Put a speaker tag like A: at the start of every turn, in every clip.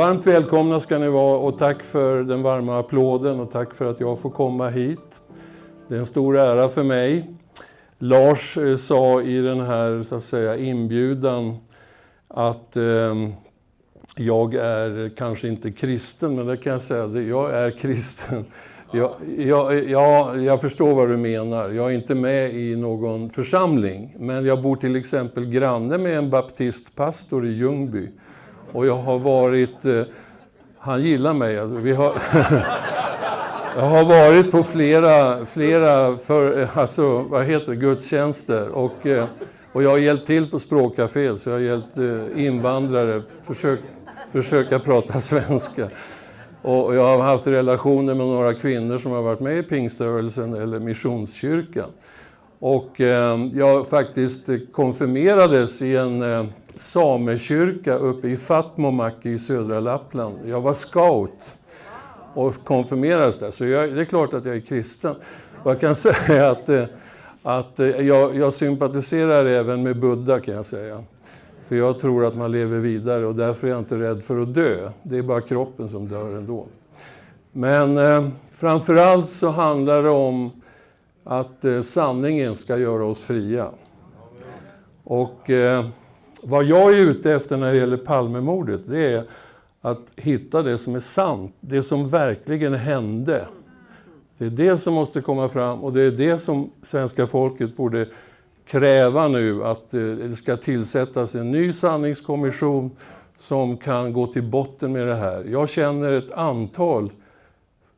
A: Varmt välkomna ska ni vara och tack för den varma applåden och tack för att jag får komma hit. Det är en stor ära för mig. Lars eh, sa i den här så att säga, inbjudan att eh, jag är kanske inte kristen, men det kan jag säga, jag är kristen. Jag, jag, jag, jag förstår vad du menar. Jag är inte med i någon församling, men jag bor till exempel granne med en baptistpastor i Ljungby. Och jag har varit... Eh, han gillar mig. Alltså, vi har, jag har varit på flera, flera för, alltså, vad heter det, gudstjänster. Och, eh, och jag har hjälpt till på språkcafé, så jag har hjälpt eh, invandrare försök, försöka prata svenska. Och jag har haft relationer med några kvinnor som har varit med i pingströrelsen eller missionskyrkan. Och eh, jag faktiskt konfirmerades i en eh, samekyrka uppe i Fatmomakki i södra Lappland. Jag var scout och konfirmerades där, så jag, det är klart att jag är kristen. Och jag kan säga att, eh, att eh, jag, jag sympatiserar även med Buddha, kan jag säga. För jag tror att man lever vidare och därför är jag inte rädd för att dö. Det är bara kroppen som dör ändå. Men eh, framförallt så handlar det om att eh, sanningen ska göra oss fria. Och eh, vad jag är ute efter när det gäller Palmemordet, det är att hitta det som är sant, det som verkligen hände. Det är det som måste komma fram och det är det som svenska folket borde kräva nu, att eh, det ska tillsättas en ny sanningskommission som kan gå till botten med det här. Jag känner ett antal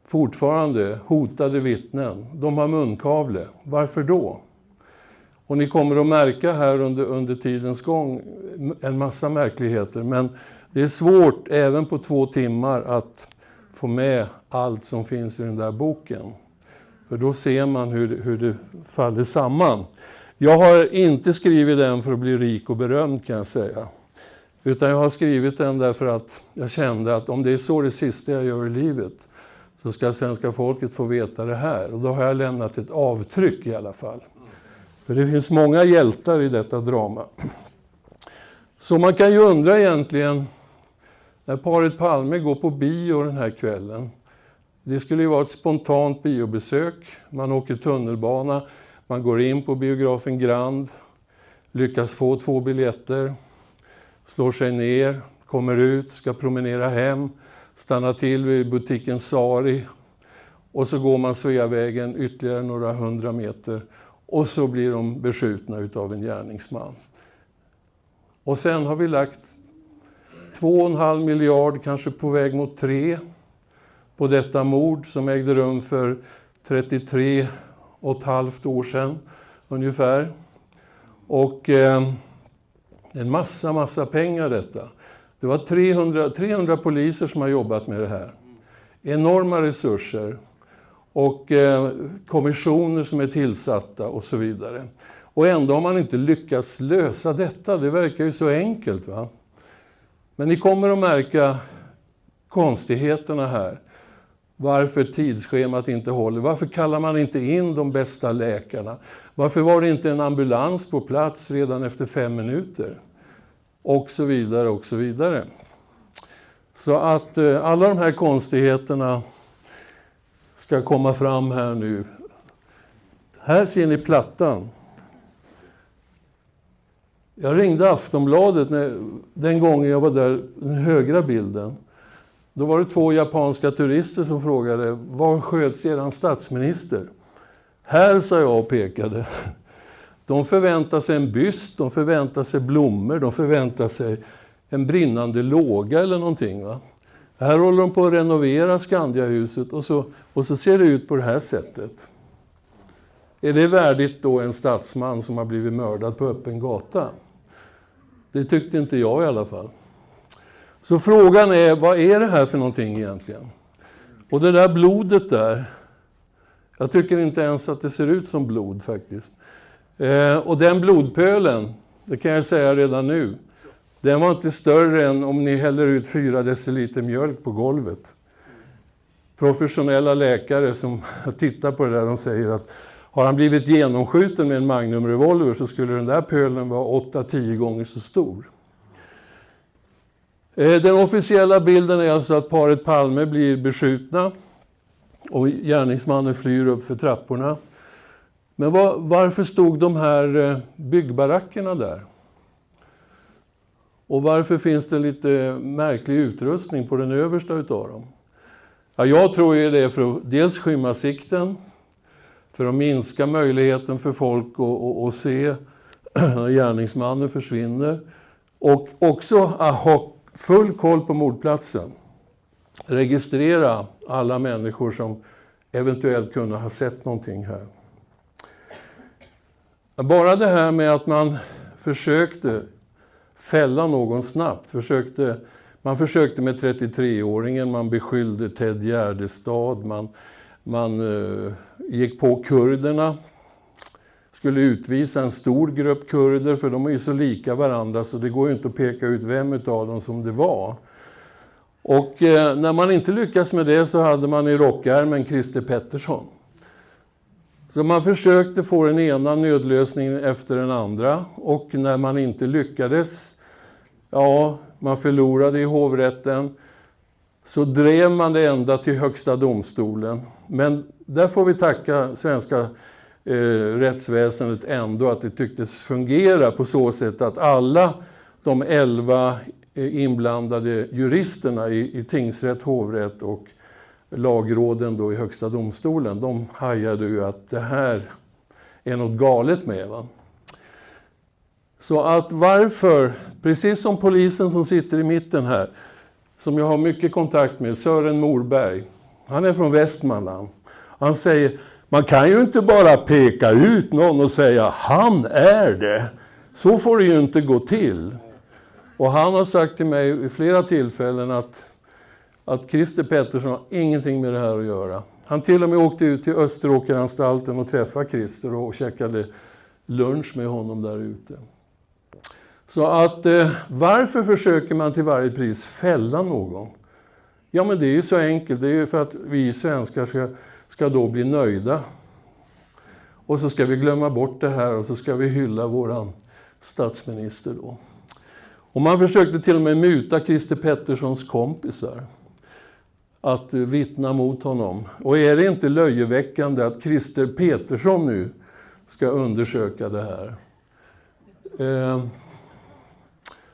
A: fortfarande hotade vittnen. De har munkavle. Varför då? Och ni kommer att märka här under, under tidens gång en massa märkligheter. Men det är svårt, även på två timmar, att få med allt som finns i den där boken. För då ser man hur, hur det faller samman. Jag har inte skrivit den för att bli rik och berömd kan jag säga. Utan jag har skrivit den därför att jag kände att om det är så det sista jag gör i livet så ska svenska folket få veta det här. Och då har jag lämnat ett avtryck i alla fall. För det finns många hjältar i detta drama. Så man kan ju undra egentligen, när paret Palme går på bio den här kvällen. Det skulle ju vara ett spontant biobesök. Man åker tunnelbana, man går in på biografen Grand, lyckas få två biljetter, slår sig ner, kommer ut, ska promenera hem, stannar till vid butiken Sari och så går man Sveavägen ytterligare några hundra meter och så blir de beskjutna utav en gärningsman. Och sen har vi lagt två och en halv miljard, kanske på väg mot tre, på detta mord som ägde rum för 33 och ett halvt år sedan ungefär. Och eh, en massa, massa pengar detta. Det var 300, 300 poliser som har jobbat med det här. Enorma resurser och eh, kommissioner som är tillsatta och så vidare. Och ändå har man inte lyckats lösa detta. Det verkar ju så enkelt. va? Men ni kommer att märka konstigheterna här. Varför tidsschemat inte håller. Varför kallar man inte in de bästa läkarna? Varför var det inte en ambulans på plats redan efter fem minuter? Och så vidare, och så vidare. Så att eh, alla de här konstigheterna ska komma fram här nu. Här ser ni plattan. Jag ringde Aftonbladet när, den gången jag var där, den högra bilden. Då var det två japanska turister som frågade, var sköts eran statsminister? Här, sa jag och pekade. De förväntar sig en byst, de förväntar sig blommor, de förväntar sig en brinnande låga eller någonting. Va? Här håller de på att renovera Skandiahuset och så, och så ser det ut på det här sättet. Är det värdigt då en statsman som har blivit mördad på öppen gata? Det tyckte inte jag i alla fall. Så frågan är, vad är det här för någonting egentligen? Och det där blodet där, jag tycker inte ens att det ser ut som blod faktiskt. Eh, och den blodpölen, det kan jag säga redan nu, den var inte större än om ni häller ut fyra deciliter mjölk på golvet. Professionella läkare som tittar på det där, de säger att har han blivit genomskjuten med en Magnumrevolver så skulle den där pölen vara 8-10 gånger så stor. Eh, den officiella bilden är alltså att paret Palme blir beskjutna och gärningsmannen flyr upp för trapporna. Men var, varför stod de här eh, byggbarackerna där? Och varför finns det lite märklig utrustning på den översta utav dem? Ja, jag tror ju det är för att dels skymma sikten, för att minska möjligheten för folk att, att, att se när gärningsmannen försvinner. Och också att ha full koll på mordplatsen. Registrera alla människor som eventuellt kunde ha sett någonting här. Bara det här med att man försökte fälla någon snabbt. Försökte, man försökte med 33-åringen, man beskyllde Ted Gärdestad, man, man eh, gick på kurderna. Skulle utvisa en stor grupp kurder, för de är ju så lika varandra så det går ju inte att peka ut vem av dem som det var. Och eh, när man inte lyckas med det så hade man i rockärmen Christer Pettersson. Så man försökte få den ena nödlösningen efter den andra och när man inte lyckades, ja, man förlorade i hovrätten, så drev man det ända till Högsta domstolen. Men där får vi tacka svenska eh, rättsväsendet ändå att det tycktes fungera på så sätt att alla de elva eh, inblandade juristerna i, i tingsrätt, hovrätt och lagråden då i Högsta domstolen, de hajade ju att det här är något galet med. Va? Så att varför, precis som polisen som sitter i mitten här, som jag har mycket kontakt med, Sören Morberg, han är från Västmanland. Han säger, man kan ju inte bara peka ut någon och säga han är det. Så får det ju inte gå till. Och han har sagt till mig vid flera tillfällen att att Christer Pettersson har ingenting med det här att göra. Han till och med åkte ut till Österåkeranstalten och träffade Christer och käkade lunch med honom där ute. Så att eh, varför försöker man till varje pris fälla någon? Ja, men det är ju så enkelt. Det är ju för att vi svenskar ska, ska då bli nöjda. Och så ska vi glömma bort det här och så ska vi hylla våran statsminister då. Och man försökte till och med muta Christer Petterssons kompisar att vittna mot honom. Och är det inte löjeväckande att Christer Petersson nu ska undersöka det här? Eh,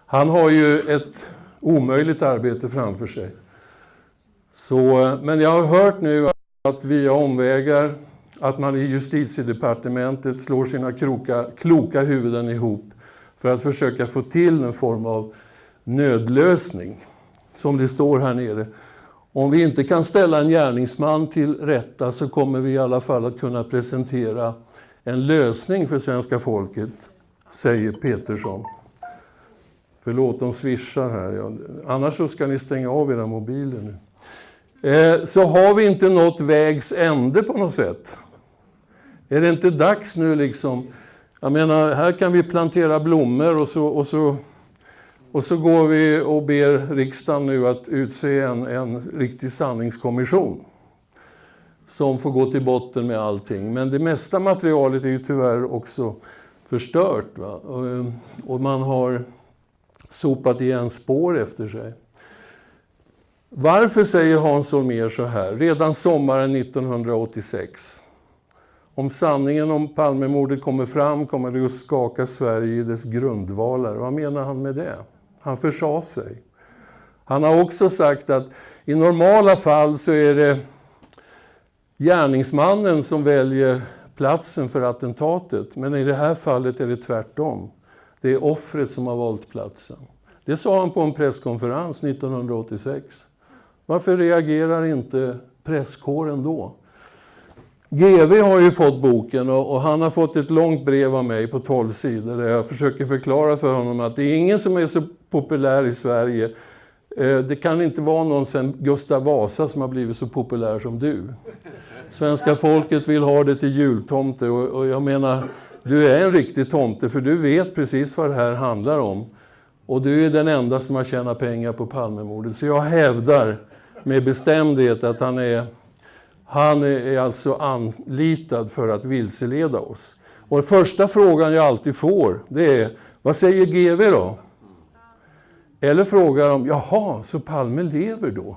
A: han har ju ett omöjligt arbete framför sig. Så, men jag har hört nu att via omvägar att man i justitiedepartementet slår sina kroka, kloka huvuden ihop för att försöka få till en form av nödlösning, som det står här nere. Om vi inte kan ställa en gärningsman till rätta så kommer vi i alla fall att kunna presentera en lösning för svenska folket, säger Petersson. Förlåt, de svischar här. Annars så ska ni stänga av era mobiler nu. Eh, så har vi inte nått vägs ände på något sätt? Är det inte dags nu liksom? Jag menar, här kan vi plantera blommor och så, och så och så går vi och ber riksdagen nu att utse en, en riktig sanningskommission som får gå till botten med allting. Men det mesta materialet är ju tyvärr också förstört. Va? Eh, och man har sopat igen spår efter sig. Varför säger Hans Holmér så här, redan sommaren 1986? Om sanningen om Palmemordet kommer fram kommer det att skaka Sverige i dess grundvalar. Vad menar han med det? Han försade sig. Han har också sagt att i normala fall så är det gärningsmannen som väljer platsen för attentatet. Men i det här fallet är det tvärtom. Det är offret som har valt platsen. Det sa han på en presskonferens 1986. Varför reagerar inte presskåren då? GV har ju fått boken och, och, han har fått ett långt brev av mig på 12 sidor där jag försöker förklara för honom att det är ingen som är så populär i Sverige. Eh, det kan inte vara någon sen Gustav Vasa som har blivit så populär som du. Svenska folket vill ha det till jultomte och, jag menar, du är en riktig tomte för du vet precis vad det här handlar om. Och du är den enda som har tjänat pengar på Palmemordet. Så jag hävdar med bestämdhet att han är han är alltså anlitad för att vilseleda oss. Och första frågan jag alltid får, det är, vad säger GV då? Eller frågar de, jaha, så Palme lever då?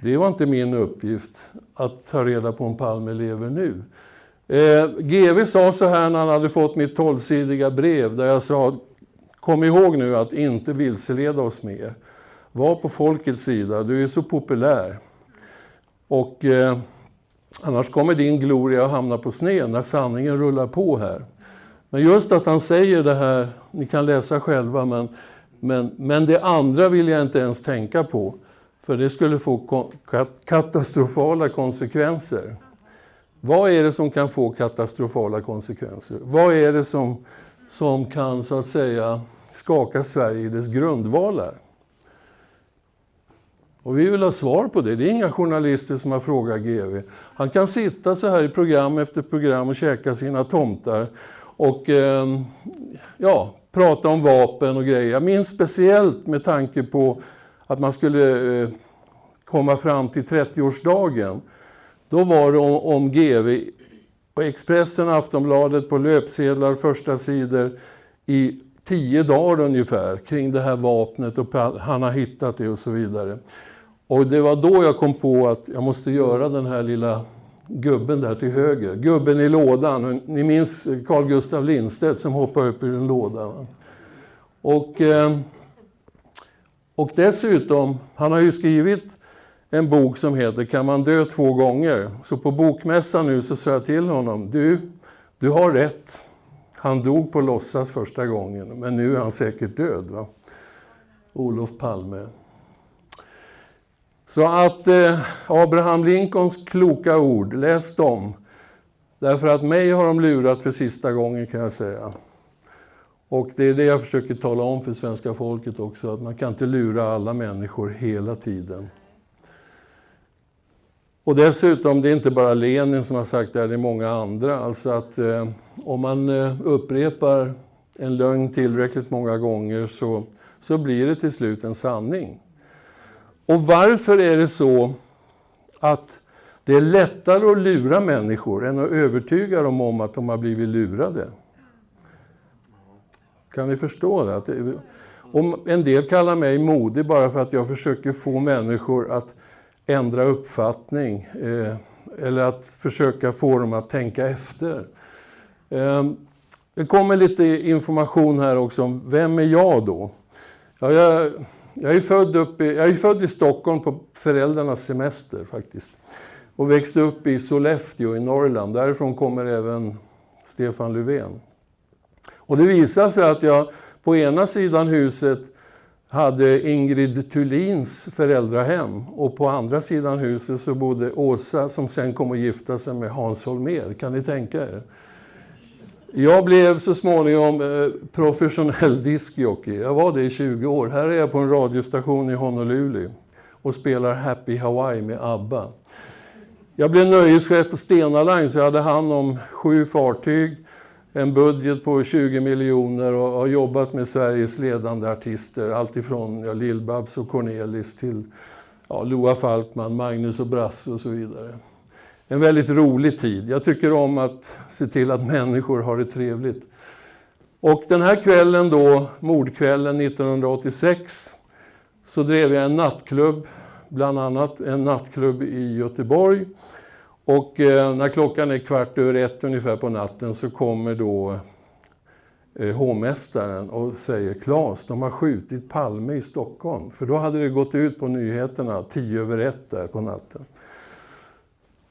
A: Det var inte min uppgift att ta reda på om Palme lever nu. Eh, GV sa så här när han hade fått mitt tolvsidiga brev där jag sa Kom ihåg nu att inte vilseleda oss mer. Var på folkets sida, du är så populär. Och eh, annars kommer din gloria att hamna på sned när sanningen rullar på här. Men just att han säger det här, ni kan läsa själva, men, men, men det andra vill jag inte ens tänka på. För det skulle få katastrofala konsekvenser. Vad är det som kan få katastrofala konsekvenser? Vad är det som, som kan så att säga skaka Sverige i dess grundvalar? Och vi vill ha svar på det. Det är inga journalister som har frågat GV. Han kan sitta så här i program efter program och käka sina tomtar och eh, ja, prata om vapen och grejer. Jag minns speciellt med tanke på att man skulle eh, komma fram till 30-årsdagen. Då var det om, om GV på Expressen, Aftonbladet, på löpsedlar, första sidor i tio dagar ungefär kring det här vapnet och han har hittat det och så vidare. Och det var då jag kom på att jag måste göra den här lilla gubben där till höger. Gubben i lådan. Ni minns Carl Gustav Lindstedt som hoppade upp ur en låda. Och, eh, och dessutom, han har ju skrivit en bok som heter Kan man dö två gånger? Så på bokmässan nu så sa jag till honom, du, du har rätt. Han dog på låtsas första gången, men nu är han säkert död. Va? Olof Palme. Så att eh, Abraham Lincolns kloka ord, läs dem. Därför att mig har de lurat för sista gången kan jag säga. Och det är det jag försöker tala om för svenska folket också, att man kan inte lura alla människor hela tiden. Och dessutom, det är inte bara Lenin som har sagt det, här, det är många andra. Alltså att eh, om man eh, upprepar en lögn tillräckligt många gånger så, så blir det till slut en sanning. Och varför är det så att det är lättare att lura människor än att övertyga dem om att de har blivit lurade? Kan ni förstå det? Om en del kallar mig modig bara för att jag försöker få människor att ändra uppfattning eh, eller att försöka få dem att tänka efter. Eh, det kommer lite information här också om vem är jag då? Ja, jag, jag, är född upp i, jag är född i Stockholm på föräldrarnas semester faktiskt. Och växte upp i Sollefteå i Norrland. Därifrån kommer även Stefan Löfven. Och det visar sig att jag på ena sidan huset hade Ingrid Thulins föräldrahem och på andra sidan huset så bodde Åsa som sen kom att gifta sig med Hans Holmér. Kan ni tänka er? Jag blev så småningom eh, professionell diskjockey. Jag var det i 20 år. Här är jag på en radiostation i Honolulu och spelar Happy Hawaii med ABBA. Jag blev nöjeschef på Stena Line så jag hade hand om sju fartyg en budget på 20 miljoner och har jobbat med Sveriges ledande artister. Alltifrån ja, Lill-Babs och Cornelis till ja, Loa Falkman, Magnus och Brasse och så vidare. En väldigt rolig tid. Jag tycker om att se till att människor har det trevligt. Och den här kvällen då, mordkvällen 1986, så drev jag en nattklubb, bland annat en nattklubb i Göteborg och eh, när klockan är kvart över ett ungefär på natten så kommer då eh, hovmästaren och säger Klas, de har skjutit Palme i Stockholm. För då hade det gått ut på nyheterna tio över ett där på natten.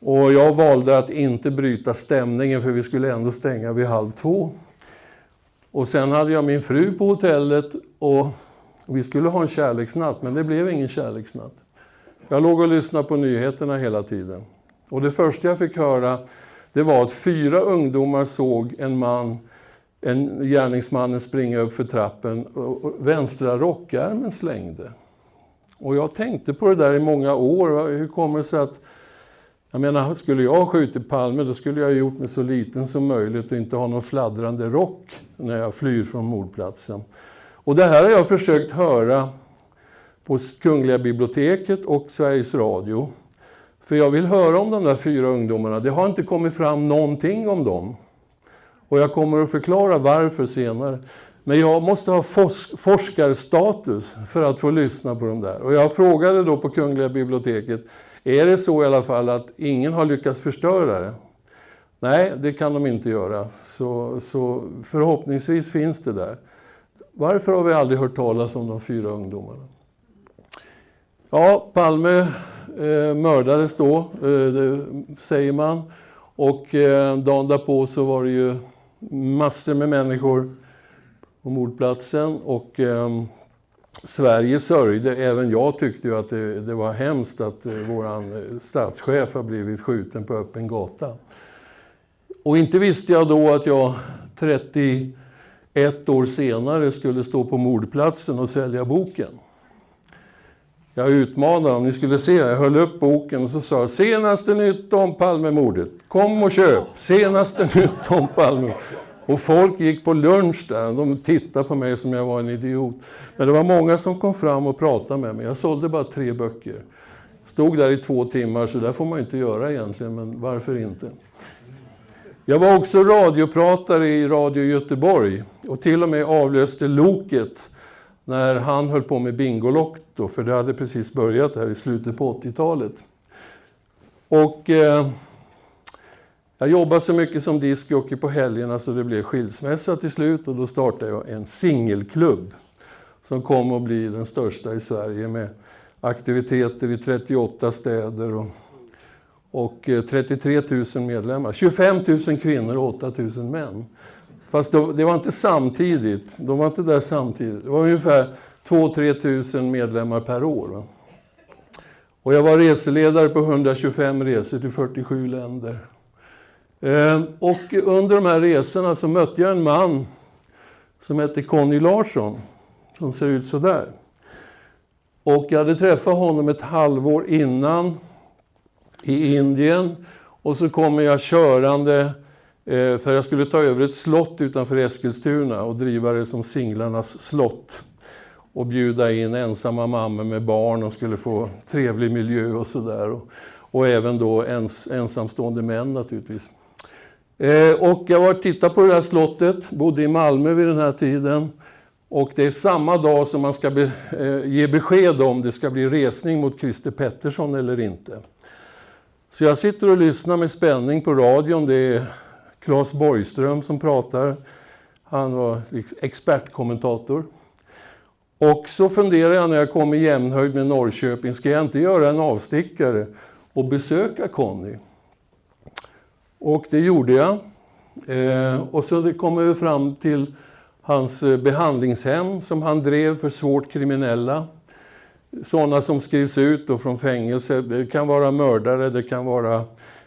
A: Och jag valde att inte bryta stämningen för vi skulle ändå stänga vid halv två. Och sen hade jag min fru på hotellet och vi skulle ha en kärleksnatt men det blev ingen kärleksnatt. Jag låg och lyssnade på nyheterna hela tiden. Och det första jag fick höra det var att fyra ungdomar såg en man, en gärningsmannen springa upp för trappen och vänstra rockärmen slängde. Och jag tänkte på det där i många år. Hur kommer det sig att jag menar, skulle jag ha skjutit Palme då skulle jag ha gjort mig så liten som möjligt och inte ha någon fladdrande rock när jag flyr från mordplatsen. Och det här har jag försökt höra på Kungliga biblioteket och Sveriges Radio. För jag vill höra om de där fyra ungdomarna. Det har inte kommit fram någonting om dem. Och jag kommer att förklara varför senare. Men jag måste ha forskarstatus för att få lyssna på de där. Och jag frågade då på Kungliga biblioteket, är det så i alla fall att ingen har lyckats förstöra det? Nej, det kan de inte göra. Så, så förhoppningsvis finns det där. Varför har vi aldrig hört talas om de fyra ungdomarna? Ja, Palme eh, mördades då, eh, det säger man. Och eh, dagen därpå så var det ju massor med människor på mordplatsen. Och eh, Sverige sörjde, även jag tyckte ju att det, det var hemskt att eh, vår eh, statschef har blivit skjuten på öppen gata. Och inte visste jag då att jag 31 år senare skulle stå på mordplatsen och sälja boken. Jag utmanade dem, ni skulle se, jag höll upp boken och så sa jag senaste nytt om Palmemordet. Kom och köp, senaste nytt om Palmemordet. Och folk gick på lunch där, de tittade på mig som jag var en idiot. Men det var många som kom fram och pratade med mig. Jag sålde bara tre böcker. Stod där i två timmar, så där får man inte göra egentligen, men varför inte? Jag var också radiopratare i Radio Göteborg och till och med avlöste Loket när han höll på med Bingolotto, för det hade precis börjat här i slutet på 80-talet. Och eh, jag jobbade så mycket som discjockey på helgerna så det blev skilsmässa till slut och då startade jag en singelklubb som kom att bli den största i Sverige med aktiviteter i 38 städer och, och eh, 33 000 medlemmar. 25 000 kvinnor och 8 000 män. Fast det var inte samtidigt. De var inte där samtidigt. Det var ungefär 2-3 000 medlemmar per år. Och jag var reseledare på 125 resor till 47 länder. Ehm, och under de här resorna så mötte jag en man som hette Conny Larsson, som ser ut så där. Och jag hade träffat honom ett halvår innan i Indien. Och så kommer jag körande, eh, för jag skulle ta över ett slott utanför Eskilstuna och driva det som singlarnas slott. Och bjuda in ensamma mammor med barn och skulle få trevlig miljö och sådär. Och, och även då ens, ensamstående män naturligtvis. Eh, och jag var och tittade på det här slottet, bodde i Malmö vid den här tiden. Och det är samma dag som man ska be, eh, ge besked om det ska bli resning mot Christer Pettersson eller inte. Så jag sitter och lyssnar med spänning på radion. Det är Claes Borgström som pratar. Han var expertkommentator. Och så funderar jag när jag kom i jämnhöjd med Norrköping, ska jag inte göra en avstickare och besöka Conny? Och det gjorde jag. Eh, och så kom vi fram till hans eh, behandlingshem som han drev för svårt kriminella. Sådana som skrivs ut då från fängelse. Det kan vara mördare, det kan vara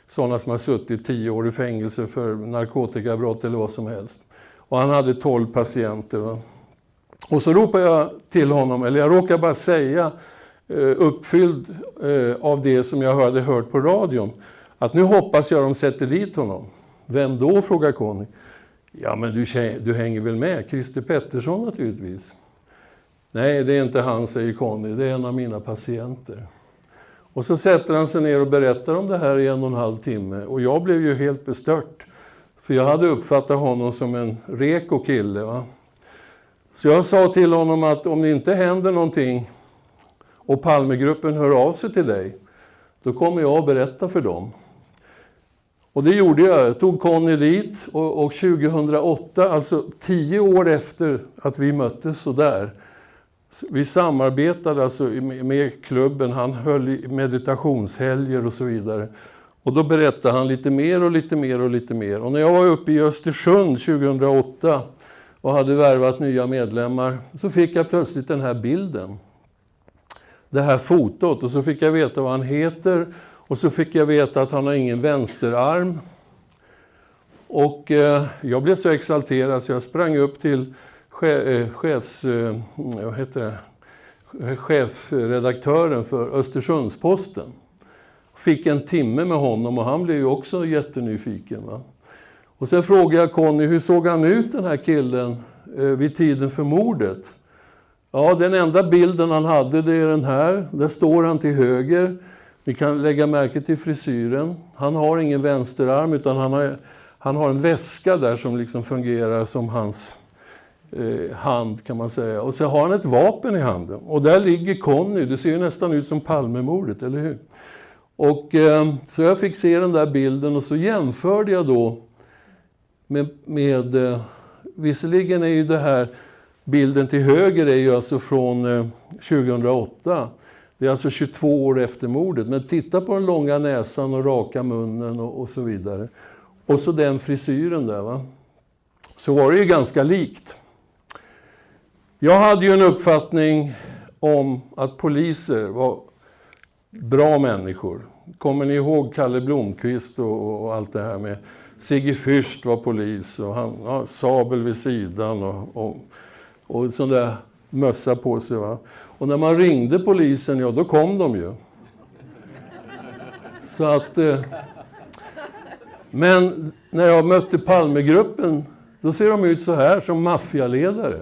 A: sådana som har suttit tio år i fängelse för narkotikabrott eller vad som helst. Och han hade tolv patienter. Och så ropade jag till honom, eller jag råkade bara säga, eh, uppfylld eh, av det som jag hade hört på radion att nu hoppas jag de sätter dit honom. Vem då? frågar Conny. Ja, men du, du hänger väl med? Christer Pettersson naturligtvis. Nej, det är inte han, säger Conny. Det är en av mina patienter. Och så sätter han sig ner och berättar om det här i en och en halv timme. Och jag blev ju helt bestört. För jag hade uppfattat honom som en reko kille. Va? Så jag sa till honom att om det inte händer någonting och Palmegruppen hör av sig till dig, då kommer jag att berätta för dem. Och det gjorde jag. Jag tog Conny dit och, och 2008, alltså tio år efter att vi möttes sådär, vi samarbetade alltså med klubben, han höll meditationshelger och så vidare. Och då berättade han lite mer och lite mer och lite mer. Och när jag var uppe i Östersund 2008 och hade värvat nya medlemmar så fick jag plötsligt den här bilden. Det här fotot och så fick jag veta vad han heter och så fick jag veta att han har ingen vänsterarm. Och eh, jag blev så exalterad så jag sprang upp till eh, chefs, eh, vad heter det? chefredaktören för Östersundsposten. Fick en timme med honom och han blev ju också jättenyfiken. Va? Och sen frågade jag Conny, hur såg han ut den här killen eh, vid tiden för mordet? Ja, den enda bilden han hade det är den här. Där står han till höger. Ni kan lägga märke till frisyren. Han har ingen vänsterarm utan han har, han har en väska där som liksom fungerar som hans eh, hand kan man säga. Och så har han ett vapen i handen. Och där ligger Conny, det ser ju nästan ut som Palmemordet, eller hur? Och, eh, så jag fick se den där bilden och så jämförde jag då med, med eh, visserligen är ju det här bilden till höger är ju alltså från eh, 2008. Det är alltså 22 år efter mordet. Men titta på den långa näsan och raka munnen och, och så vidare. Och så den frisyren där. Va? Så var det ju ganska likt. Jag hade ju en uppfattning om att poliser var bra människor. Kommer ni ihåg Kalle Blomqvist och, och allt det här med Sigge Fürst var polis och han ja, sabel vid sidan och, och, och sån där mössa på sig. Va? Och när man ringde polisen, ja då kom de ju. Så att... Eh, men när jag mötte Palmegruppen, då ser de ut så här som maffialedare.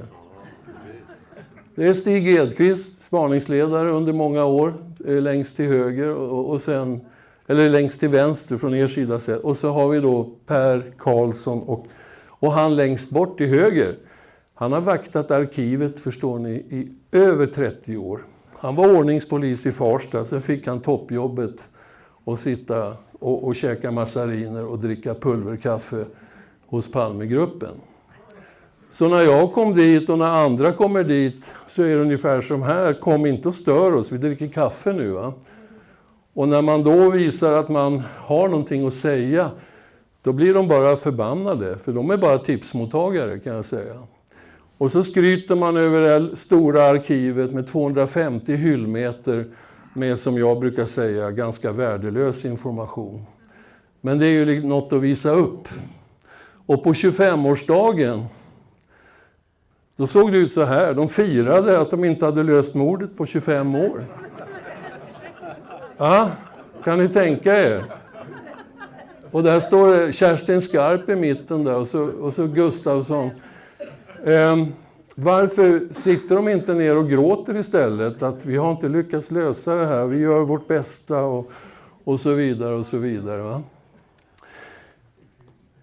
A: Det är Stig Edqvist, spaningsledare under många år, eh, längst till höger och, och sen, eller längst till vänster från er sida sett. Och så har vi då Per Karlsson och, och han längst bort till höger. Han har vaktat arkivet, förstår ni, i över 30 år. Han var ordningspolis i Farsta, sen fick han toppjobbet att sitta och, och käka massariner och dricka pulverkaffe hos Palmegruppen. Så när jag kom dit och när andra kommer dit så är det ungefär som här, kom inte och stör oss, vi dricker kaffe nu. Va? Och när man då visar att man har någonting att säga, då blir de bara förbannade, för de är bara tipsmottagare kan jag säga. Och så skryter man över det stora arkivet med 250 hyllmeter med, som jag brukar säga, ganska värdelös information. Men det är ju något att visa upp. Och på 25-årsdagen, då såg det ut så här. De firade att de inte hade löst mordet på 25 år. Ja, kan ni tänka er? Och där står Kerstin Skarp i mitten där och så, och så Gustavsson. Ehm, varför sitter de inte ner och gråter istället? Att vi har inte lyckats lösa det här, vi gör vårt bästa och, och så vidare och så vidare. Va?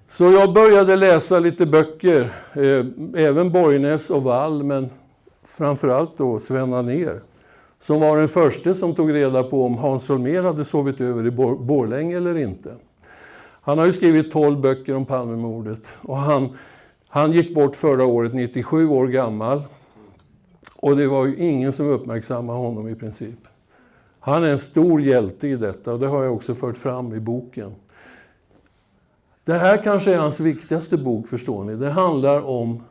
A: Så jag började läsa lite böcker, eh, även Borgnäs och Wall, men framförallt då Sven Anér, som var den första som tog reda på om Hans Holmér hade sovit över i Borlänge eller inte. Han har ju skrivit 12 böcker om Palmemordet och han han gick bort förra året, 97 år gammal. Och det var ju ingen som uppmärksammade honom i princip. Han är en stor hjälte i detta och det har jag också fört fram i boken. Det här kanske är hans viktigaste bok, förstår ni. Det handlar om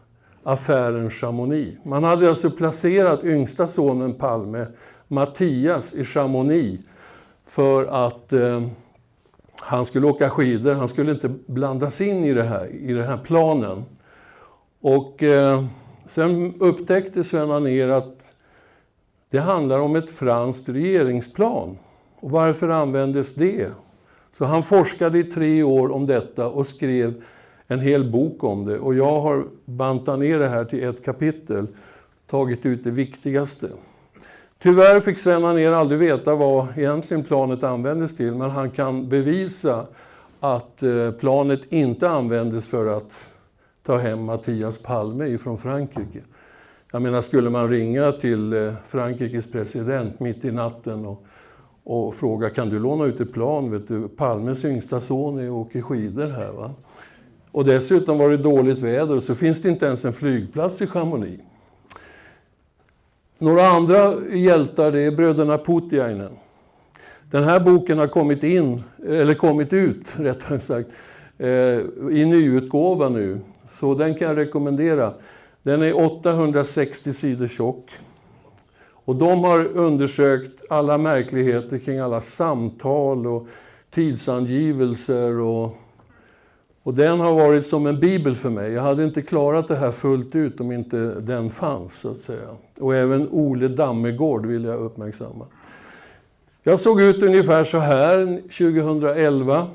A: affären Chamonix. Man hade alltså placerat yngsta sonen Palme, Mattias, i Chamonix för att eh, han skulle åka skidor. Han skulle inte blandas in i, det här, i den här planen. Och eh, sen upptäckte Sven Anér att det handlar om ett franskt regeringsplan. Och varför användes det? Så han forskade i tre år om detta och skrev en hel bok om det. Och jag har bantat ner det här till ett kapitel, tagit ut det viktigaste. Tyvärr fick Sven Anér aldrig veta vad egentligen planet användes till, men han kan bevisa att eh, planet inte användes för att ta hem Mattias Palme från Frankrike. Jag menar, skulle man ringa till eh, Frankrikes president mitt i natten och, och fråga kan du låna ut ett plan? Vet du, Palmes yngsta son är och åker skidor här. Va? Och dessutom var det dåligt väder och så finns det inte ens en flygplats i Chamonix. Några andra hjältar det är bröderna Putiainen. Den här boken har kommit in, eller kommit ut rättare sagt, eh, i nyutgåva nu. Så den kan jag rekommendera. Den är 860 sidor tjock. Och de har undersökt alla märkligheter kring alla samtal och tidsangivelser. Och, och den har varit som en bibel för mig. Jag hade inte klarat det här fullt ut om inte den fanns, så att säga. Och även Ole Dammegård vill jag uppmärksamma. Jag såg ut ungefär så här 2011.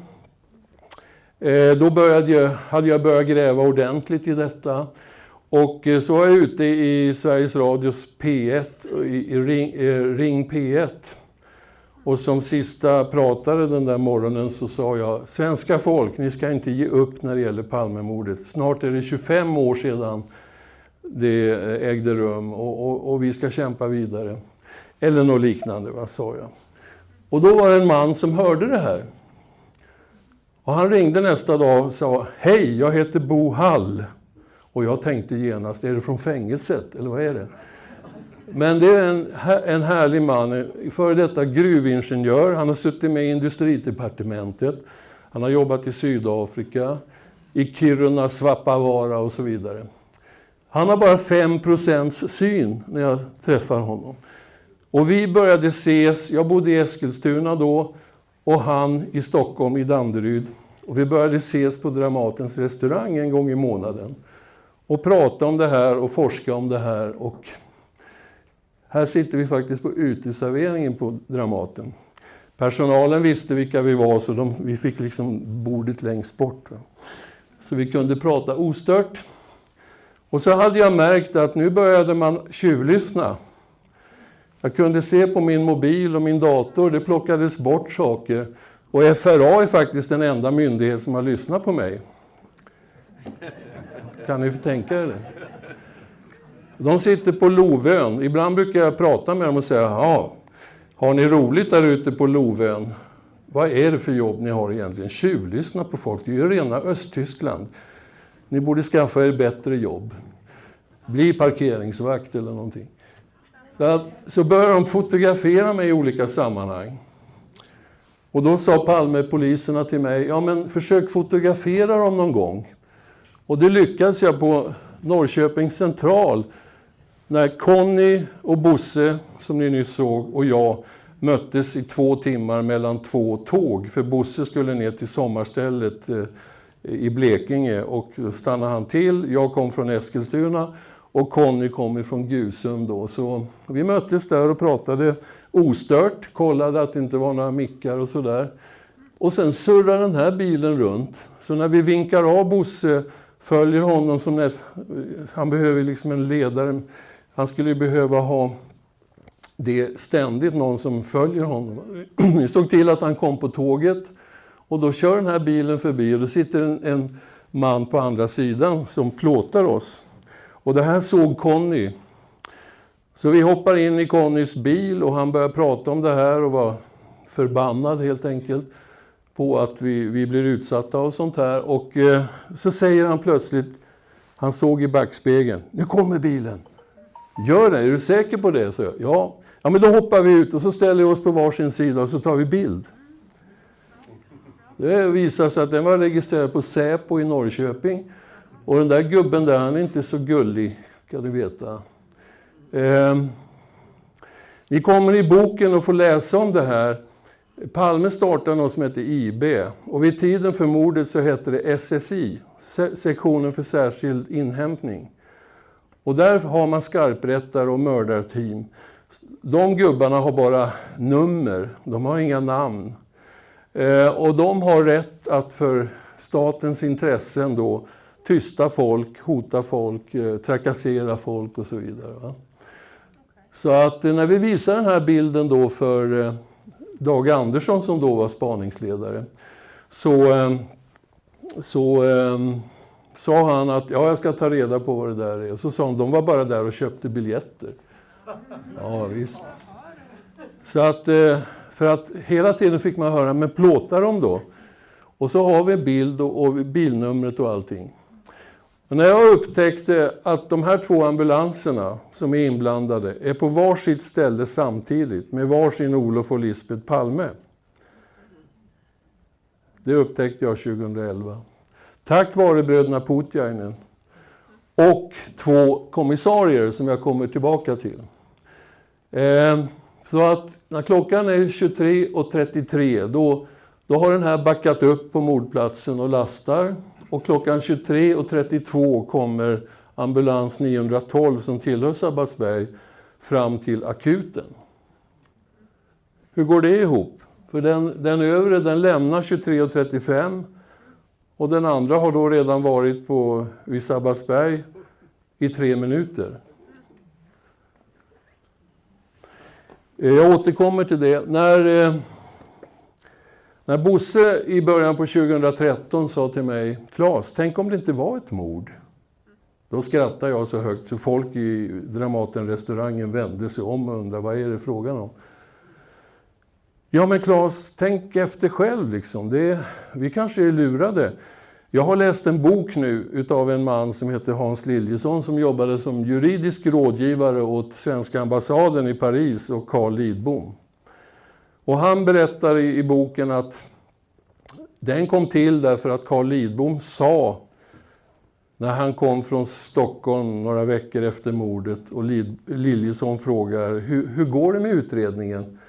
A: Eh, då började jag, hade jag börjat gräva ordentligt i detta. Och eh, så var jag ute i Sveriges Radios P1, i Ring, eh, Ring P1. Och som sista pratare den där morgonen så sa jag, svenska folk, ni ska inte ge upp när det gäller Palmemordet. Snart är det 25 år sedan det ägde rum och, och, och vi ska kämpa vidare. Eller något liknande, vad sa jag. Och då var det en man som hörde det här. Och han ringde nästa dag och sa Hej, jag heter Bo Hall. Och jag tänkte genast, är det från fängelset eller vad är det? Men det är en, en härlig man, före detta gruvingenjör. Han har suttit med i industridepartementet. Han har jobbat i Sydafrika, i Kiruna, Svappavaara och så vidare. Han har bara 5% syn när jag träffar honom. Och vi började ses, jag bodde i Eskilstuna då och han i Stockholm, i Danderyd. Och vi började ses på Dramatens restaurang en gång i månaden. Och prata om det här och forska om det här. Och här sitter vi faktiskt på uteserveringen på Dramaten. Personalen visste vilka vi var så de, vi fick liksom bordet längst bort. Va? Så vi kunde prata ostört. Och så hade jag märkt att nu började man tjuvlyssna. Jag kunde se på min mobil och min dator, det plockades bort saker. Och FRA är faktiskt den enda myndighet som har lyssnat på mig. Kan ni tänka er det? De sitter på Lovön. Ibland brukar jag prata med dem och säga, ja, har ni roligt där ute på Lovön? Vad är det för jobb ni har egentligen? Tjuvlyssna på folk, det är ju rena Östtyskland. Ni borde skaffa er bättre jobb. Bli parkeringsvakt eller någonting. Så, började de fotografera mig i olika sammanhang. Och då sa Palme-poliserna till mig, ja men försök fotografera dem någon gång. Och det lyckades jag på Norrköpings central när Conny och Bosse, som ni nyss såg, och jag möttes i två timmar mellan två tåg. För Bosse skulle ner till sommarstället eh, i Blekinge och stannade han till. Jag kom från Eskilstuna och Conny kom ifrån Gusum då. Så vi möttes där och pratade ostört, kollade att det inte var några mickar och sådär. Och sen surrar den här bilen runt. Så när vi vinkar av Bosse, följer honom som näst, han behöver liksom en ledare. Han skulle behöva ha det ständigt, någon som följer honom. Vi såg till att han kom på tåget och då kör den här bilen förbi och då sitter en, en man på andra sidan som plåtar oss. Och det här såg Conny. Så vi hoppar in i Connys bil och han börjar prata om det här och var förbannad helt enkelt på att vi, vi blir utsatta och sånt här. Och eh, så säger han plötsligt, han såg i backspegeln, nu kommer bilen. Gör det, är du säker på det? Så jag, ja. ja, men då hoppar vi ut och så ställer vi oss på varsin sida och så tar vi bild. Det visar sig att den var registrerad på Säpo i Norrköping. Och den där gubben där, han är inte så gullig, ska du veta. Eh, ni kommer i boken att få läsa om det här. Palme startade något som heter IB och vid tiden för mordet så hette det SSI, sektionen för särskild inhämtning. Och där har man skarprättare och mördarteam. De gubbarna har bara nummer, de har inga namn. Eh, och de har rätt att för statens intressen då tysta folk, hota folk, eh, trakassera folk och så vidare. Va? Så att eh, när vi visar den här bilden då för eh, Dag Andersson som då var spaningsledare så, så sa han att ja, jag ska ta reda på vad det där är. Och så sa han de var bara där och köpte biljetter. Ja, visst. Så att, för att hela tiden fick man höra, men plåtar de då? Och så har vi en bild och, och bilnumret och allting. Men när jag upptäckte att de här två ambulanserna som är inblandade är på varsitt ställe samtidigt med varsin Olof och Lisbeth Palme. Det upptäckte jag 2011. Tack vare bröderna Putiainen. Och två kommissarier som jag kommer tillbaka till. Ehm, så att när klockan är 23.33 då, då har den här backat upp på mordplatsen och lastar. Och klockan 23.32 kommer ambulans 912 som tillhör Sabbatsberg fram till akuten. Hur går det ihop? För den, den övre den lämnar 23.35 och den andra har då redan varit på, vid Sabbatsberg i tre minuter. Eh, jag återkommer till det. När, eh, när Bosse i början på 2013 sa till mig, Klas, tänk om det inte var ett mord? Då skrattade jag så högt så folk i Dramaten-restaurangen vände sig om och undrade vad är det frågan om. Ja men Klas, tänk efter själv liksom. Det, vi kanske är lurade. Jag har läst en bok nu utav en man som heter Hans Liljesson som jobbade som juridisk rådgivare åt svenska ambassaden i Paris och Carl Lidbom. Och han berättar i, i boken att den kom till därför att Carl Lidbom sa när han kom från Stockholm några veckor efter mordet och Liljesson frågar hur, hur går det med utredningen?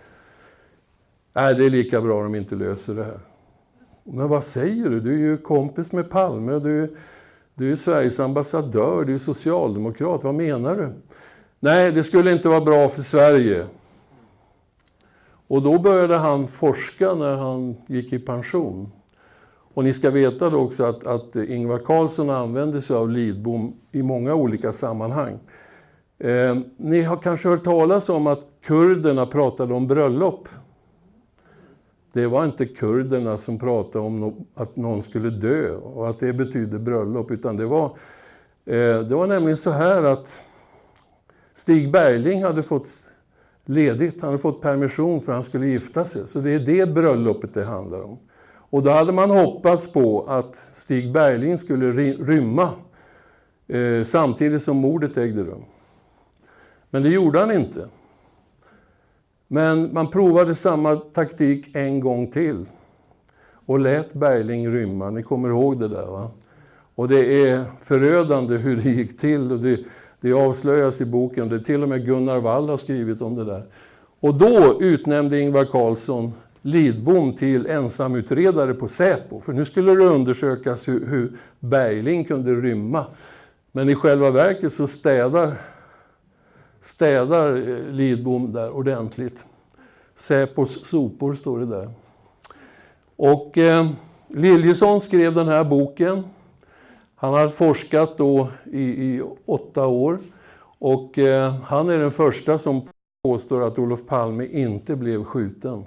A: Nej, det är lika bra om de inte löser det här. Men vad säger du? Du är ju kompis med Palme du, du är Sveriges ambassadör, du är socialdemokrat. Vad menar du? Nej, det skulle inte vara bra för Sverige. Och då började han forska när han gick i pension. Och ni ska veta då också att, att Ingvar Carlsson använde sig av Lidbom i många olika sammanhang. Eh, ni har kanske hört talas om att kurderna pratade om bröllop. Det var inte kurderna som pratade om no att någon skulle dö och att det betydde bröllop, utan det var, eh, det var nämligen så här att Stig Bergling hade fått ledigt, han hade fått permission för att han skulle gifta sig. Så det är det bröllopet det handlar om. Och då hade man hoppats på att Stig Bergling skulle rymma eh, samtidigt som mordet ägde rum. Men det gjorde han inte. Men man provade samma taktik en gång till och lät Bergling rymma. Ni kommer ihåg det där va? Och det är förödande hur det gick till och det, det avslöjas i boken. Det är till och med Gunnar Wall har skrivit om det där. Och då utnämnde Ingvar Carlsson Lidbom till ensamutredare på Säpo. För nu skulle det undersökas hur, hur Bergling kunde rymma. Men i själva verket så städar städar eh, Lidbom där ordentligt. Säpos sopor står det där. Och eh, Liljesson skrev den här boken. Han har forskat då i, i åtta år. Och eh, han är den första som påstår att Olof Palme inte blev skjuten.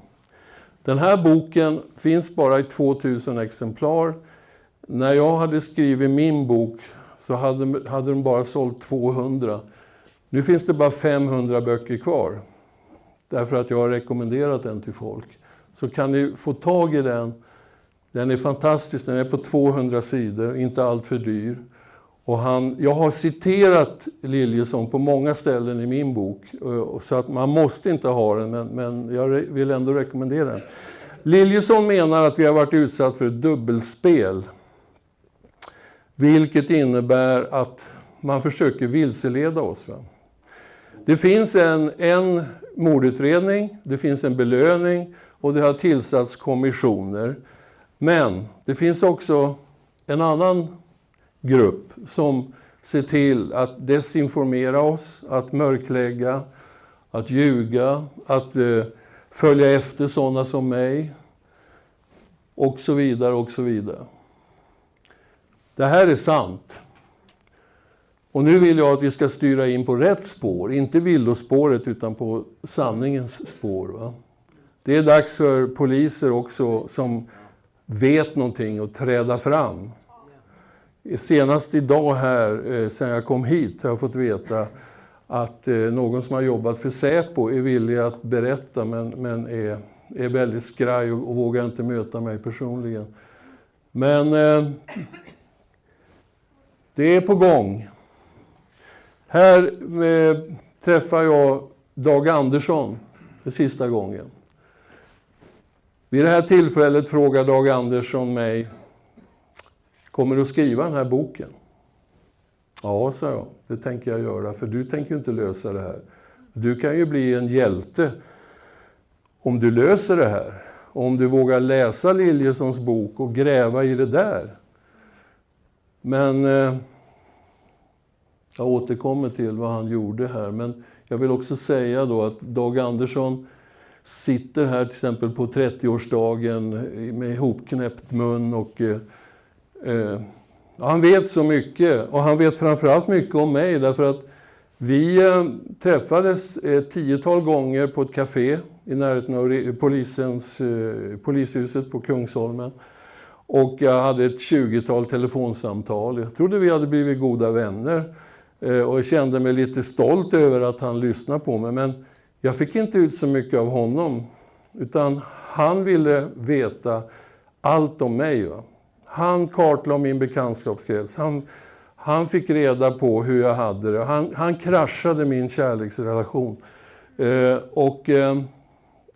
A: Den här boken finns bara i 2000 exemplar. När jag hade skrivit min bok så hade, hade de bara sålt 200. Nu finns det bara 500 böcker kvar. Därför att jag har rekommenderat den till folk. Så kan ni få tag i den. Den är fantastisk, den är på 200 sidor, inte allt för dyr. Och han, jag har citerat Liljesson på många ställen i min bok, eh, så att man måste inte ha den, men, men jag vill ändå rekommendera den. Liljesson menar att vi har varit utsatt för ett dubbelspel. Vilket innebär att man försöker vilseleda oss. Va? Det finns en, en mordutredning, det finns en belöning och det har tillsatts kommissioner. Men det finns också en annan grupp som ser till att desinformera oss, att mörklägga, att ljuga, att eh, följa efter sådana som mig och så vidare och så vidare. Det här är sant. Och nu vill jag att vi ska styra in på rätt spår, inte villospåret utan på sanningens spår. Va? Det är dags för poliser också som vet någonting och träda fram. Senast idag här, eh, sen jag kom hit, har jag fått veta att eh, någon som har jobbat för Säpo är villig att berätta men, men är, är väldigt skraj och, och vågar inte möta mig personligen. Men eh, det är på gång. Här eh, träffar jag Dag Andersson för sista gången. Vid det här tillfället frågar Dag Andersson mig, kommer du att skriva den här boken? Ja, sa jag, det tänker jag göra, för du tänker inte lösa det här. Du kan ju bli en hjälte om du löser det här. Om du vågar läsa Liljessons bok och gräva i det där. Men eh, jag återkommer till vad han gjorde här, men jag vill också säga då att Dag Andersson sitter här till exempel på 30-årsdagen med ihopknäppt mun och eh, eh han vet så mycket och han vet framförallt mycket om mig därför att vi eh, träffades ett tiotal gånger på ett café i närheten av polisens, eh, polishuset på Kungsholmen. Och jag hade ett tjugotal telefonsamtal. Jag trodde vi hade blivit goda vänner. Eh, och jag kände mig lite stolt över att han lyssnade på mig. Men jag fick inte ut så mycket av honom. Utan han ville veta allt om mig. Va? Han kartlade min bekantskapskrets. Han, han fick reda på hur jag hade det. Han, han kraschade min kärleksrelation. Eh, och, eh,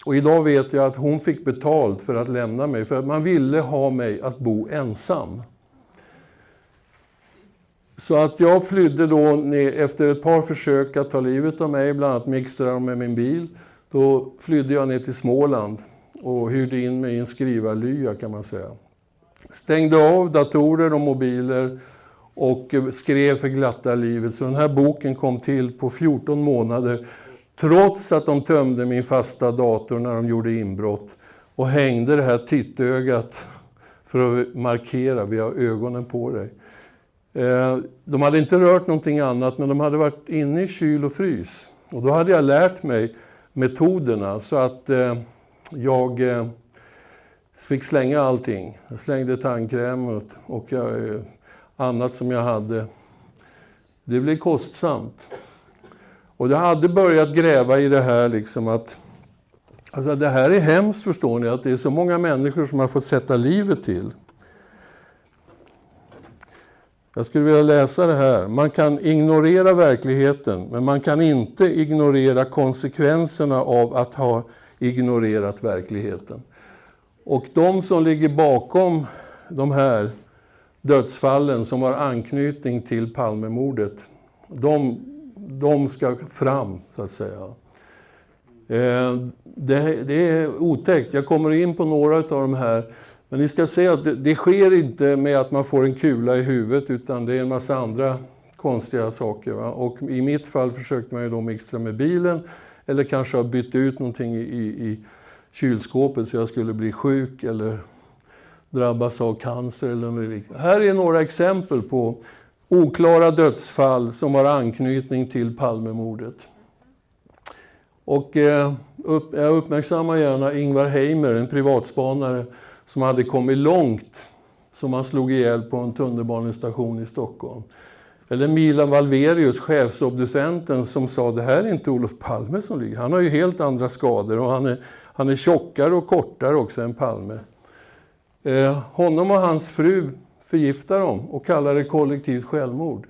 A: och idag vet jag att hon fick betalt för att lämna mig. För att man ville ha mig att bo ensam. Så att jag flydde då efter ett par försök att ta livet av mig, bland annat mixtrade med min bil. Då flydde jag ner till Småland och hyrde in mig i en skrivarlya kan man säga. Stängde av datorer och mobiler och skrev för glatta livet. Så den här boken kom till på 14 månader trots att de tömde min fasta dator när de gjorde inbrott och hängde det här tittögat för att markera, vi har ögonen på dig. Eh, de hade inte rört någonting annat, men de hade varit inne i kyl och frys. Och då hade jag lärt mig metoderna så att eh, jag eh, fick slänga allting. Jag slängde tandkräm och, och jag, annat som jag hade. Det blev kostsamt. Och jag hade börjat gräva i det här liksom att Alltså det här är hemskt förstår ni, att det är så många människor som har fått sätta livet till. Jag skulle vilja läsa det här. Man kan ignorera verkligheten, men man kan inte ignorera konsekvenserna av att ha ignorerat verkligheten. Och de som ligger bakom de här dödsfallen som har anknytning till Palmemordet, de, de ska fram, så att säga. Eh, det, det är otäckt. Jag kommer in på några av de här men ni ska se att det, det, sker inte med att man får en kula i huvudet utan det är en massa andra konstiga saker. Va? Och i mitt fall försökte man ju då mixtra med bilen eller kanske ha bytt ut någonting i, i kylskåpet så jag skulle bli sjuk eller drabbas av cancer eller något liknande. Här är några exempel på oklara dödsfall som har anknytning till Palmemordet. Och eh, upp, jag uppmärksammar gärna Ingvar Heimer, en privatspanare som hade kommit långt, som han slog ihjäl på en tunnelbanestation i Stockholm. Eller Milan Valverius, chefsobducenten, som sa det här är inte Olof Palme som ligger. Han har ju helt andra skador och han är, han är tjockare och kortare också än Palme. Eh, honom och hans fru förgiftar dem och kallar det kollektivt självmord.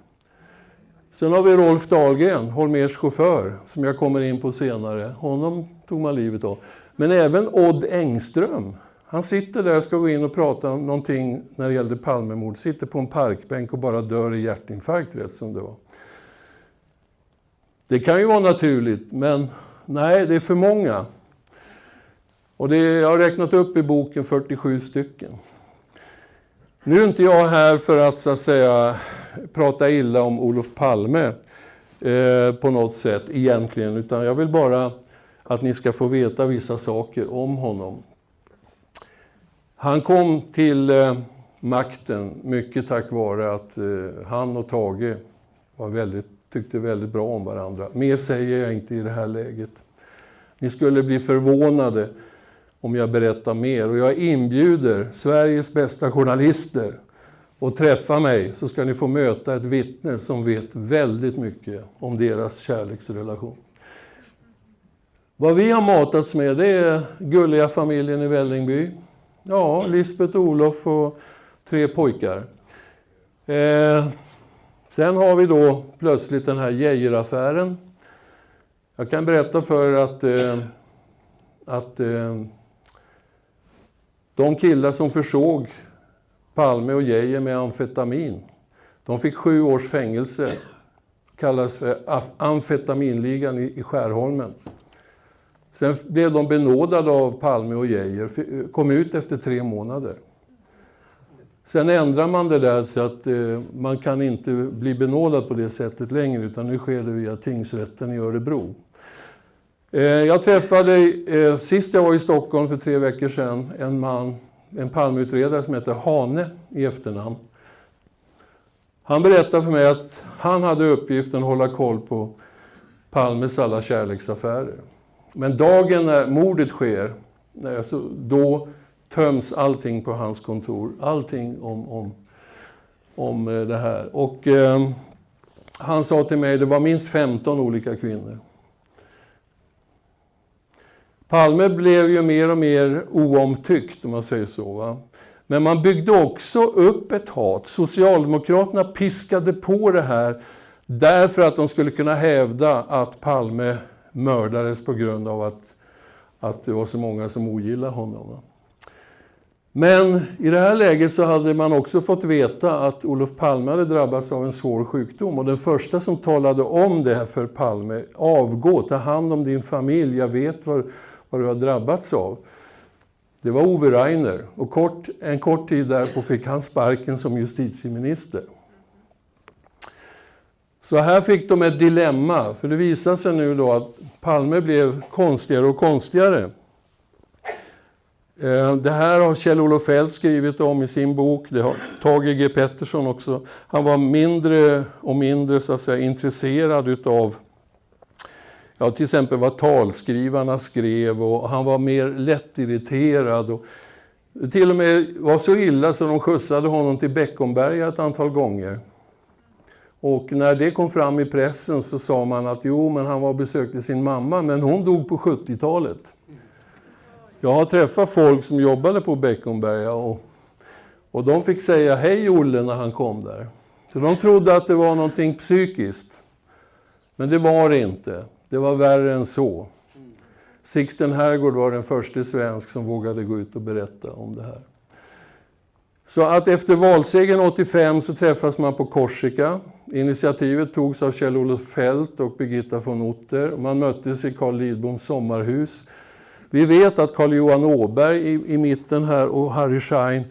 A: Sen har vi Rolf Dahlgren, Holmers chaufför, som jag kommer in på senare. Honom tog man livet av. Men även Odd Engström, han sitter där och ska gå in och prata om någonting när det gällde Palmemord. Sitter på en parkbänk och bara dör i hjärtinfarkt rätt som det var. Det kan ju vara naturligt, men nej, det är för många. Och det, jag har räknat upp i boken 47 stycken. Nu är inte jag här för att så att säga prata illa om Olof Palme eh, på något sätt egentligen, utan jag vill bara att ni ska få veta vissa saker om honom. Han kom till eh, makten mycket tack vare att eh, han och Tage var väldigt, tyckte väldigt bra om varandra. Mer säger jag inte i det här läget. Ni skulle bli förvånade om jag berättar mer. Och jag inbjuder Sveriges bästa journalister att träffa mig så ska ni få möta ett vittne som vet väldigt mycket om deras kärleksrelation. Vad vi har matats med det är gulliga familjen i Vällingby. Ja, Lisbeth, Olof och tre pojkar. Eh, sen har vi då plötsligt den här Geijeraffären. Jag kan berätta för att, eh, att eh, de killar som försåg Palme och Geijer med amfetamin, de fick sju års fängelse. Kallas för amfetaminligan i, i Skärholmen. Sen blev de benådade av Palme och Geijer, eh, kom ut efter tre månader. Sen ändrar man det där så att eh, man kan inte bli benådad på det sättet längre utan nu sker det via tingsrätten i Örebro. Eh, jag träffade, eh, sist jag var i Stockholm för tre veckor sedan, en man, en Palmeutredare som heter Hane i efternamn. Han berättade för mig att han hade uppgiften att hålla koll på Palmes alla kärleksaffärer. Men dagen när mordet sker, alltså, då töms allting på hans kontor. Allting om, om, om eh, det här. Och eh, han sa till mig, det var minst 15 olika kvinnor. Palme blev ju mer och mer oomtyckt, om man säger så. Va? Men man byggde också upp ett hat. Socialdemokraterna piskade på det här därför att de skulle kunna hävda att Palme mördades på grund av att, att det var så många som ogillade honom. Men i det här läget så hade man också fått veta att Olof Palme hade drabbats av en svår sjukdom. Och den första som talade om det här för Palme, avgå, ta hand om din familj, jag vet vad, vad du har drabbats av. Det var Ove Rainer och kort, en kort tid därpå fick han sparken som justitieminister. Så här fick de ett dilemma, för det visade sig nu då att Palme blev konstigare och konstigare. Eh, det här har Kjell-Olof Feldt skrivit om i sin bok, det har Tage G Pettersson också. Han var mindre och mindre så att säga, intresserad utav ja, till exempel vad talskrivarna skrev och han var mer lättirriterad. Och till och med var så illa så de skjutsade honom till Beckomberga ett antal gånger. Och när det kom fram i pressen så sa man att jo, men han var och besökte sin mamma, men hon dog på 70-talet. Jag har träffat folk som jobbade på Beckomberga och, och de fick säga hej Olle när han kom där. Så de trodde att det var någonting psykiskt. Men det var det inte. Det var värre än så. Sixten Herrgård var den första svensk som vågade gå ut och berätta om det här. Så att efter valsegern 85 så träffas man på Korsika. Initiativet togs av Kjell-Olof Fält och Birgitta von Otter. Man möttes i Carl Lidboms sommarhus. Vi vet att Carl-Johan Åberg i, i mitten här och Harry Schein,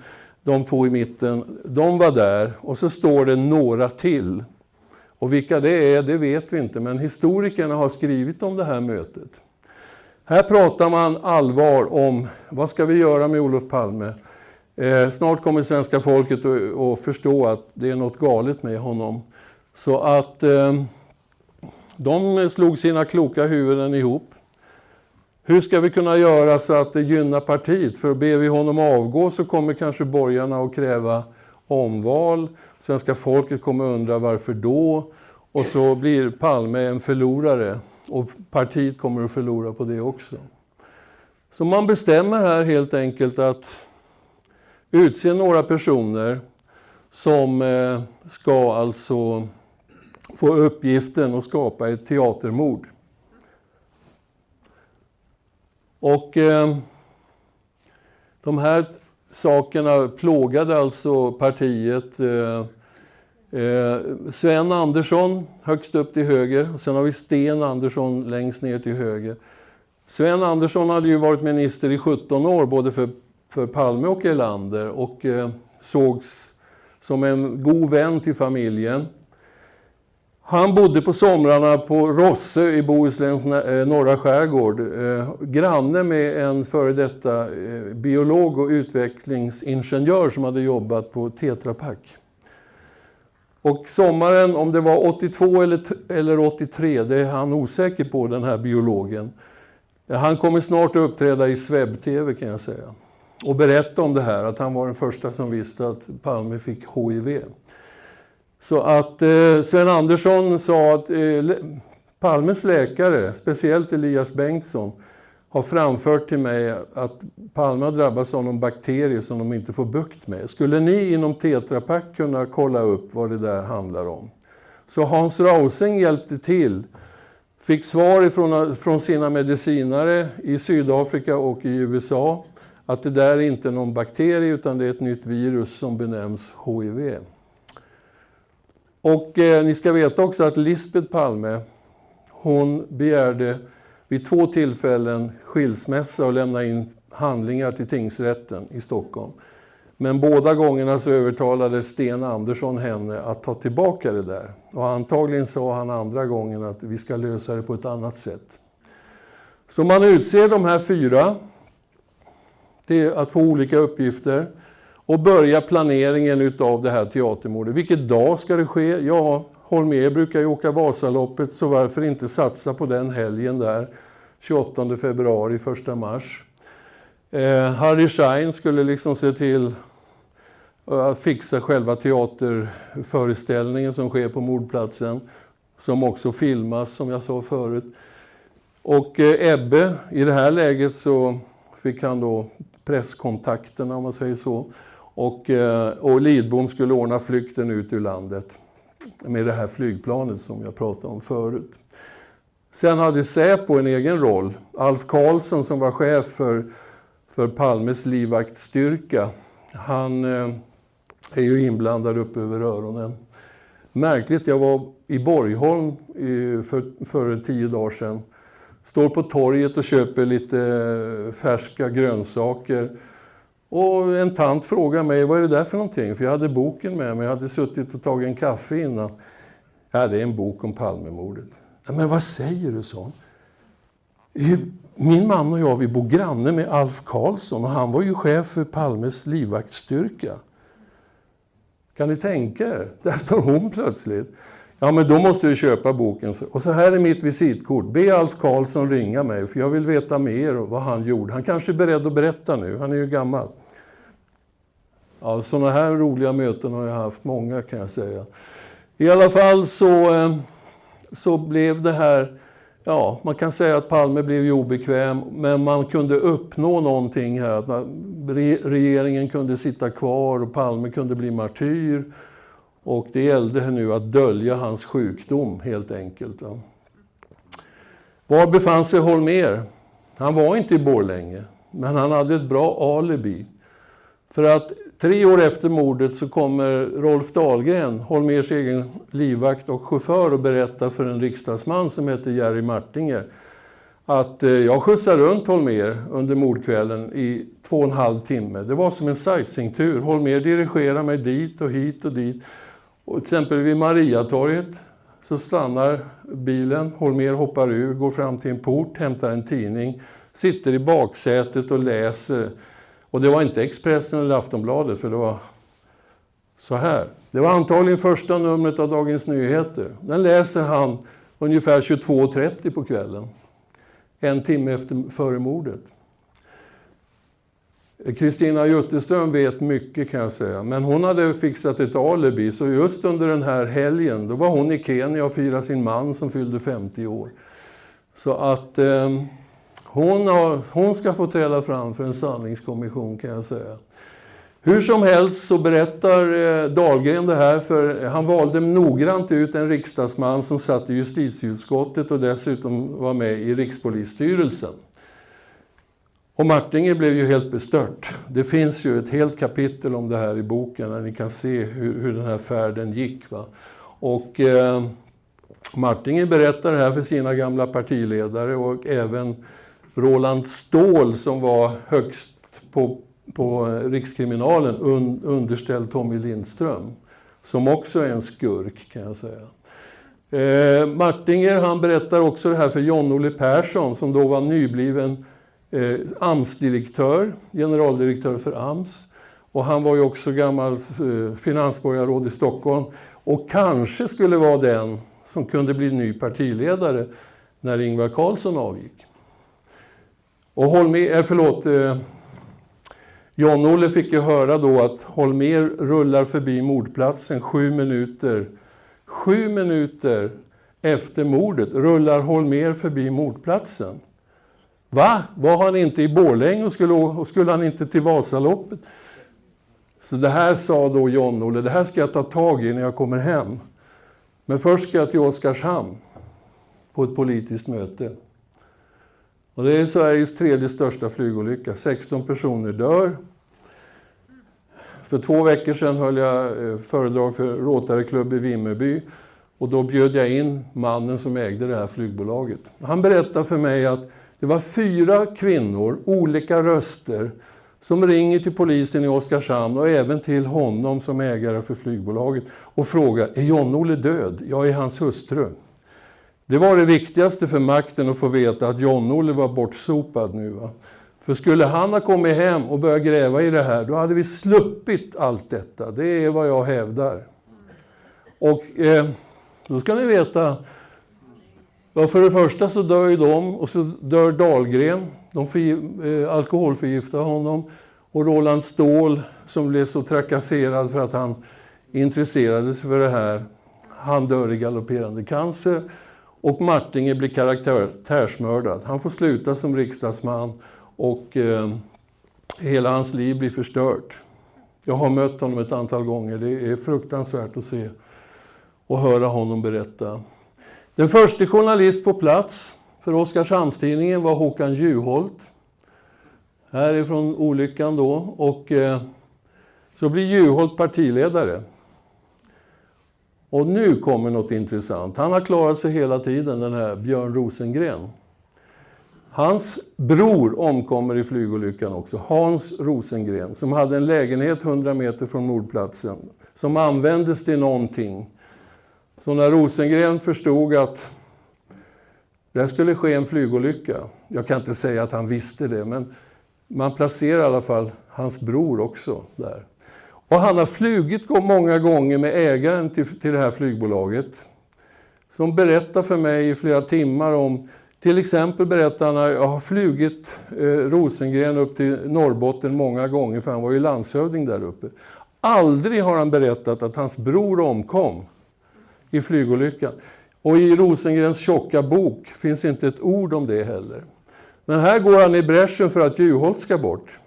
A: de två i mitten, de var där. Och så står det några till. Och vilka det är, det vet vi inte, men historikerna har skrivit om det här mötet. Här pratar man allvar om vad ska vi göra med Olof Palme? Eh, snart kommer svenska folket att förstå att det är något galet med honom. Så att eh, de slog sina kloka huvuden ihop. Hur ska vi kunna göra så att det gynnar partiet? För ber vi honom avgå så kommer kanske borgarna att kräva omval. Svenska folket kommer undra varför då? Och så blir Palme en förlorare och partiet kommer att förlora på det också. Så man bestämmer här helt enkelt att utse några personer som eh, ska alltså få uppgiften att skapa ett teatermord. Och eh, de här sakerna plågade alltså partiet. Eh, eh, Sven Andersson högst upp till höger och sen har vi Sten Andersson längst ner till höger. Sven Andersson hade ju varit minister i 17 år både för, för Palme och Erlander och eh, sågs som en god vän till familjen. Han bodde på somrarna på Rosse i Bohusläns eh, norra skärgård. Eh, granne med en före detta eh, biolog och utvecklingsingenjör som hade jobbat på Tetra Pak. Och sommaren, om det var 82 eller, eller 83, det är han osäker på, den här biologen. Han kommer snart att uppträda i Sveb-TV kan jag säga. Och berätta om det här, att han var den första som visste att Palme fick HIV. Så att eh, Sven Andersson sa att eh, Palmes läkare, speciellt Elias Bengtsson, har framfört till mig att Palme har drabbats av någon bakterie som de inte får bukt med. Skulle ni inom Tetra Pak kunna kolla upp vad det där handlar om? Så Hans Rausing hjälpte till, fick svar ifrån, från sina medicinare i Sydafrika och i USA att det där är inte någon bakterie utan det är ett nytt virus som benämns HIV. Och eh, ni ska veta också att Lisbeth Palme, hon begärde vid två tillfällen skilsmässa och lämna in handlingar till tingsrätten i Stockholm. Men båda gångerna så övertalade Sten Andersson henne att ta tillbaka det där. Och antagligen sa han andra gången att vi ska lösa det på ett annat sätt. Så man utser de här fyra till att få olika uppgifter och börja planeringen utav det här teatermordet. Vilket dag ska det ske? Ja, Holmér brukar ju åka Vasaloppet, så varför inte satsa på den helgen där, 28 februari, 1 mars. Eh, Harry Schein skulle liksom se till att fixa själva teaterföreställningen som sker på mordplatsen. Som också filmas, som jag sa förut. Och eh, Ebbe, i det här läget så fick han då presskontakterna om man säger så. Och, eh, och Lidbom skulle ordna flykten ut ur landet med det här flygplanet som jag pratade om förut. Sen hade Säpo en egen roll. Alf Karlsson som var chef för, för Palmes livvaktsstyrka, han eh, är ju inblandad upp över öronen. Märkligt, jag var i Borgholm eh, för, för tio dagar sedan. Står på torget och köper lite eh, färska grönsaker. Och en tant frågade mig, vad är det där för någonting? För jag hade boken med mig, jag hade suttit och tagit en kaffe innan. Ja, det är en bok om Palmemordet. Ja, men vad säger du, så? Min man och jag, vi bor granne med Alf Karlsson och han var ju chef för Palmes livvaktsstyrka. Kan ni tänka er? Där står hon plötsligt. Ja, men då måste du köpa boken. Och så här är mitt visitkort. Be Alf Karlsson ringa mig, för jag vill veta mer om vad han gjorde. Han kanske är beredd att berätta nu, han är ju gammal. Ja, sådana här roliga möten har jag haft många kan jag säga. I alla fall så, eh, så blev det här, ja, man kan säga att Palme blev ju obekväm, men man kunde uppnå någonting här. Att regeringen kunde sitta kvar och Palme kunde bli martyr. Och det gällde nu att dölja hans sjukdom helt enkelt. Var befann sig Holmer? Han var inte i Borlänge, men han hade ett bra alibi. För att tre år efter mordet så kommer Rolf Dahlgren, Holmers egen livvakt och chaufför och berättar för en riksdagsman som heter Jerry Martinger att eh, jag skjutsade runt Holmer under mordkvällen i två och en halv timme. Det var som en sightseeingtur. Holmer dirigerade mig dit och hit och dit. Och till exempel vid Mariatorget så stannar bilen, Holmer hoppar ur, går fram till en port, hämtar en tidning, sitter i baksätet och läser. Och det var inte Expressen eller Aftonbladet, för det var så här. Det var antagligen första numret av Dagens Nyheter. Den läser han ungefär 22.30 på kvällen. En timme efter, före mordet. Kristina Jutterström vet mycket kan jag säga, men hon hade fixat ett alibi, så just under den här helgen, då var hon i Kenya och firade sin man som fyllde 50 år. Så att eh, hon, har, hon ska få träda fram för en sanningskommission kan jag säga. Hur som helst så berättar eh, Dahlgren det här, för han valde noggrant ut en riksdagsman som satt i justitieutskottet och dessutom var med i Rikspolisstyrelsen. Och Martinger blev ju helt bestört. Det finns ju ett helt kapitel om det här i boken där ni kan se hur, hur den här färden gick. Va? Och eh, Martinger berättar det här för sina gamla partiledare och även Roland Ståhl som var högst på, på Rikskriminalen un, underställd Tommy Lindström. Som också är en skurk kan jag säga. Eh, Martinger han berättar också det här för John-Olle Persson som då var nybliven eh, AMS-direktör, generaldirektör för AMS. Och han var ju också gammal eh, finansborgarråd i Stockholm och kanske skulle vara den som kunde bli ny partiledare när Ingvar Carlsson avgick. Och Holmer, eh, förlåt, eh, John-Olle fick ju höra då att Holmer rullar förbi mordplatsen sju minuter. Sju minuter efter mordet rullar Holmer förbi mordplatsen. Va? Var han inte i Borlänge och skulle, och skulle han inte till Vasaloppet? Så det här sa då John-Olle, det här ska jag ta tag i när jag kommer hem. Men först ska jag till Oskarshamn på ett politiskt möte. Och det är Sveriges tredje största flygolycka. 16 personer dör. För två veckor sedan höll jag eh, föredrag för Rotaryklubb i Vimmerby. Och då bjöd jag in mannen som ägde det här flygbolaget. Han berättade för mig att det var fyra kvinnor, olika röster, som ringer till polisen i Oskarshamn och även till honom som ägare för flygbolaget och frågar, är John-Olle död? Jag är hans hustru. Det var det viktigaste för makten att få veta att John-Olle var bortsopad nu. Va? För skulle han ha kommit hem och börjat gräva i det här, då hade vi sluppit allt detta. Det är vad jag hävdar. Och eh, då ska ni veta Ja, för det första så dör ju de och så dör Dahlgren. De eh, alkoholförgiftar honom. Och Roland Ståhl som blev så trakasserad för att han intresserade sig för det här. Han dör i galopperande cancer. Och Martinge blir karaktärsmördad. Han får sluta som riksdagsman och eh, hela hans liv blir förstört. Jag har mött honom ett antal gånger. Det är fruktansvärt att se och höra honom berätta. Den första journalist på plats för Oskarshamnstidningen var Håkan Juholt. Härifrån olyckan då. Och eh, så blir Juholt partiledare. Och nu kommer något intressant. Han har klarat sig hela tiden, den här Björn Rosengren. Hans bror omkommer i flygolyckan också, Hans Rosengren, som hade en lägenhet 100 meter från mordplatsen, som användes till någonting. Så när Rosengren förstod att det skulle ske en flygolycka, jag kan inte säga att han visste det, men man placerar i alla fall hans bror också där. Och han har flugit många gånger med ägaren till, till det här flygbolaget, som berättar för mig i flera timmar om till exempel berättar han att jag har flugit eh, Rosengren upp till Norrbotten många gånger, för han var ju landshövding där uppe. Aldrig har han berättat att hans bror omkom i flygolyckan. Och i Rosengrens tjocka bok finns inte ett ord om det heller. Men här går han i bräschen för att Juholt ska bort.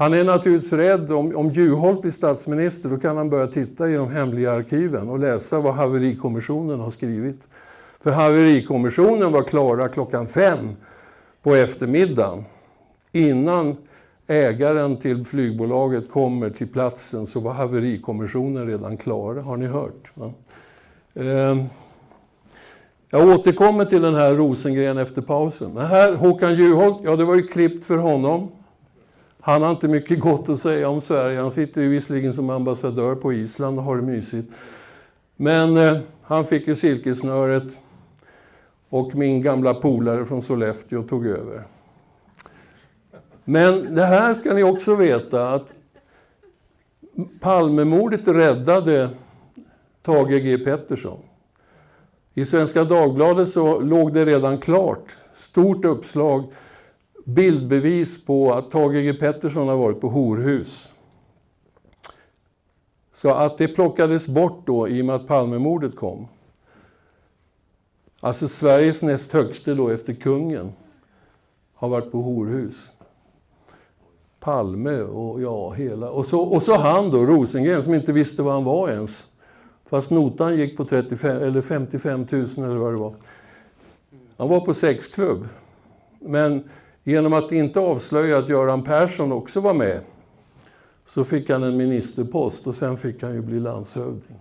A: Han är naturligtvis rädd, om, om Juholt blir statsminister, då kan han börja titta i de hemliga arkiven och läsa vad haverikommissionen har skrivit. För haverikommissionen var klara klockan fem på eftermiddagen. Innan ägaren till flygbolaget kommer till platsen så var haverikommissionen redan klar. Har ni hört? Va? Ehm, jag återkommer till den här Rosengren efter pausen. Men här, Håkan Juholt, ja det var ju klippt för honom. Han har inte mycket gott att säga om Sverige. Han sitter ju visserligen som ambassadör på Island och har det mysigt. Men eh, han fick ju silkesnöret och min gamla polare från Sollefteå tog över. Men det här ska ni också veta att Palmemordet räddade Tage G Pettersson. I Svenska Dagbladet så låg det redan klart, stort uppslag, bildbevis på att Tage G Pettersson har varit på horhus. Så att det plockades bort då i och med att Palmemordet kom. Alltså Sveriges näst högste då efter kungen har varit på horhus. Palme och ja, hela. Och så, och så han då, Rosengren, som inte visste vad han var ens. Fast notan gick på 35, eller 55 000 eller vad det var. Han var på sexklubb. Men genom att inte avslöja att Göran Persson också var med så fick han en ministerpost och sen fick han ju bli landshövding.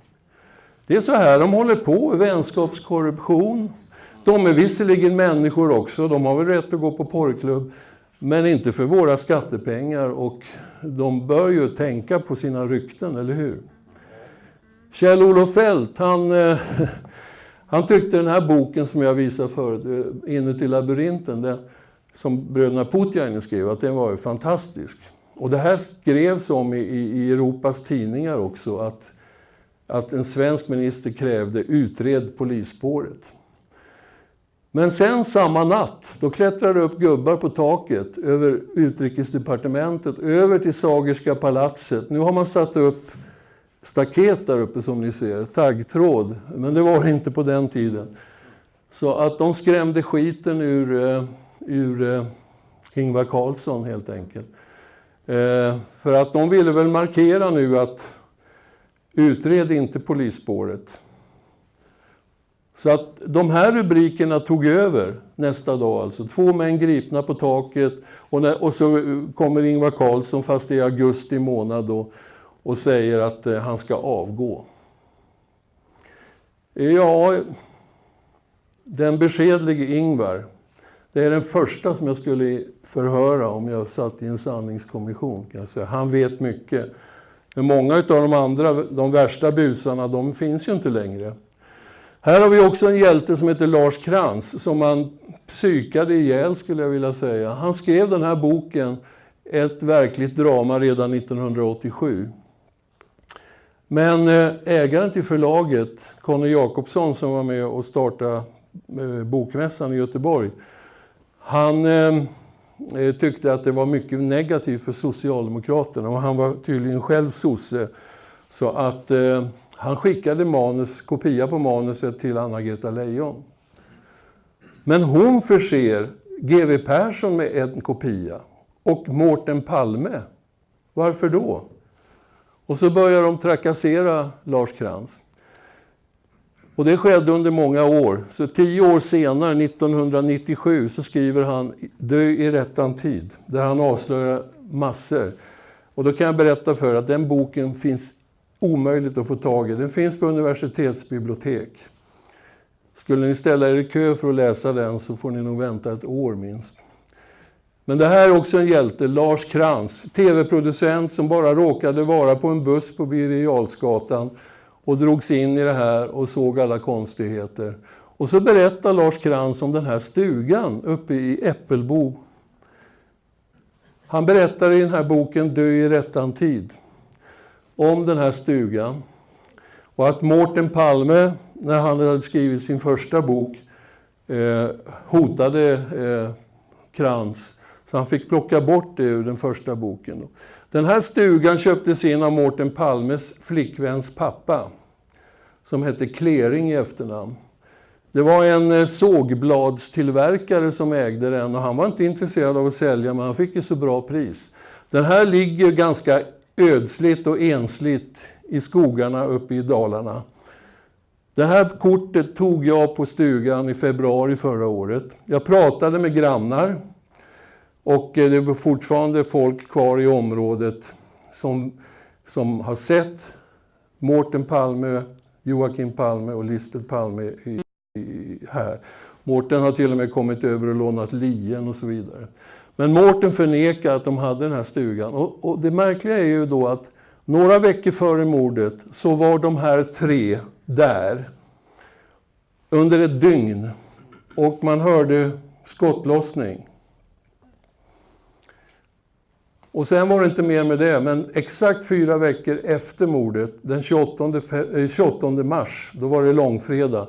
A: Det är så här de håller på, vänskapskorruption. De är visserligen människor också, de har väl rätt att gå på porrklubb, men inte för våra skattepengar och de bör ju tänka på sina rykten, eller hur? Kjell-Olof Feldt, han, eh, han tyckte den här boken som jag visade förut, eh, Inuti labyrinten, den, som bröderna Putjainen skrev, att den var fantastisk. Och det här skrevs om i, i Europas tidningar också, att att en svensk minister krävde utred polisspåret. Men sen samma natt, då klättrade det upp gubbar på taket över utrikesdepartementet, över till Sagerska palatset. Nu har man satt upp staket där uppe som ni ser, taggtråd, men det var det inte på den tiden. Så att de skrämde skiten ur, eh, ur eh, Ingvar Carlsson helt enkelt. Eh, för att de ville väl markera nu att Utred inte polisspåret. Så att de här rubrikerna tog över nästa dag. Alltså två män gripna på taket och, när, och så kommer Ingvar Carlsson, fast det är augusti månad då, och säger att eh, han ska avgå. Ja, den beskedlige Ingvar, det är den första som jag skulle förhöra om jag satt i en sanningskommission. Kan jag säga. Han vet mycket. Men många av de andra, de värsta busarna, de finns ju inte längre. Här har vi också en hjälte som heter Lars Krantz som man psykade ihjäl skulle jag vilja säga. Han skrev den här boken, ett verkligt drama, redan 1987. Men eh, ägaren till förlaget, Conny Jakobsson som var med och startade eh, bokmässan i Göteborg. Han ehm, eh, tyckte att det var mycket negativt för Socialdemokraterna och han var tydligen själv sosse. Så att eh, han skickade manus, kopia på manuset till Anna-Greta Leijon. Men hon förser GW Persson med en kopia och Mårten Palme. Varför då? Och så börjar de trakassera Lars Krantz. Och det skedde under många år. Så tio år senare, 1997, så skriver han Dö i rättan tid, där han avslöjar massor. Och då kan jag berätta för er att den boken finns omöjligt att få tag i. Den finns på universitetsbibliotek. Skulle ni ställa er i kö för att läsa den så får ni nog vänta ett år minst. Men det här är också en hjälte, Lars Krantz, tv-producent som bara råkade vara på en buss på Birger och drogs in i det här och såg alla konstigheter. Och så berättar Lars Krantz om den här stugan uppe i Äppelbo. Han berättar i den här boken Dö i rättan tid om den här stugan. Och att Mårten Palme, när han hade skrivit sin första bok, eh, hotade eh, Krantz. Så han fick plocka bort det ur den första boken. Den här stugan köptes in av Mårten Palmes flickväns pappa, som hette Klering i efternamn. Det var en eh, sågbladstillverkare som ägde den och han var inte intresserad av att sälja men han fick ju så bra pris. Den här ligger ganska ödsligt och ensligt i skogarna uppe i Dalarna. Det här kortet tog jag på stugan i februari förra året. Jag pratade med grannar och eh, det var fortfarande folk kvar i området som, som har sett Mårten Palme, Joakim Palme och Lisbeth Palme i, i, här. Mårten har till och med kommit över och lånat lien och så vidare. Men Mårten förnekar att de hade den här stugan. Och, och, det märkliga är ju då att några veckor före mordet så var de här tre där under ett dygn. Och man hörde skottlossning. Och sen var det inte mer med det, men exakt fyra veckor efter mordet, den 28, 28 eh, mars, då var det långfredag,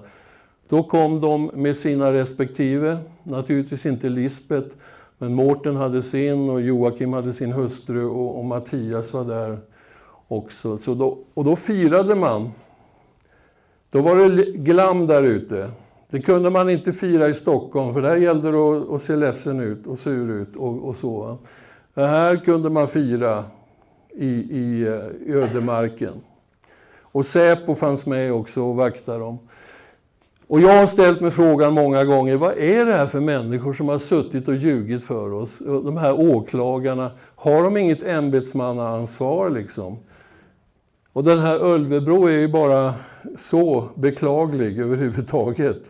A: då kom de med sina respektive, naturligtvis inte Lisbet, men Mårten hade sin och Joakim hade sin hustru och, och Mattias var där också. Så då, och då firade man. Då var det glam där ute. Det kunde man inte fira i Stockholm, för där gällde det att, att se ledsen ut och sur ut och, och så. Det här kunde man fira i, i, i ödemarken. Och Säpo fanns med också och vaktade dem. Och jag har ställt mig frågan många gånger, vad är det här för människor som har suttit och ljugit för oss? De här åklagarna, har de inget ämbetsmannaansvar liksom? Och den här Ölvebro är ju bara så beklaglig överhuvudtaget.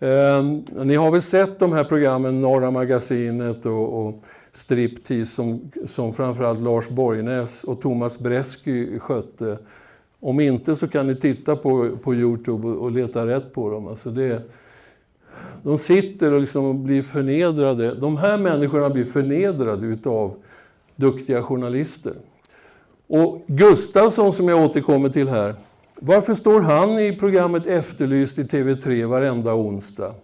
A: Eh, ni har väl sett de här programmen, Norra Magasinet och, och Striptease, som, som framförallt Lars Borgnäs och Thomas Bresky skötte. Om inte så kan ni titta på, på Youtube och, och leta rätt på dem. Alltså det, de sitter och liksom blir förnedrade. De här människorna blir förnedrade utav duktiga journalister. Och Gustafsson som jag återkommer till här, varför står han i programmet Efterlyst i TV3 varenda onsdag?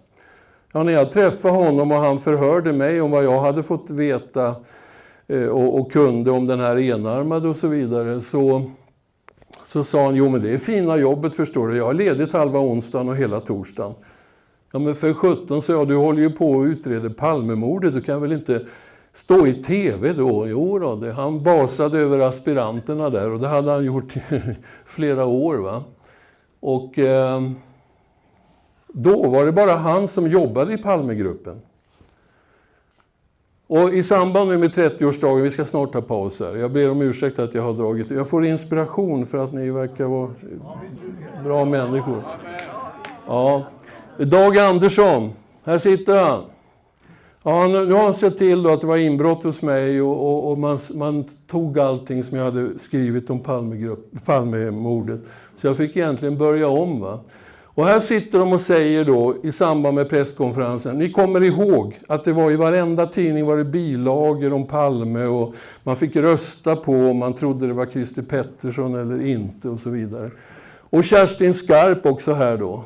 A: Ja, när jag träffade honom och han förhörde mig om vad jag hade fått veta eh, och, och kunde om den här enarmade och så vidare, så så sa han, jo men det är fina jobbet förstår du, jag är ledigt halva onsdagen och hela torsdagen. Ja men för sjutton, sa jag, du håller ju på och utreder Palmemordet, du kan väl inte stå i TV då? Jo då, det, han basade över aspiranterna där och det hade han gjort i flera år. Va? Och eh, då var det bara han som jobbade i Palmegruppen. Och i samband med 30-årsdagen, vi ska snart ta paus här, jag ber om ursäkt att jag har dragit Jag får inspiration för att ni verkar vara bra människor. Ja. Dag Andersson, här sitter han. Ja, nu har han sett till att det var inbrott hos mig och, och, och man, man, tog allting som jag hade skrivit om Palmemordet. Så jag fick egentligen börja om. Va? Och här sitter de och säger då i samband med presskonferensen, ni kommer ihåg att det var i varenda tidning var det bilagor om Palme och man fick rösta på om man trodde det var Christer Pettersson eller inte och så vidare. Och Kerstin Skarp också här då.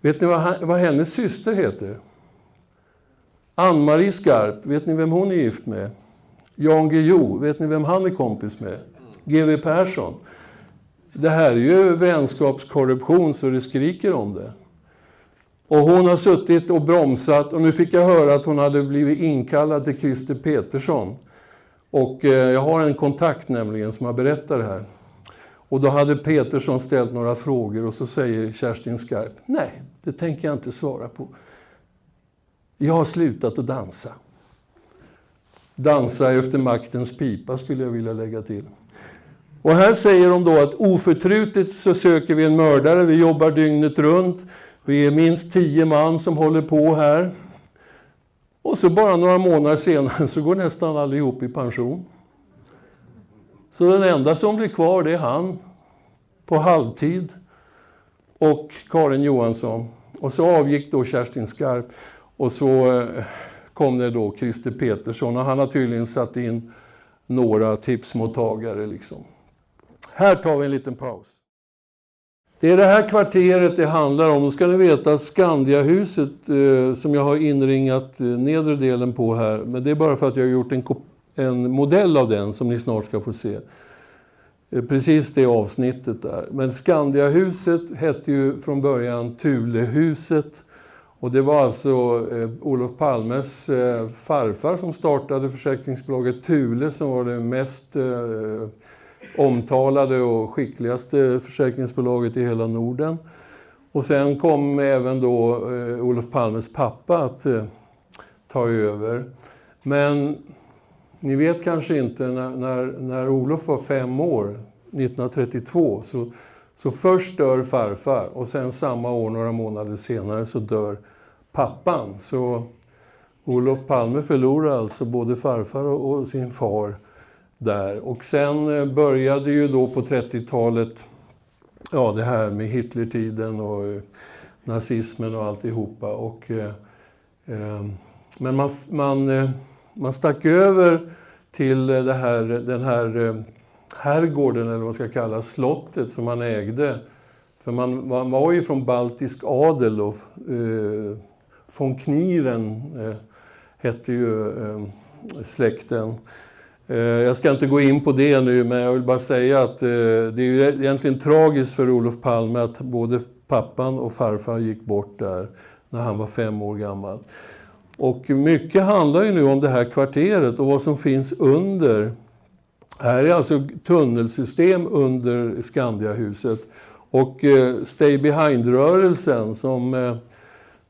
A: Vet ni vad, vad hennes syster heter? Ann-Marie Skarp, vet ni vem hon är gift med? Jan Guillou, vet ni vem han är kompis med? GW Persson. Det här är ju vänskapskorruption så det skriker om det. Och hon har suttit och bromsat och nu fick jag höra att hon hade blivit inkallad till Christer Petersson. Och eh, jag har en kontakt nämligen som har berättat det här. Och då hade Petersson ställt några frågor och så säger Kerstin Skarp, nej, det tänker jag inte svara på. Jag har slutat att dansa. Dansa efter maktens pipa skulle jag vilja lägga till. Och här säger de då att oförtrutet så söker vi en mördare, vi jobbar dygnet runt. Vi är minst tio man som håller på här. Och så bara några månader senare så går nästan allihop i pension. Så den enda som blir kvar det är han på halvtid och Karin Johansson. Och så avgick då Kerstin Skarp och så eh, kom det då Christer Petersson och han har tydligen satt in några tipsmottagare. Liksom. Här tar vi en liten paus. Det är det här kvarteret det handlar om. Då ska ni veta att Skandiahuset, eh, som jag har inringat eh, nedre delen på här, men det är bara för att jag har gjort en, en modell av den som ni snart ska få se. Eh, precis det avsnittet där. Men Skandiahuset hette ju från början Tulehuset. Och det var alltså eh, Olof Palmes eh, farfar som startade försäkringsbolaget Thule som var det mest eh, omtalade och skickligaste försäkringsbolaget i hela Norden. Och sen kom även då eh, Olof Palmes pappa att eh, ta över. Men ni vet kanske inte, när, när, när Olof var fem år, 1932, så, så först dör farfar och sen samma år, några månader senare, så dör pappan. Så Olof Palme förlorar alltså både farfar och, och sin far där. Och sen eh, började ju då på 30-talet ja, det här med Hitlertiden och eh, nazismen och alltihopa. Och, eh, ehm, men man, man, eh, man stack över till det här, den här herrgården, eller vad man ska kalla slottet, som man ägde. För man, man var ju från baltisk adel och eh, von Kniren eh, hette ju eh, släkten. Eh, jag ska inte gå in på det nu, men jag vill bara säga att eh, det är egentligen tragiskt för Olof Palme att både pappan och farfar gick bort där när han var fem år gammal. Och mycket handlar ju nu om det här kvarteret och vad som finns under. Här är alltså tunnelsystem under Skandiahuset. Och eh, Stay Behind-rörelsen som eh,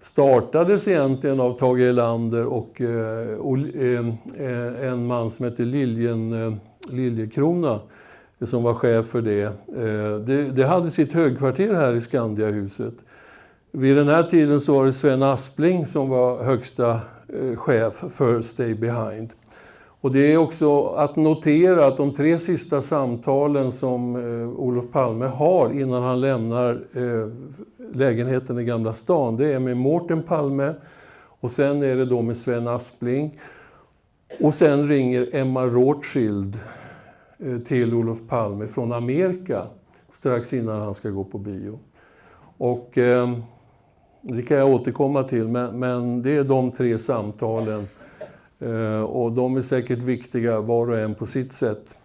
A: startades egentligen av Tage Erlander och eh, eh, eh, en man som hette Liljen, Liljekrona som var chef för det. Det. det. hade sitt högkvarter här i Skandiahuset. Vid den här tiden så var det Sven Aspling som var högsta chef för Stay Behind. Och det är också att notera att de tre sista samtalen som eh, Olof Palme har innan han lämnar eh, lägenheten i Gamla stan, det är med Mårten Palme och sen är det då med Sven Aspling. Och sen ringer Emma Rothschild eh, till Olof Palme från Amerika strax innan han ska gå på bio. Och eh, det kan jag återkomma till, men, men det är de tre samtalen Eh, och de är säkert viktiga var och en på sitt sätt.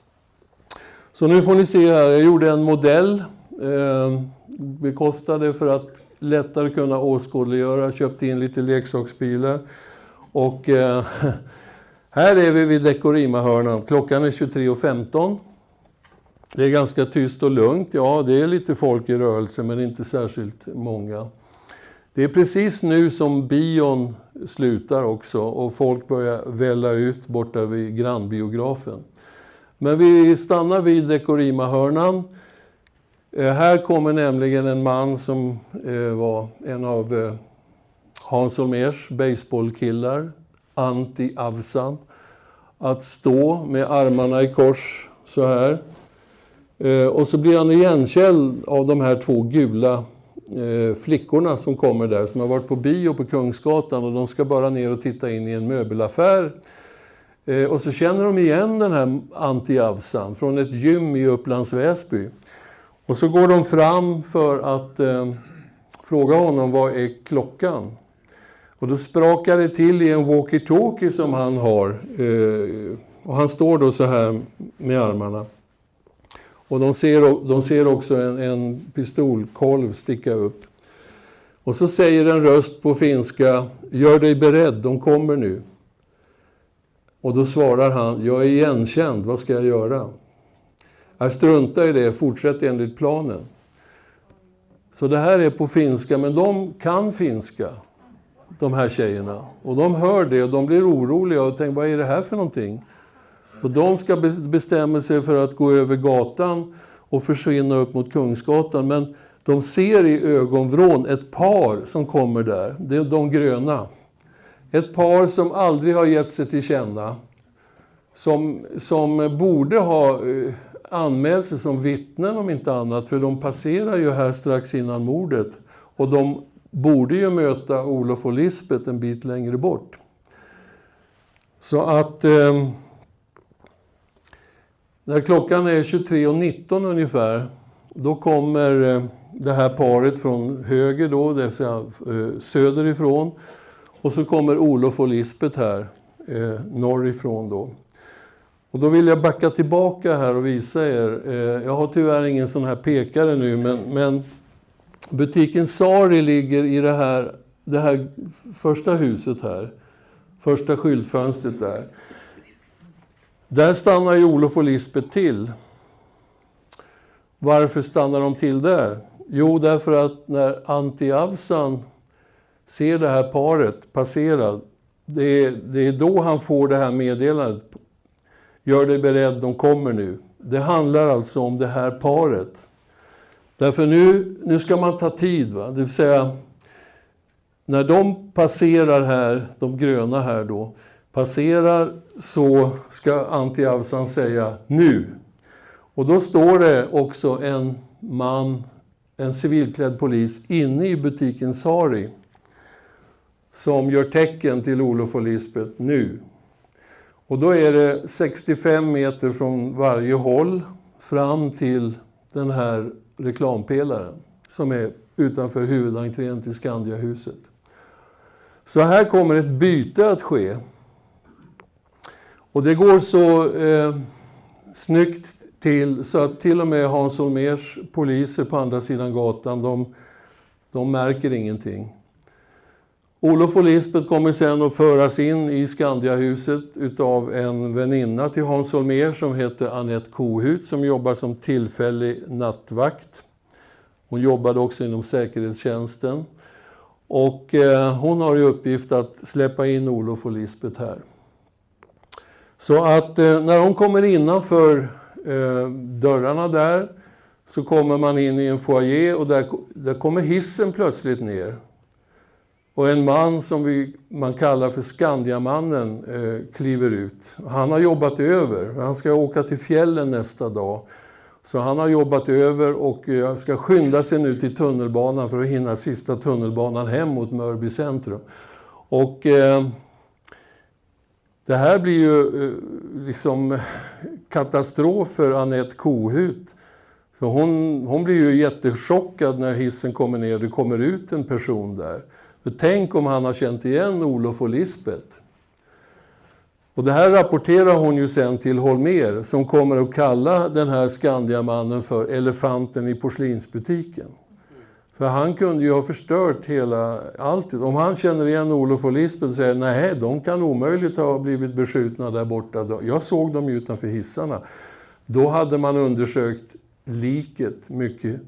A: Så nu får ni se här, jag gjorde en modell. Eh, Bekostade för att lättare kunna åskådliggöra, köpte in lite leksaksbilar. Och eh, här är vi vid Dekorima-hörnan. Klockan är 23.15. Det är ganska tyst och lugnt. Ja, det är lite folk i rörelse, men inte särskilt många. Det är precis nu som bion slutar också och folk börjar välla ut borta vid grannbiografen. Men vi stannar vid Dekorima-hörnan. Eh, här kommer nämligen en man som eh, var en av eh, Hans Holmérs baseballkillar, Antti Avsan, att stå med armarna i kors så här. Och så blir han igenkänd av de här två gula Eh, flickorna som kommer där, som har varit på bio på Kungsgatan och de ska bara ner och titta in i en möbelaffär. Eh, och så känner de igen den här Anti Avsan från ett gym i Upplands Väsby. Och så går de fram för att eh, fråga honom vad är klockan? Och då sprakar det till i en walkie-talkie som han har. Eh, och han står då så här med armarna. Och de ser, de ser också en, en pistolkolv sticka upp. Och så säger en röst på finska, gör dig beredd, de kommer nu. Och då svarar han, jag är igenkänd, vad ska jag göra? Jag struntar i det, fortsätt enligt planen. Så det här är på finska, men de kan finska, de här tjejerna. Och de hör det och de blir oroliga och tänker, vad är det här för någonting? Och de ska bestämma sig för att gå över gatan och försvinna upp mot Kungsgatan. Men de ser i ögonvrån ett par som kommer där. Det är de gröna. Ett par som aldrig har gett sig till känna. Som, som borde ha eh, anmält sig som vittnen om inte annat, för de passerar ju här strax innan mordet. Och de borde ju möta Olof och Lisbet en bit längre bort. Så att... Eh, när klockan är 23.19 ungefär, då kommer eh, det här paret från höger då, det vill säga eh, söderifrån. Och så kommer Olof och Lisbet här, eh, norrifrån då. Och då vill jag backa tillbaka här och visa er. Jag har tyvärr ingen sån här pekare nu, men, men butiken Sari ligger i det här, det här första huset här. Första skyltfönstret där. Där stannar ju Olof och Lisbet till. Varför stannar de till där? Jo, därför att när Antti Avsan ser det här paret passera, det är, det är då han får det här meddelandet. Gör dig beredd, de kommer nu. Det handlar alltså om det här paret. Därför nu, nu ska man ta tid, va? det vill säga när de passerar här, de gröna här då, passerar så ska Antti Avsan säga nu. Och då står det också en man, en civilklädd polis, inne i butiken Sari som gör tecken till Olof och Lisbeth nu. Och då är det 65 meter från varje håll fram till den här reklampelaren som är utanför huvudentrén till Skandiahuset. Så här kommer ett byte att ske. Och det går så eh, snyggt till så att till och med Hans Holmers poliser på andra sidan gatan, de, de märker ingenting. Olof och Lisbeth kommer sen att föras in i Skandiahuset utav en väninna till Hans Holmér som heter Annette Kohut som jobbar som tillfällig nattvakt. Hon jobbade också inom säkerhetstjänsten. Och eh, hon har i uppgift att släppa in Olof och Lisbeth här. Så att eh, när de kommer innanför eh, dörrarna där så kommer man in i en foyer och där, där kommer hissen plötsligt ner. Och en man som vi, man kallar för Skandiamannen eh, kliver ut. Han har jobbat över. Han ska åka till fjällen nästa dag. Så han har jobbat över och eh, ska skynda sig nu till tunnelbanan för att hinna sista tunnelbanan hem mot Mörby centrum. Och eh, det här blir ju eh, liksom katastrof för Annette Kohut. Så hon, hon blir ju jättechockad när hissen kommer ner och det kommer ut en person där. För tänk om han har känt igen Olof och Lisbeth. Och det här rapporterar hon ju sen till Holmer som kommer att kalla den här Skandiamannen för elefanten i porslinsbutiken. För han kunde ju ha förstört hela allt. Om han känner igen Olof och Lisbeth och säger nej, de kan omöjligt ha blivit beskjutna där borta. Jag såg dem ju utanför hissarna. Då hade man undersökt liket mycket,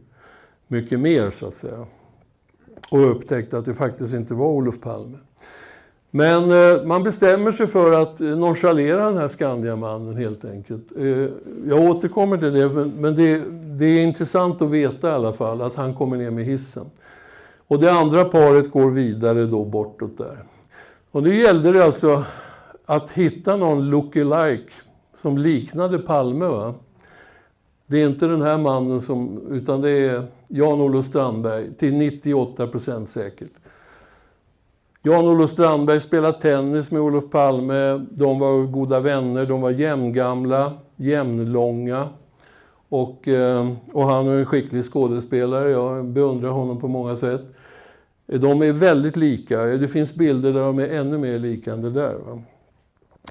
A: mycket mer så att säga. Och upptäckt att det faktiskt inte var Olof Palme. Men eh, man bestämmer sig för att eh, nonchalera den här Skandiamannen helt enkelt. Eh, jag återkommer till det, men det, det, är intressant att veta i alla fall att han kommer ner med hissen. Och det andra paret går vidare då bortåt där. Och nu gällde det alltså att hitta någon lookalike som liknade Palme. Va? Det är inte den här mannen som, utan det är Jan-Olof Strandberg, till 98 procent säkert. Jan-Olof Strandberg spelade tennis med Olof Palme. De var goda vänner, de var jämngamla, jämnlånga. Och, eh, och han är en skicklig skådespelare, jag beundrar honom på många sätt. De är väldigt lika. Det finns bilder där de är ännu mer lika än det där. Va?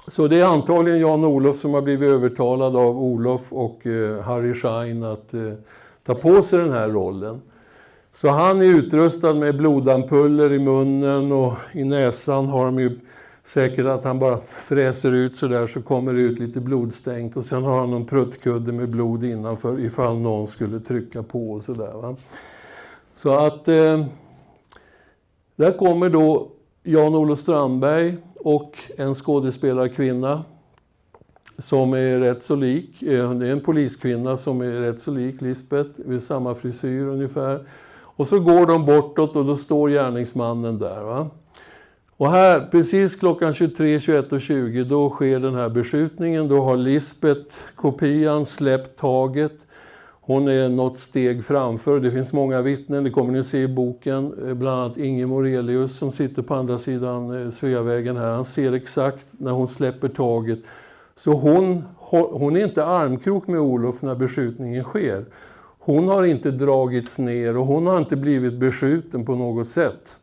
A: Så det är antagligen Jan-Olof som har blivit övertalad av Olof och eh, Harry Schein att eh, ta på sig den här rollen. Så han är utrustad med blodampuller i munnen och i näsan har de ju säkert att han bara fräser ut så där så kommer det ut lite blodstänk och sen har han en pruttkudde med blod innanför ifall någon skulle trycka på och sådär. Så att eh, där kommer då Jan-Olof Strandberg och en skådespelarkvinna som är rätt så lik. Eh, det är en poliskvinna som är rätt så lik Lisbeth, med samma frisyr ungefär. Och så går de bortåt och då står gärningsmannen där. Va? Och här, precis klockan 23, 21 och 20, då sker den här beskjutningen. Då har Lisbeth, kopian, släppt taget. Hon är något steg framför. Det finns många vittnen, det kommer ni se i boken. Eh, bland annat Inge Morelius som sitter på andra sidan eh, Sveavägen här. Han ser exakt när hon släpper taget. Så hon, hon är inte armkrok med Olof när beskjutningen sker. Hon har inte dragits ner och hon har inte blivit beskjuten på något sätt.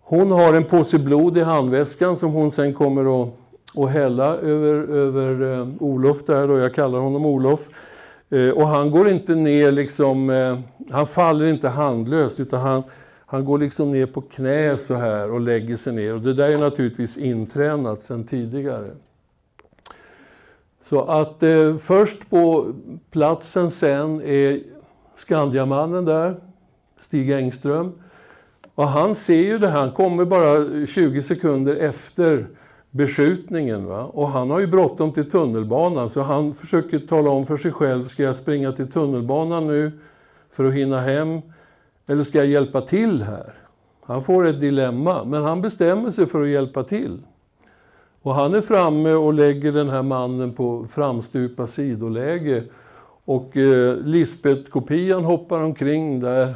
A: Hon har en påse blod i handväskan som hon sen kommer att, att hälla över, över eh, Olof där då, jag kallar honom Olof. Eh, och han går inte ner liksom, eh, han faller inte handlöst utan han, han går liksom ner på knä så här och lägger sig ner. Och det där är naturligtvis intränat sedan tidigare. Så att eh, först på platsen sen är Skandiamannen där, Stig Engström. Och han ser ju det här, han kommer bara 20 sekunder efter beskjutningen. Va? Och han har ju bråttom till tunnelbanan så han försöker tala om för sig själv, ska jag springa till tunnelbanan nu för att hinna hem? Eller ska jag hjälpa till här? Han får ett dilemma, men han bestämmer sig för att hjälpa till. Och han är framme och lägger den här mannen på framstupa sidoläge. Och eh, Lisbeth-kopian hoppar omkring där.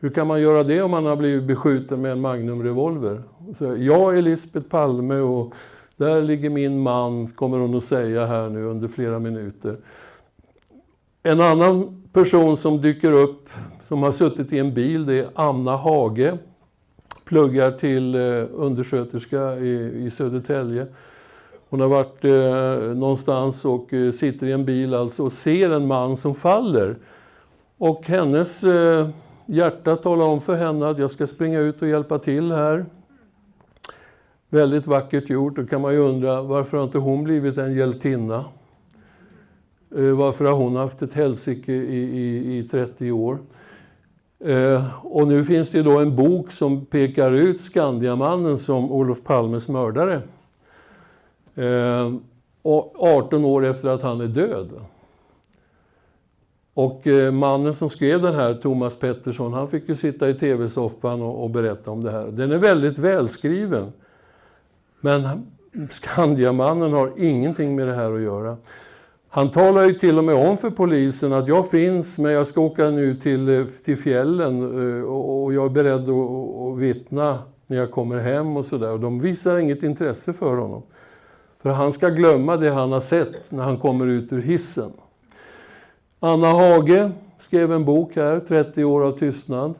A: Hur kan man göra det om man har blivit beskjuten med en Magnum-revolver? jag är Lisbeth Palme och där ligger min man, kommer hon att säga här nu under flera minuter. En annan person som dyker upp, som har suttit i en bil, det är Anna Hage pluggar till eh, undersköterska i, i Södertälje. Hon har varit eh, någonstans och eh, sitter i en bil alltså och ser en man som faller. Och hennes eh, hjärta talar om för henne att jag ska springa ut och hjälpa till här. Väldigt vackert gjort. Då kan man ju undra varför har inte hon blivit en hjältinna? Eh, varför har hon haft ett helsike i, i, i 30 år? Eh, och nu finns det då en bok som pekar ut Skandiamannen som Olof Palmes mördare. Eh, och 18 år efter att han är död. Och eh, mannen som skrev den här, Thomas Pettersson, han fick ju sitta i tv-soffan och, och, berätta om det här. Den är väldigt välskriven. Men Skandiamannen har ingenting med det här att göra. Han talar ju till och med om för polisen att jag finns, men jag ska åka nu till, eh, till fjällen eh, och jag är beredd att, att vittna när jag kommer hem och sådär. Och de visar inget intresse för honom. För han ska glömma det han har sett när han kommer ut ur hissen. Anna Hage skrev en bok här, 30 år av tystnad.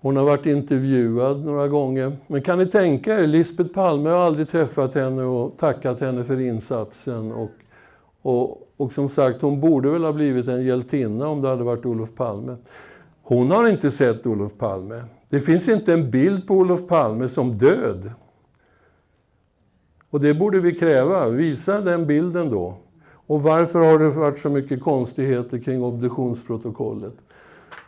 A: Hon har varit intervjuad några gånger. Men kan ni tänka er, Lisbeth Palme har aldrig träffat henne och tackat henne för insatsen. Och och, och som sagt, hon borde väl ha blivit en hjältinna om det hade varit Olof Palme. Hon har inte sett Olof Palme. Det finns inte en bild på Olof Palme som död. Och det borde vi kräva. Visa den bilden då. Och varför har det varit så mycket konstigheter kring obduktionsprotokollet?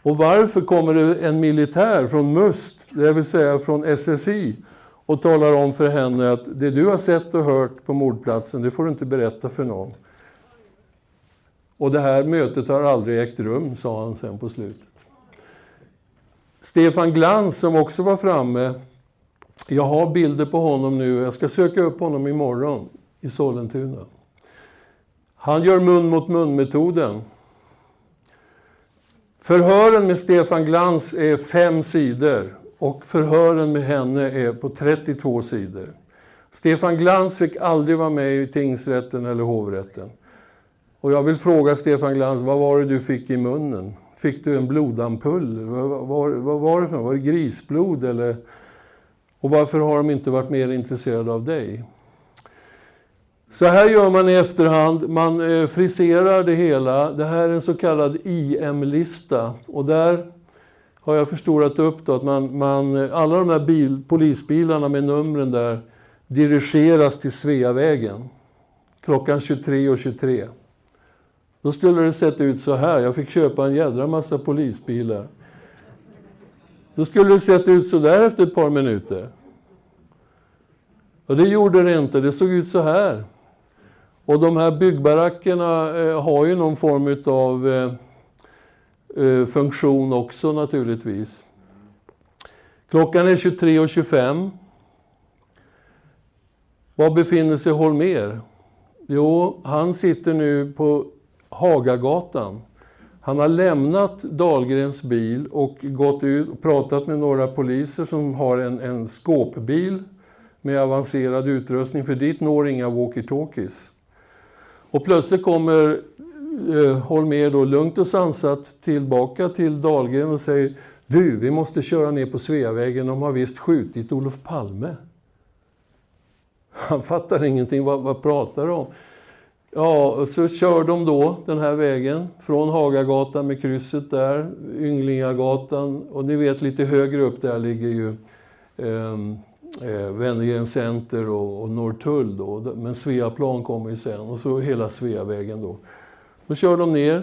A: Och varför kommer det en militär från MUST, det vill säga från SSI, och talar om för henne att det du har sett och hört på mordplatsen, det får du inte berätta för någon. Och det här mötet har aldrig ägt rum, sa han sen på slutet. Stefan Glans som också var framme, jag har bilder på honom nu, jag ska söka upp honom imorgon i Sollentuna. Han gör mun mot mun-metoden. Förhören med Stefan Glans är fem sidor och förhören med henne är på 32 sidor. Stefan Glans fick aldrig vara med i tingsrätten eller hovrätten. Och jag vill fråga Stefan Glans, vad var det du fick i munnen? fick du en blodampull? Vad, vad, vad var det för något? Var det grisblod eller? Och varför har de inte varit mer intresserade av dig? Så här gör man i efterhand. Man eh, friserar det hela. Det här är en så kallad IM-lista. Och där har jag förstorat upp då att man, man, alla de här bil, polisbilarna med numren där dirigeras till Sveavägen klockan 23.23. 23. Då skulle det sett ut så här. Jag fick köpa en jädra massa polisbilar. Då skulle det sett ut så där efter ett par minuter. Och det gjorde det inte. Det såg ut så här. Och de här byggbarackerna eh, har ju någon form av eh, eh, funktion också naturligtvis. Klockan är 23.25. Var befinner sig Holmer? Jo, han sitter nu på Hagagatan. Han har lämnat Dahlgrens bil och gått ut och pratat med några poliser som har en, en skåpbil med avancerad utrustning, för dit når inga walkie-talkies. Och plötsligt kommer eh, Holmér då lugnt och sansat tillbaka till Dahlgren och säger Du, vi måste köra ner på Sveavägen, de har visst skjutit Olof Palme. Han fattar ingenting, vad, vad pratar de om? Ja, och så kör de då den här vägen från Hagagatan med krysset där, Ynglingagatan och ni vet lite högre upp där ligger ju ehm, eh, Wennergren Center och, och Norrtull då. Men Sveaplan kommer ju sen och så hela Sveavägen då. Då kör de ner,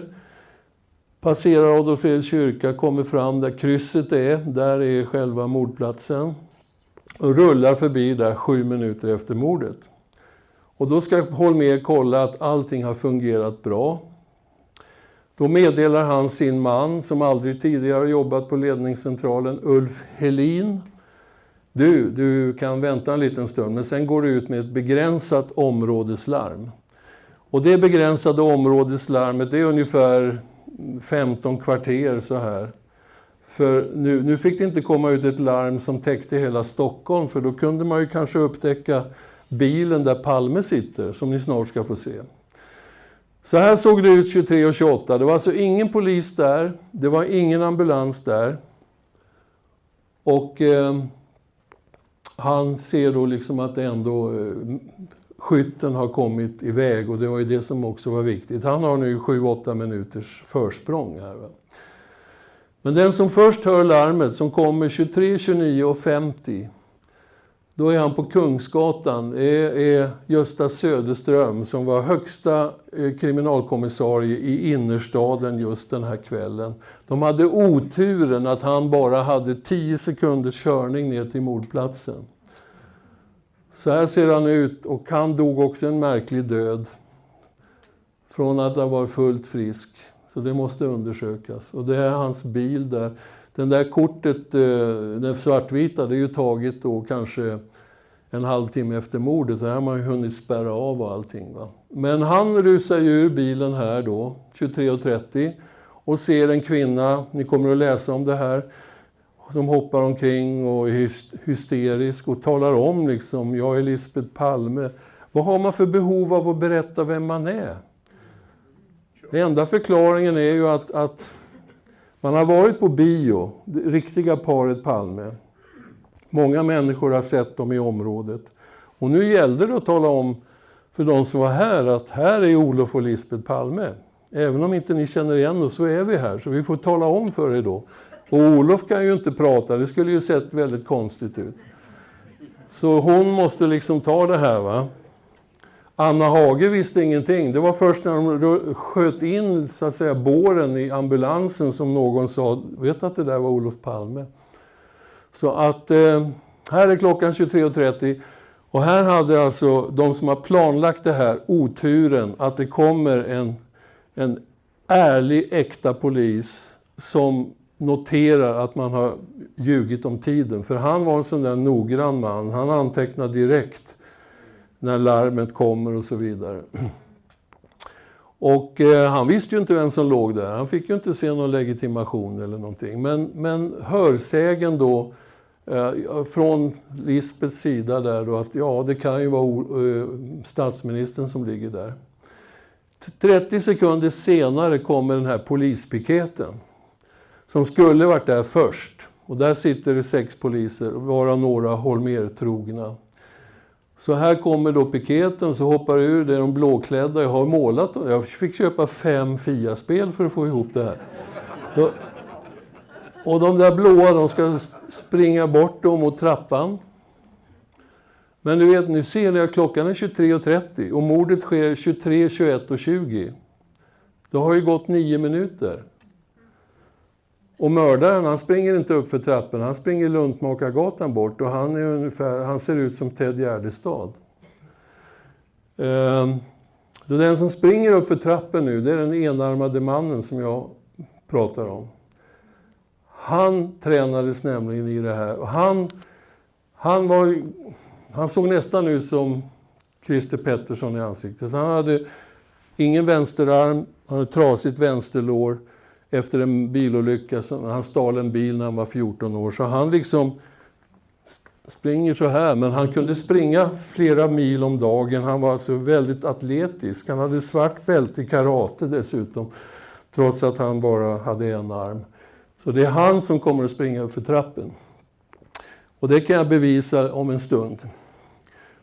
A: passerar Adolf Fredriks kyrka, kommer fram där krysset är, där är själva mordplatsen. Och rullar förbi där sju minuter efter mordet. Och då ska Holmér kolla att allting har fungerat bra. Då meddelar han sin man, som aldrig tidigare jobbat på ledningscentralen, Ulf Helin. Du, du kan vänta en liten stund, men sen går du ut med ett begränsat områdeslarm. Och det begränsade områdeslarmet, det är ungefär 15 kvarter så här. För nu, nu fick det inte komma ut ett larm som täckte hela Stockholm, för då kunde man ju kanske upptäcka bilen där Palme sitter, som ni snart ska få se. Så här såg det ut 23.28. Det var alltså ingen polis där, det var ingen ambulans där. Och eh, han ser då liksom att ändå eh, skytten har kommit iväg och det var ju det som också var viktigt. Han har nu 7-8 minuters försprång här. Va? Men den som först hör larmet, som kommer 23, 29 och 50, då är han på Kungsgatan, Det är Gösta Söderström som var högsta eh, kriminalkommissarie i innerstaden just den här kvällen. De hade oturen att han bara hade 10 sekunders körning ner till mordplatsen. Så här ser han ut och han dog också en märklig död. Från att ha varit fullt frisk. Så det måste undersökas. Och det är hans bil där. Den där kortet, eh, den svartvita, det är ju taget då kanske en halvtimme efter mordet. Så här har man ju hunnit spärra av och allting. Va? Men han rusar ju ur bilen här då, 23.30 och ser en kvinna, ni kommer att läsa om det här, som hoppar omkring och är hysterisk och talar om liksom, jag är Lisbeth Palme. Vad har man för behov av att berätta vem man är? Den enda förklaringen är ju att, att man har varit på bio, det riktiga paret Palme. Många människor har sett dem i området. Och nu gällde det att tala om för de som var här att här är Olof och Lisbeth Palme. Även om inte ni känner igen oss så är vi här, så vi får tala om för er då. Och Olof kan ju inte prata, det skulle ju sett väldigt konstigt ut. Så hon måste liksom ta det här. va. Anna Hage visste ingenting. Det var först när de sköt in så att säga, båren i ambulansen som någon sa, vet att det där var Olof Palme? Så att eh, här är klockan 23.30 och här hade alltså de som har planlagt det här oturen att det kommer en, en ärlig, äkta polis som noterar att man har ljugit om tiden. För han var en sån där noggrann man. Han antecknade direkt när larmet kommer och så vidare. Och eh, han visste ju inte vem som låg där. Han fick ju inte se någon legitimation eller någonting. Men, men hörsägen då eh, från Lisbets sida där då att ja, det kan ju vara eh, statsministern som ligger där. 30 sekunder senare kommer den här polispiketen. som skulle varit där först. Och där sitter det sex poliser, varav några Holmer-trogna. Så här kommer då piketen, så hoppar ur, det är de blåklädda. Jag har målat dem. Jag fick köpa fem Fia-spel för att få ihop det här. Så, och de där blåa, de ska springa bort då mot trappan. Men du vet, nu ser jag klockan är 23.30 och mordet sker 23, 21 och 20. Det har ju gått nio minuter. Och mördaren, han springer inte upp för trappen, han springer Luntmakargatan bort och han, är ungefär, han ser ut som Ted Gärdestad. Eh, den som springer upp för trappen nu, det är den enarmade mannen som jag pratar om. Han tränades nämligen i det här. Och han, han, var, han såg nästan ut som Christer Pettersson i ansiktet. Han hade ingen vänsterarm, han hade trasigt vänsterlår efter en bilolycka. Han stal en bil när han var 14 år. Så han liksom springer så här, men han kunde springa flera mil om dagen. Han var alltså väldigt atletisk. Han hade svart bälte i karate dessutom, trots att han bara hade en arm. Så det är han som kommer att springa upp för trappen. Och det kan jag bevisa om en stund.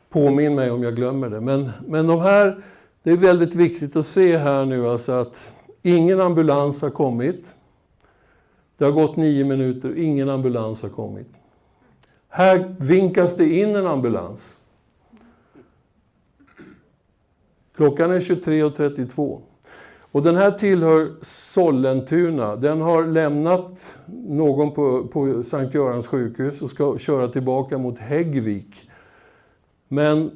A: Påminn mig om jag glömmer det. Men, men de här, det är väldigt viktigt att se här nu alltså att ingen ambulans har kommit. Det har gått nio minuter, ingen ambulans har kommit. Här vinkas det in en ambulans. Klockan är 23.32. Och den här tillhör Sollentuna. Den har lämnat någon på, på Sankt Görans sjukhus och ska köra tillbaka mot Häggvik. Men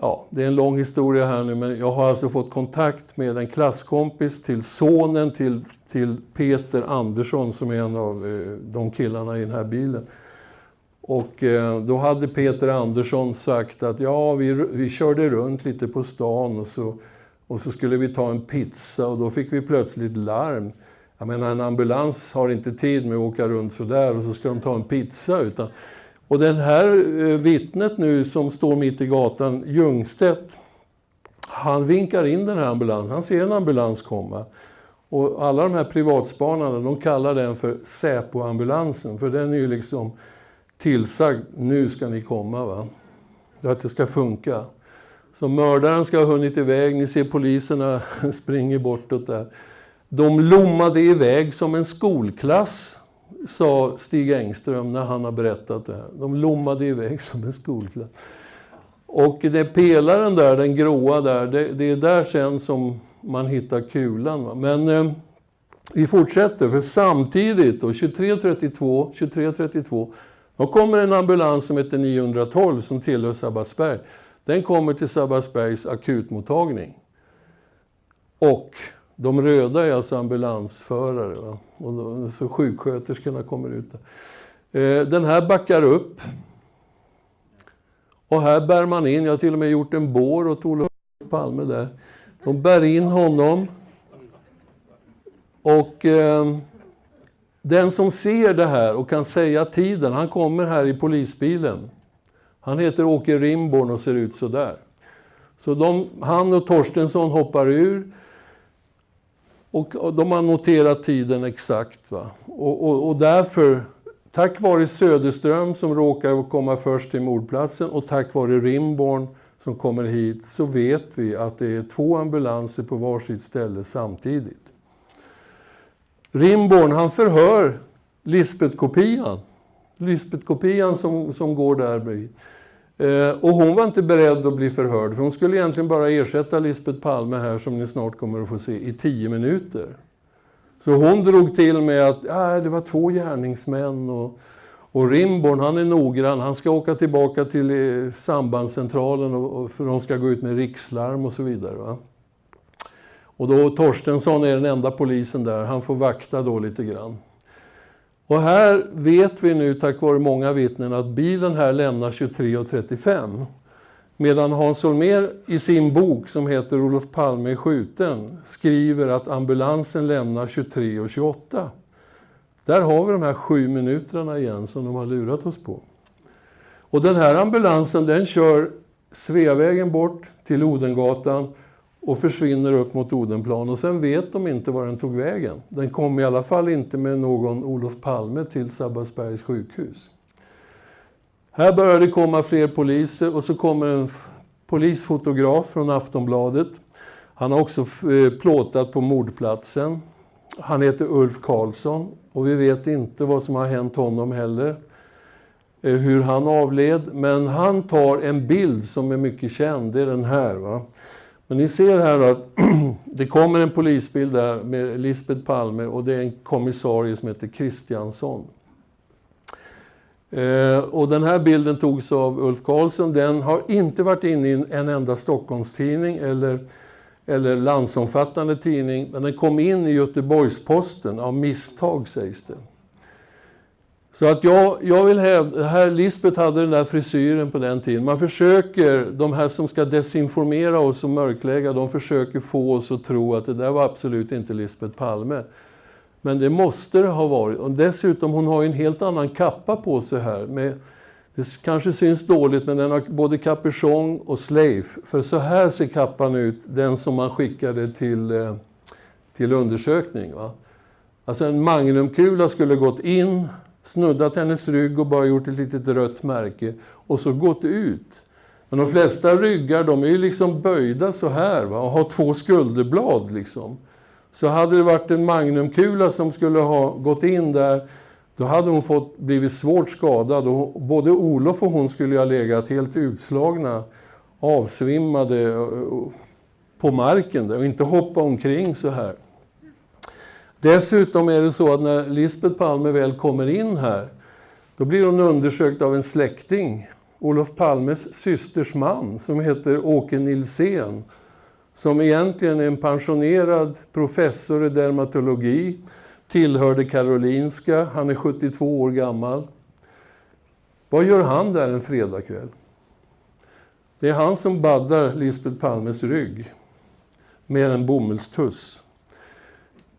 A: Ja, det är en lång historia här nu, men jag har alltså fått kontakt med en klasskompis till sonen till, till Peter Andersson som är en av eh, de killarna i den här bilen. Och eh, då hade Peter Andersson sagt att ja, vi, vi körde runt lite på stan och så, och så skulle vi ta en pizza och då fick vi plötsligt larm. Jag menar, en ambulans har inte tid med att åka runt sådär och så ska de ta en pizza. utan och den här eh, vittnet nu som står mitt i gatan, Ljungstedt, han vinkar in den här ambulansen. Han ser en ambulans komma. Och alla de här privatspanarna, de kallar den för Säpo-ambulansen, för den är ju liksom tillsagd, nu ska ni komma. Va? Att det ska funka. Så mördaren ska ha hunnit iväg, ni ser poliserna springer bortåt där. De lommade iväg som en skolklass sa Stig Engström när han har berättat det här. De lommade iväg som en skolklass. Och det är pelaren där, den gråa där, det, det är där sen som man hittar kulan. Va? Men eh, vi fortsätter, för samtidigt då, 23.32, 23.32, då kommer en ambulans som heter 912 som tillhör Sabbatsberg. Den kommer till Sabbatsbergs akutmottagning. Och de röda är alltså ambulansförare. Va? Och då, så sjuksköterskorna kommer ut. Eh, den här backar upp. Och här bär man in, jag har till och med gjort en bår åt Olof Palme där. De bär in honom. Och eh, den som ser det här och kan säga tiden, han kommer här i polisbilen. Han heter Åke Rimborn och ser ut så där. Så de, han och Torstensson hoppar ur. Och, och de har noterat tiden exakt. Va? Och, och, och, därför, tack vare Söderström som råkar komma först till mordplatsen och tack vare Rimborn som kommer hit, så vet vi att det är två ambulanser på varsitt ställe samtidigt. Rimborn, han förhör Lisbeth-kopian. Lisbeth-kopian som, som går där bredvid. Eh, och hon var inte beredd att bli förhörd, för hon skulle egentligen bara ersätta Lisbeth Palme här, som ni snart kommer att få se, i tio minuter. Så hon drog till med att äh, det var två gärningsmän och, och Rimborn, han är noggrann, han ska åka tillbaka till eh, sambandscentralen och, och, för de ska gå ut med rikslarm och så vidare. Va? Och då Torstensson är den enda polisen där, han får vakta då lite grann. Och här vet vi nu tack vare många vittnen att bilen här lämnar 23.35. Medan Hans Holmér i sin bok som heter Olof Palme är skjuten skriver att ambulansen lämnar 23.28. Där har vi de här sju minuterna igen som de har lurat oss på. Och den här ambulansen den kör Sveavägen bort till Odengatan och försvinner upp mot Odenplan. Och sen vet de inte var den tog vägen. Den kom i alla fall inte med någon Olof Palme till Sabbatsbergs sjukhus. Här börjar det komma fler poliser och så kommer en polisfotograf från Aftonbladet. Han har också eh, plåtat på mordplatsen. Han heter Ulf Karlsson och vi vet inte vad som har hänt honom heller. Eh, hur han avled, men han tar en bild som är mycket känd, det är den här. Va? Men ni ser här att det kommer en polisbild där med Lisbeth Palme och det är en kommissarie som heter Kristiansson. Eh, och den här bilden togs av Ulf Karlsson. Den har inte varit inne i en enda Stockholmstidning eller, eller landsomfattande tidning, men den kom in i Göteborgs-Posten av misstag sägs det. Så att jag, jag vill hävda, här Lisbeth hade den där frisyren på den tiden. Man försöker, de här som ska desinformera oss och mörklägga, de försöker få oss att tro att det där var absolut inte Lisbeth Palme. Men det måste det ha varit. Och dessutom, hon har ju en helt annan kappa på sig här. Med, det kanske syns dåligt, men den har både kapuschong och slave. För så här ser kappan ut, den som man skickade till, eh, till undersökning. Va? Alltså en magnumkula skulle gått in, snuddat hennes rygg och bara gjort ett litet rött märke och så gått ut. Men de flesta ryggar de är ju liksom böjda så här va? och har två skulderblad. Liksom. Så hade det varit en magnumkula som skulle ha gått in där, då hade hon fått blivit svårt skadad. Och både Olof och hon skulle ha legat helt utslagna, avsvimmade eh, på marken där, och inte hoppa omkring så här. Dessutom är det så att när Lisbeth Palme väl kommer in här, då blir hon undersökt av en släkting, Olof Palmes systers man, som heter Åke Nilsén som egentligen är en pensionerad professor i dermatologi, tillhörde Karolinska, han är 72 år gammal. Vad gör han där en fredagkväll? Det är han som baddar Lisbeth Palmes rygg med en bomullstuss.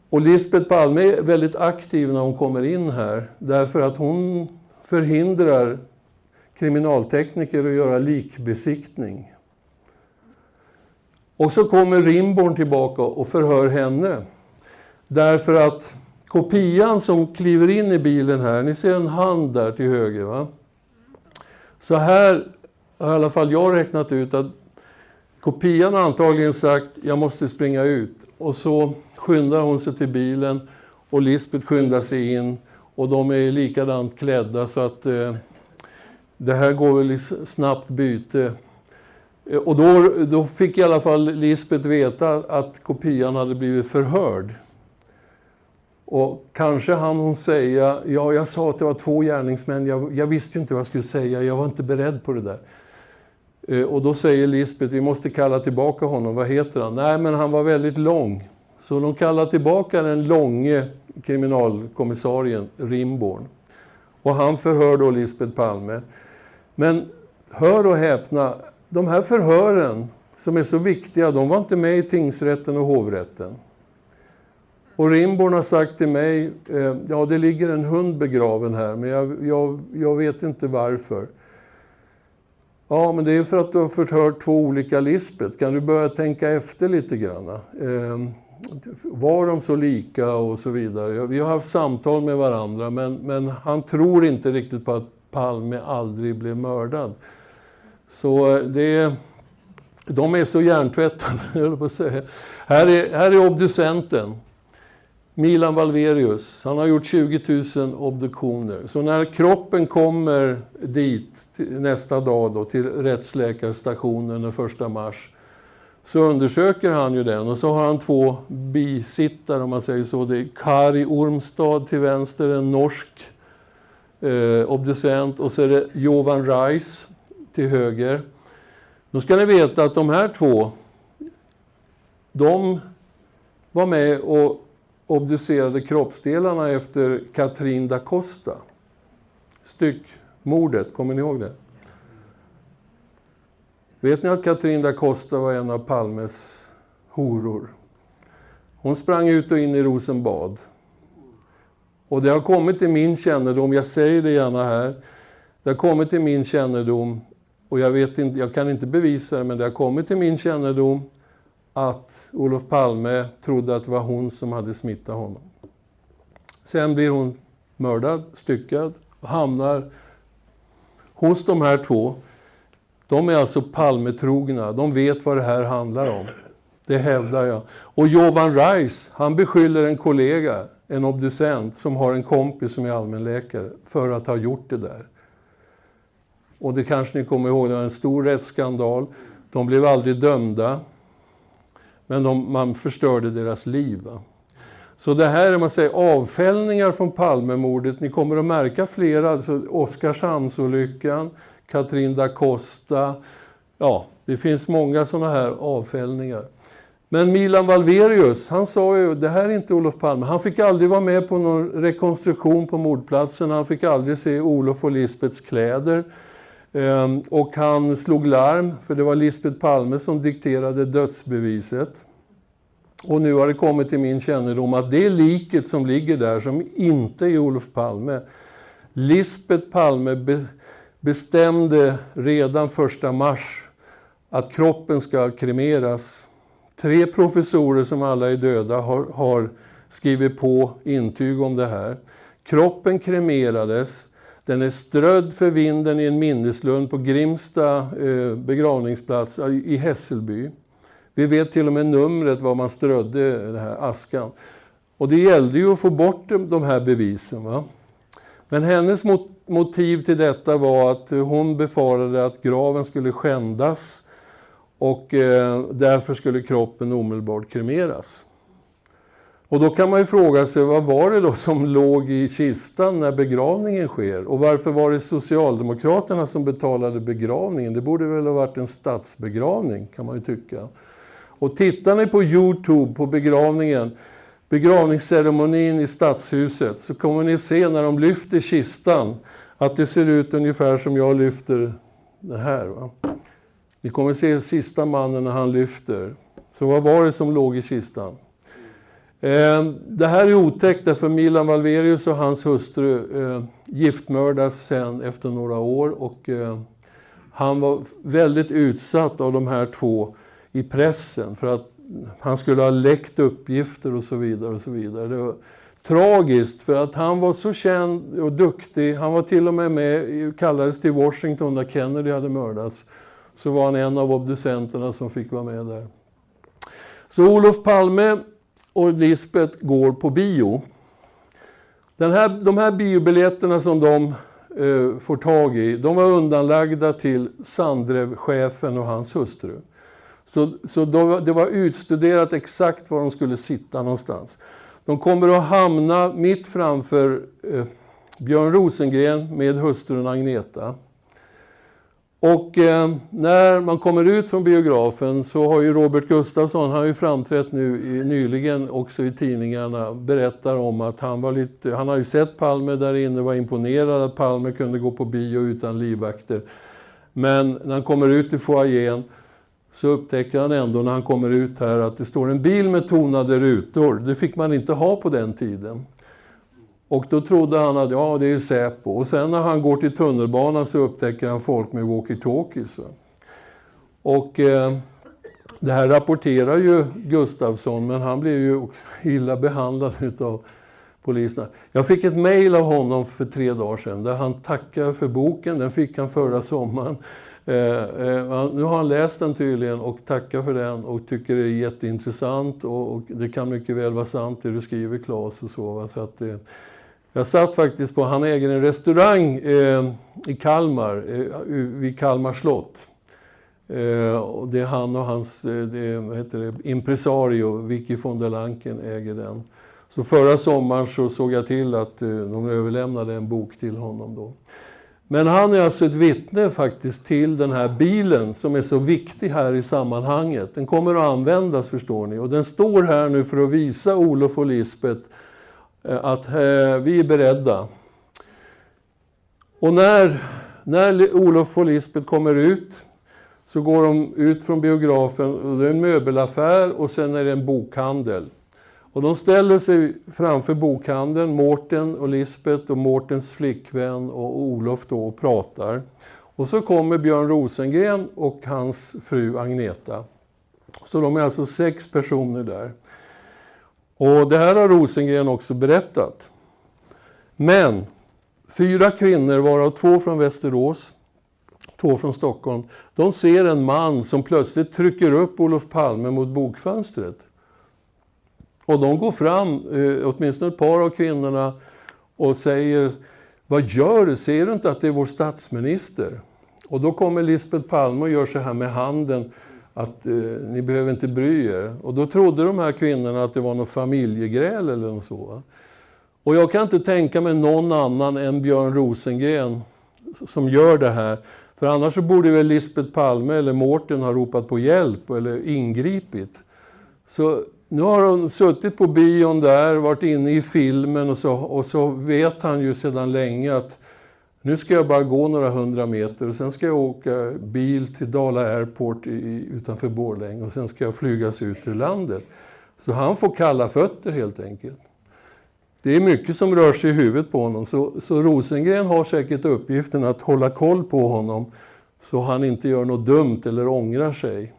A: Och Lisbeth Palme är väldigt aktiv när hon kommer in här därför att hon förhindrar kriminaltekniker att göra likbesiktning. Och så kommer Rimborn tillbaka och förhör henne. Därför att kopian som kliver in i bilen här, ni ser en hand där till höger va? Så här har i alla fall jag räknat ut att kopian antagligen sagt jag måste springa ut. Och så skyndar hon sig till bilen och Lisbeth skyndar sig in och de är likadant klädda så att eh, det här går väl snabbt byte. Eh, och då, då fick i alla fall Lisbeth veta att kopian hade blivit förhörd. Och kanske hann hon säga, ja jag sa att det var två gärningsmän, jag, jag visste inte vad jag skulle säga, jag var inte beredd på det där. Eh, och då säger Lisbeth, vi måste kalla tillbaka honom, vad heter han? Nej men han var väldigt lång. Så de kallar tillbaka den långe kriminalkommissarien Rimborn. Och han förhör då Lisbeth Palme. Men hör och häpna, de här förhören som är så viktiga, de var inte med i tingsrätten och hovrätten. Och Rimborn har sagt till mig, eh, ja det ligger en hund begraven här, men jag, jag, jag vet inte varför. Ja, men det är för att du har förhört två olika Lisbeth. Kan du börja tänka efter lite grann? Eh, var de så lika och så vidare? Vi har haft samtal med varandra, men, men han tror inte riktigt på att Palme aldrig blev mördad. Så eh, det, de är så hjärntvättade, höll på att säga. Här är, här är obducenten. Milan Valverius. Han har gjort 20 000 obduktioner. Så när kroppen kommer dit nästa dag då, till rättsläkarstationen den 1 mars så undersöker han ju den och så har han två bisittare om man säger så. Det är Kari Ormstad till vänster, en norsk eh, obducent och så är det Jovan Reis till höger. Då ska ni veta att de här två, de var med och obducerade kroppsdelarna efter Katrin da Costa. Styckmordet, kommer ni ihåg det? Vet ni att Katrin da Costa var en av Palmes horor? Hon sprang ut och in i Rosenbad. Och det har kommit till min kännedom, jag säger det gärna här, det har kommit till min kännedom och jag, vet inte, jag kan inte bevisa det, men det har kommit till min kännedom att Olof Palme trodde att det var hon som hade smittat honom. Sen blir hon mördad, styckad och hamnar hos de här två. De är alltså Palmetrogna, de vet vad det här handlar om. Det hävdar jag. Och Jovan Reis, han beskyller en kollega, en obducent, som har en kompis som är allmänläkare, för att ha gjort det där. Och det kanske ni kommer ihåg, det var en stor rättsskandal. De blev aldrig dömda. Men de, man förstörde deras liv. Va? Så det här är man säger, avfällningar från Palmemordet. Ni kommer att märka flera, alltså Oskarshamnsolyckan, Katrin da Costa. Ja, det finns många sådana här avfällningar. Men Milan Valverius, han sa ju, det här är inte Olof Palme. Han fick aldrig vara med på någon rekonstruktion på mordplatsen. Han fick aldrig se Olof och Lisbets kläder. Ehm, och han slog larm, för det var Lisbeth Palme som dikterade dödsbeviset. Och nu har det kommit till min kännedom att det liket som ligger där, som inte är Olof Palme, Lisbeth Palme bestämde redan första mars att kroppen ska kremeras. Tre professorer som alla är döda har, har skrivit på intyg om det här. Kroppen kremerades den är strödd för vinden i en minneslund på Grimsta eh, begravningsplats i Hässelby. Vi vet till och med numret var man strödde den här askan. Och det gällde ju att få bort de här bevisen. Va? Men hennes motiv till detta var att hon befarade att graven skulle skändas och eh, därför skulle kroppen omedelbart kremeras. Och då kan man ju fråga sig, vad var det då som låg i kistan när begravningen sker? Och varför var det Socialdemokraterna som betalade begravningen? Det borde väl ha varit en statsbegravning, kan man ju tycka. Och tittar ni på Youtube, på begravningen, begravningsceremonin i Stadshuset, så kommer ni se när de lyfter kistan, att det ser ut ungefär som jag lyfter det här. Va? Ni kommer se sista mannen när han lyfter. Så vad var det som låg i kistan? Eh, det här är otäckt därför Milan Valverius och hans hustru eh, giftmördas sen efter några år och eh, han var väldigt utsatt av de här två i pressen för att han skulle ha läckt uppgifter och så vidare. och så vidare. Tragiskt för att han var så känd och duktig. Han var till och med med, kallades till Washington när Kennedy hade mördats. Så var han en av obducenterna som fick vara med där. Så Olof Palme och Lisbeth går på bio. Den här, de här biobiljetterna som de eh, får tag i, de var undanlagda till Sandrev-chefen och hans hustru. Så, så då, det var utstuderat exakt var de skulle sitta någonstans. De kommer att hamna mitt framför eh, Björn Rosengren med hustrun Agneta. Och eh, när man kommer ut från biografen så har ju Robert Gustafsson, han har ju framträtt nu i, nyligen också i tidningarna, berättar om att han var lite, han har ju sett Palme där inne, var imponerad att Palme kunde gå på bio utan livvakter. Men när han kommer ut i foajén så upptäcker han ändå när han kommer ut här att det står en bil med tonade rutor. Det fick man inte ha på den tiden. Och då trodde han att ja, det är Säpo. Och sen när han går till tunnelbanan så upptäcker han folk med walkie-talkies. Och eh, det här rapporterar ju Gustafsson, men han blev ju illa behandlad av poliserna. Jag fick ett mejl av honom för tre dagar sedan där han tackar för boken. Den fick han förra sommaren. Eh, eh, nu har han läst den tydligen och tackar för den och tycker det är jätteintressant och, och det kan mycket väl vara sant det du skriver Claes och så. Va? så att, eh, jag satt faktiskt på, han äger en restaurang eh, i Kalmar, eh, vid Kalmar slott. Eh, och det är han och hans eh, det, vad heter det, impresario, Vicky von der Lanken, äger den. Så förra sommaren så såg jag till att eh, de överlämnade en bok till honom då. Men han är alltså ett vittne faktiskt till den här bilen som är så viktig här i sammanhanget. Den kommer att användas förstår ni och den står här nu för att visa Olof och Lisbet eh, att eh, vi är beredda. Och när, när Olof och Lisbet kommer ut så går de ut från biografen och det är en möbelaffär och sen är det en bokhandel. Och de ställer sig framför bokhandeln, Mårten och Lisbet och Mårtens flickvän och Olof då och pratar. Och så kommer Björn Rosengren och hans fru Agneta. Så de är alltså sex personer där. Och det här har Rosengren också berättat. Men fyra kvinnor, varav två från Västerås, två från Stockholm, de ser en man som plötsligt trycker upp Olof Palme mot bokfönstret. Och de går fram, eh, åtminstone ett par av kvinnorna, och säger Vad gör du? Ser du inte att det är vår statsminister? Och då kommer Lisbeth Palme och gör så här med handen att eh, ni behöver inte bry er. Och då trodde de här kvinnorna att det var något familjegräl eller något så. Och jag kan inte tänka mig någon annan än Björn Rosengren som gör det här. För annars så borde väl Lisbeth Palme eller Mårten ha ropat på hjälp eller ingripit. Så nu har hon suttit på bion där, varit inne i filmen och så, och så vet han ju sedan länge att nu ska jag bara gå några hundra meter och sen ska jag åka bil till Dala Airport i, utanför Borlänge och sen ska jag flygas ut ur landet. Så han får kalla fötter helt enkelt. Det är mycket som rör sig i huvudet på honom, så, så Rosengren har säkert uppgiften att hålla koll på honom så han inte gör något dumt eller ångrar sig.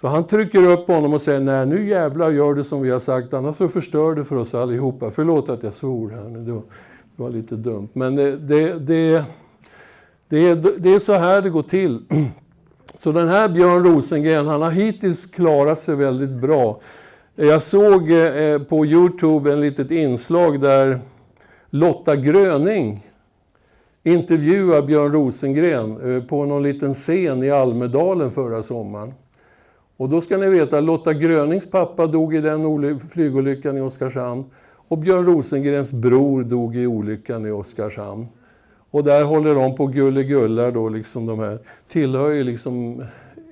A: Så han trycker upp honom och säger nej nu jävlar gör du som vi har sagt annars så förstör du för oss allihopa. Förlåt att jag svor här nu, det var, det var lite dumt. Men det, det, det, det, det är så här det går till. Så den här Björn Rosengren, han har hittills klarat sig väldigt bra. Jag såg eh, på Youtube en litet inslag där Lotta Gröning intervjuar Björn Rosengren eh, på någon liten scen i Almedalen förra sommaren. Och då ska ni veta, Lotta Grönings pappa dog i den flygolyckan i Oskarshamn. Och Björn Rosengrens bror dog i olyckan i Oskarshamn. Och där håller de på gullegullar då, liksom de här, tillhör ju liksom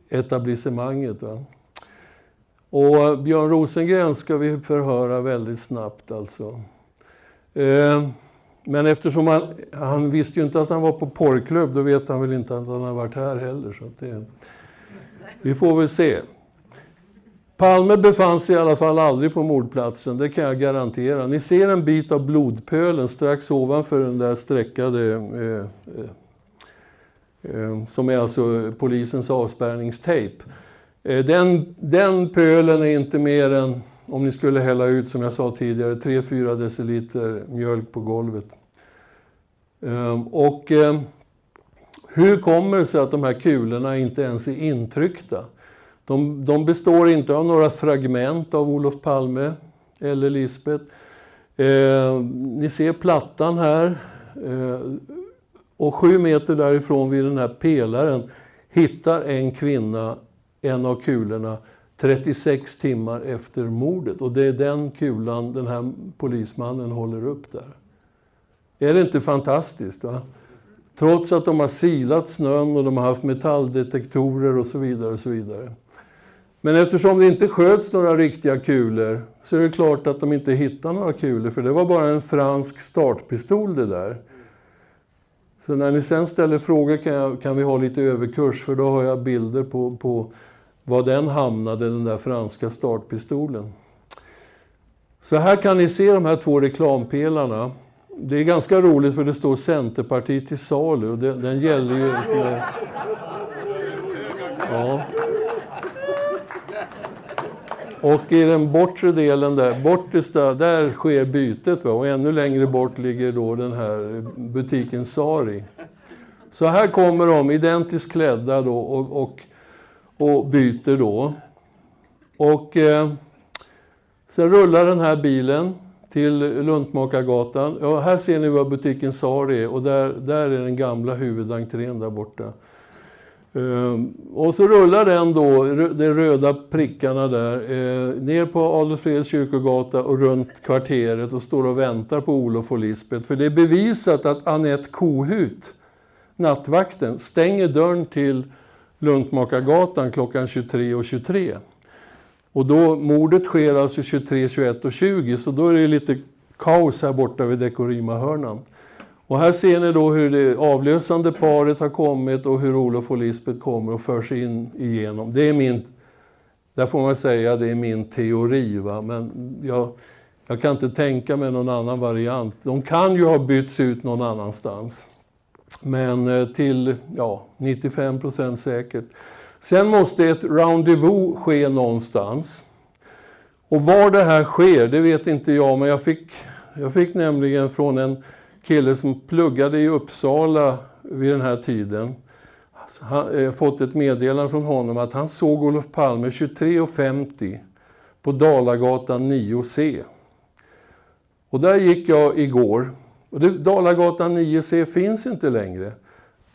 A: etablissemanget. Va? Och Björn Rosengren ska vi förhöra väldigt snabbt alltså. Eh, men eftersom han, han visste ju inte att han var på porrklubb, då vet han väl inte att han har varit här heller. Så det, vi får väl se. Palme befann sig i alla fall aldrig på mordplatsen, det kan jag garantera. Ni ser en bit av blodpölen strax ovanför den där streckade, eh, eh, eh, som är alltså polisens avspärrningstejp. Eh, den, den pölen är inte mer än, om ni skulle hälla ut, som jag sa tidigare, 3-4 deciliter mjölk på golvet. Ehm, och eh, hur kommer det sig att de här kulorna inte ens är intryckta? De, de består inte av några fragment av Olof Palme eller Lisbet. Eh, ni ser plattan här. Eh, och sju meter därifrån vid den här pelaren hittar en kvinna en av kulorna 36 timmar efter mordet. Och det är den kulan den här polismannen håller upp där. Är det inte fantastiskt? Va? Trots att de har silat snön och de har haft metalldetektorer och så vidare. och så vidare. Men eftersom det inte sköts några riktiga kulor så är det klart att de inte hittar några kulor, för det var bara en fransk startpistol det där. Så när ni sen ställer frågor kan, jag, kan vi ha lite överkurs, för då har jag bilder på, på var den hamnade, den där franska startpistolen. Så här kan ni se de här två reklampelarna. Det är ganska roligt för det står Centerpartiet till salu den, den gäller ju... Ja. Och i den bortre delen där, bortersta, där sker bytet. Va? Och ännu längre bort ligger då den här butiken Sari. Så här kommer de identiskt klädda då och, och, och byter då. Och eh, sen rullar den här bilen till Luntmakargatan. Ja, här ser ni vad butiken Sari är och där, där är den gamla huvudentrén där borta. Ehm, och så rullar den då, de röda prickarna där, eh, ner på Adolf Fredriks kyrkogata och runt kvarteret och står och väntar på Olof och Lisbeth. För det är bevisat att Annette Kohut, nattvakten, stänger dörren till Luntmakargatan klockan 23.23. 23. Och då, mordet sker alltså 23, 21 och 20, så då är det lite kaos här borta vid Dekorima-hörnan. Och här ser ni då hur det avlösande paret har kommit och hur Olof och Lisbeth kommer och förs in igenom. Det är min, där får man säga det är min teori, va? men jag, jag kan inte tänka mig någon annan variant. De kan ju ha bytts ut någon annanstans. Men eh, till ja, 95 procent säkert. Sen måste ett rendezvous ske någonstans. Och var det här sker, det vet inte jag, men jag fick, jag fick nämligen från en kille som pluggade i Uppsala vid den här tiden, alltså, han, eh, fått ett meddelande från honom att han såg Olof Palme 23.50 på Dalagatan 9C. Och där gick jag igår. Och det, Dalagatan 9C finns inte längre.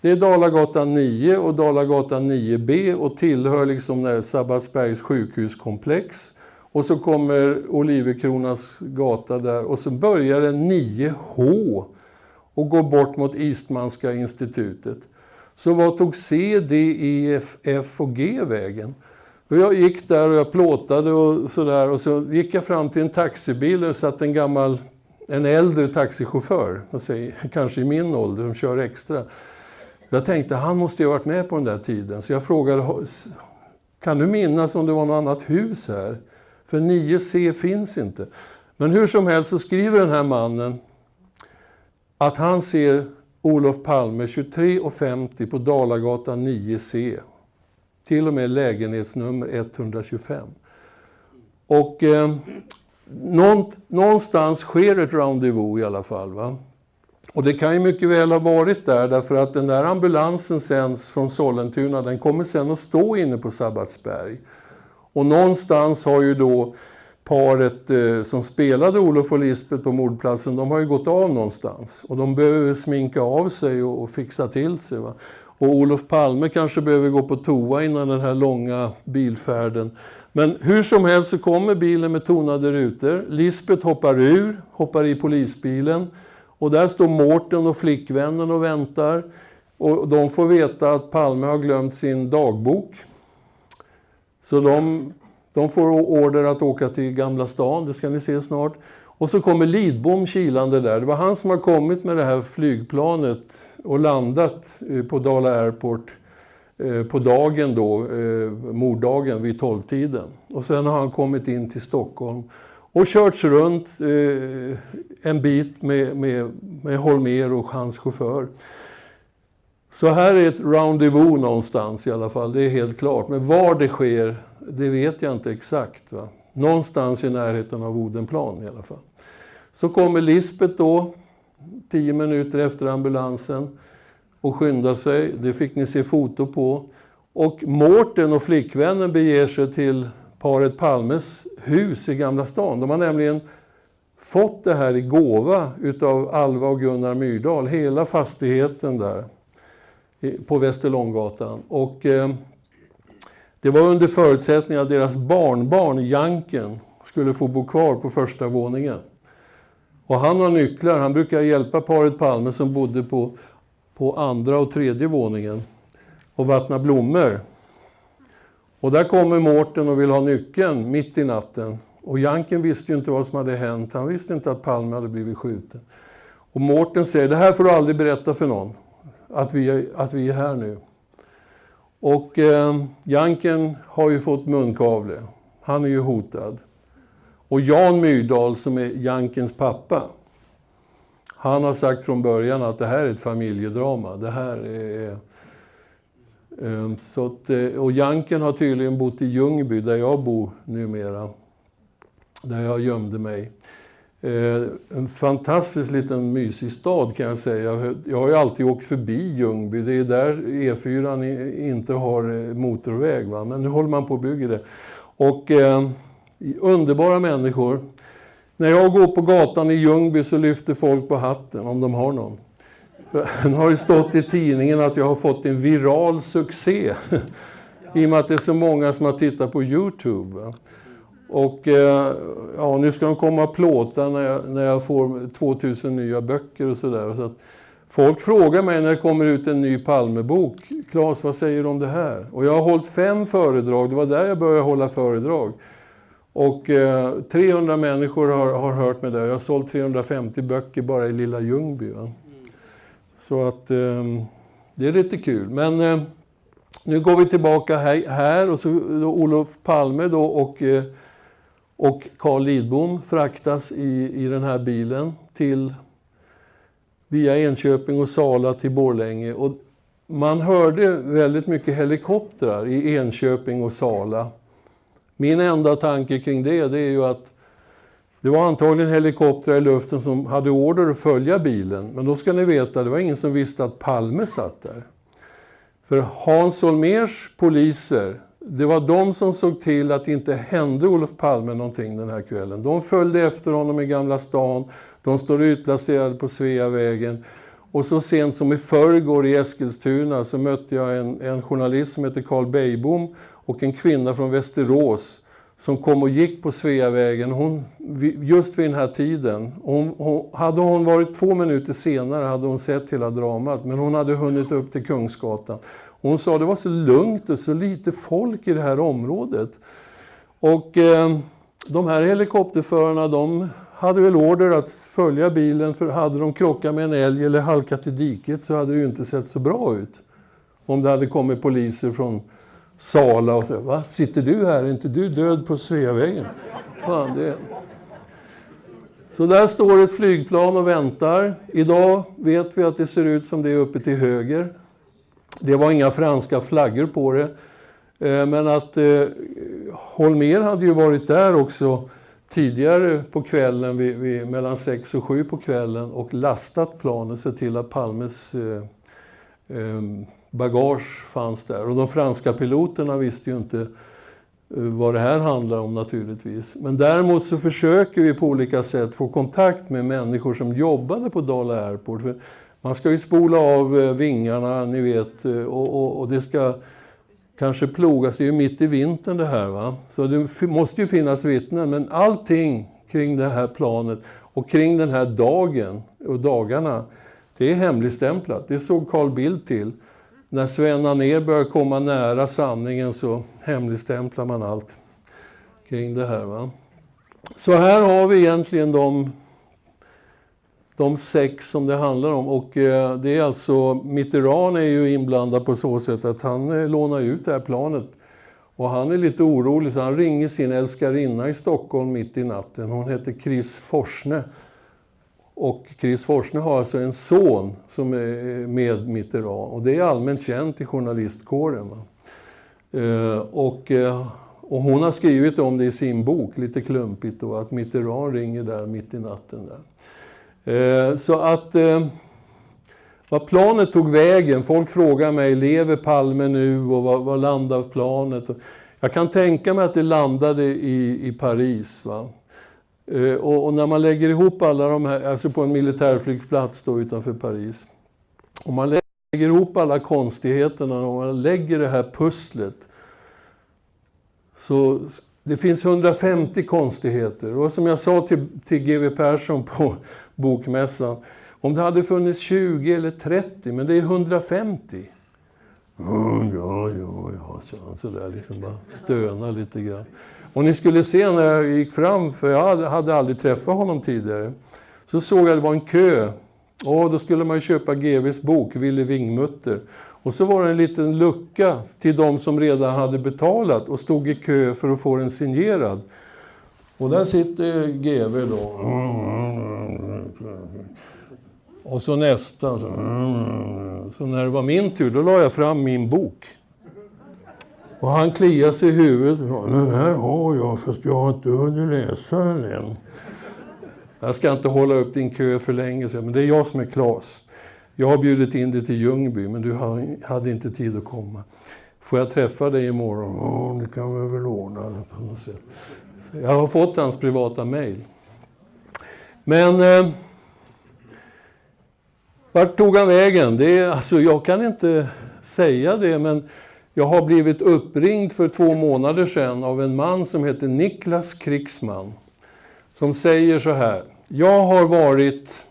A: Det är Dalagatan 9 och Dalagatan 9B och tillhör liksom Sabbatsbergs sjukhuskomplex. Och så kommer Olivekronas gata där och så börjar det 9H och går bort mot Eastmanska institutet. Så vad tog C, D, E, F, F och G vägen? Och jag gick där och jag plåtade och sådär och så gick jag fram till en taxibil och satt en gammal, en äldre taxichaufför, kanske i min ålder, som kör extra. Jag tänkte, han måste ju ha varit med på den där tiden. Så jag frågade, kan du minnas om det var något annat hus här? För 9C finns inte. Men hur som helst så skriver den här mannen att han ser Olof Palme 23.50 på Dalagatan 9C. Till och med lägenhetsnummer 125. Och eh, någonstans sker ett rendezvous i alla fall. Va? Och det kan ju mycket väl ha varit där därför att den där ambulansen sen från Sollentuna den kommer sen att stå inne på Sabbatsberg. Och någonstans har ju då paret eh, som spelade Olof och Lisbeth på mordplatsen, de har ju gått av någonstans. Och de behöver sminka av sig och, och fixa till sig. Va? Och Olof Palme kanske behöver gå på toa innan den här långa bilfärden. Men hur som helst så kommer bilen med tonade rutor. Lisbeth hoppar ur, hoppar i polisbilen. Och där står Mårten och flickvännen och väntar. Och de får veta att Palme har glömt sin dagbok. Så de, de får order att åka till Gamla stan, det ska ni se snart. Och så kommer Lidbom kilande där. Det var han som har kommit med det här flygplanet och landat eh, på Dala Airport eh, på dagen då, eh, morddagen vid tolvtiden. Och sen har han kommit in till Stockholm och körts runt en bit med, med, med Holmer och hans chaufför. Så här är ett rendezvous någonstans i alla fall, det är helt klart. Men var det sker, det vet jag inte exakt. Va? Någonstans i närheten av Odenplan i alla fall. Så kommer Lisbet då, tio minuter efter ambulansen, och skyndar sig. Det fick ni se foto på. Och Mårten och flickvännen beger sig till paret Palmes hus i Gamla stan. De har nämligen fått det här i gåva utav Alva och Gunnar Myrdal, hela fastigheten där på Västerlånggatan. Och, eh, det var under förutsättning att deras barnbarn, Janken, skulle få bo kvar på första våningen. Och han har nycklar, han brukar hjälpa paret Palme som bodde på, på andra och tredje våningen och vattna blommor. Och där kommer Mårten och vill ha nyckeln mitt i natten. Och Janken visste ju inte vad som hade hänt, han visste inte att Palme hade blivit skjuten. Och Mårten säger, det här får du aldrig berätta för någon att vi, att vi är här nu. Och eh, Janken har ju fått munkavle. Han är ju hotad. Och Jan Myrdal som är Jankens pappa, han har sagt från början att det här är ett familjedrama. Det här är... Eh, eh så att, eh, och Janken har tydligen bott i Ljungby, där jag bor numera. Där jag gömde mig. Eh, en fantastisk liten mysig stad kan jag säga. Jag har ju alltid åkt förbi Ljungby. Det är där E4 inte har eh, motorväg. Va? Men nu håller man på att bygga det. Och eh, underbara människor. När jag går på gatan i Ljungby så lyfter folk på hatten om de har någon. Nu har det stått i tidningen att jag har fått en viral succé. I och med att det är så många som har tittat på Youtube. Va? Och eh, ja, nu ska de komma och plåta när jag, när jag får 2000 nya böcker och sådär. Så folk frågar mig när det kommer ut en ny Palmebok. Claes, vad säger du om det här? Och jag har hållit fem föredrag, det var där jag började hålla föredrag. Och eh, 300 människor har, har hört mig där. Jag har sålt 350 böcker bara i lilla Ljungby. Va? Så att eh, det är lite kul. Men eh, nu går vi tillbaka här, här och så Olof Palme då och eh, och Carl Lidbom fraktas i, i den här bilen till, via Enköping och Sala till Borlänge. Och man hörde väldigt mycket helikoptrar i Enköping och Sala. Min enda tanke kring det, det är ju att det var antagligen helikoptrar i luften som hade order att följa bilen. Men då ska ni veta, det var ingen som visste att Palme satt där. För Hans Holmers poliser, det var de som såg till att det inte hände Olof Palme någonting den här kvällen. De följde efter honom i Gamla stan, de står utplacerade på Sveavägen. Och så sent som i förrgår i Eskilstuna så mötte jag en, en journalist som heter Carl Beijbom och en kvinna från Västerås som kom och gick på Sveavägen hon, just vid den här tiden. Hon, hon, hade hon varit två minuter senare hade hon sett hela dramat, men hon hade hunnit upp till Kungsgatan. Hon sa att det var så lugnt och så lite folk i det här området. Och eh, de här helikopterförarna de hade väl order att följa bilen för hade de krockat med en älg eller halkat i diket så hade det ju inte sett så bra ut. Om det hade kommit poliser från Sala och så. Va? Sitter du här? Är inte du död på Sveavägen? Fan, det... Så där står ett flygplan och väntar. Idag vet vi att det ser ut som det är uppe till höger. Det var inga franska flaggor på det. Eh, men att eh, Holmer hade ju varit där också tidigare på kvällen, vid, vid, mellan sex och sju på kvällen och lastat planet, sett till att Palmes eh, eh, bagage fanns där. Och de franska piloterna visste ju inte eh, vad det här handlar om naturligtvis. Men däremot så försöker vi på olika sätt få kontakt med människor som jobbade på Dala Airport. För man ska ju spola av eh, vingarna, ni vet, eh, och, och, och det ska kanske plogas. Det är ju mitt i vintern det här. Va? Så det måste ju finnas vittnen. Men allting kring det här planet och kring den här dagen och dagarna, det är hemligstämplat. Det såg Carl Bildt till när Sven Anér börjar komma nära sanningen så hemligstämplar man allt kring det här. Va? Så här har vi egentligen de, de sex som det handlar om. Och eh, det är alltså, Mitterrand är ju inblandad på så sätt att han eh, lånar ut det här planet. Och han är lite orolig så han ringer sin älskarinna i Stockholm mitt i natten. Hon heter Chris Forsne. Och Chris Forsne har alltså en son som är eh, med Mitterrand och det är allmänt känt i journalistkåren. Och, och hon har skrivit om det i sin bok, lite klumpigt då, att Mitterrand ringer där mitt i natten. Där. Eh, så att eh, vad planet tog vägen, folk frågar mig, lever Palme nu och var, var landar planet? Jag kan tänka mig att det landade i, i Paris. Va? Eh, och, och, när man lägger ihop alla de här, alltså på en militärflygplats då utanför Paris. Om man lägger ihop alla konstigheterna, om man lägger det här pusslet. Så det finns 150 konstigheter. Och som jag sa till, till GW Persson på bokmässan, om det hade funnits 20 eller 30, men det är 150. Ja, mm, ja, ja, ja, så han sådär liksom bara stönar lite grann. Och ni skulle se när jag gick fram, för jag hade aldrig träffat honom tidigare, så såg jag att det var en kö. Och då skulle man ju köpa GVs bok, Ville Vingmutter. Och så var det en liten lucka till de som redan hade betalat och stod i kö för att få den signerad. Och där sitter GV då. Och så nästa. Så, så när det var min tur, då la jag fram min bok. Och han kliade sig i huvudet. Den här har jag, fast jag har inte hunnit läsa den än. Jag ska inte hålla upp din kö för länge, men det är jag som är Klas. Jag har bjudit in dig till Ljungby, men du hade inte tid att komma. Får jag träffa dig imorgon? Ja, det kan vi väl ordna på något sätt. Jag har fått hans privata mejl. Men eh, vart tog han vägen? Det är, alltså, jag kan inte säga det, men jag har blivit uppringd för två månader sedan av en man som heter Niklas Krigsman. Som säger så här. Jag har varit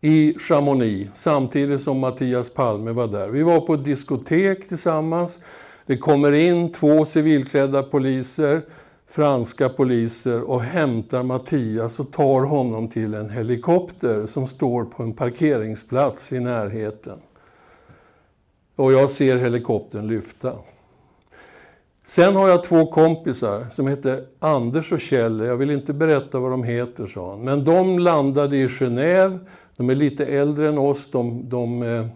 A: i Chamonix samtidigt som Mattias Palme var där. Vi var på ett diskotek tillsammans. Det kommer in två civilklädda poliser, franska poliser och hämtar Mattias och tar honom till en helikopter som står på en parkeringsplats i närheten. Och jag ser helikoptern lyfta. Sen har jag två kompisar som heter Anders och Kjell. Jag vill inte berätta vad de heter, sa han. Men de landade i Genève. De är lite äldre än oss. De, de, eh,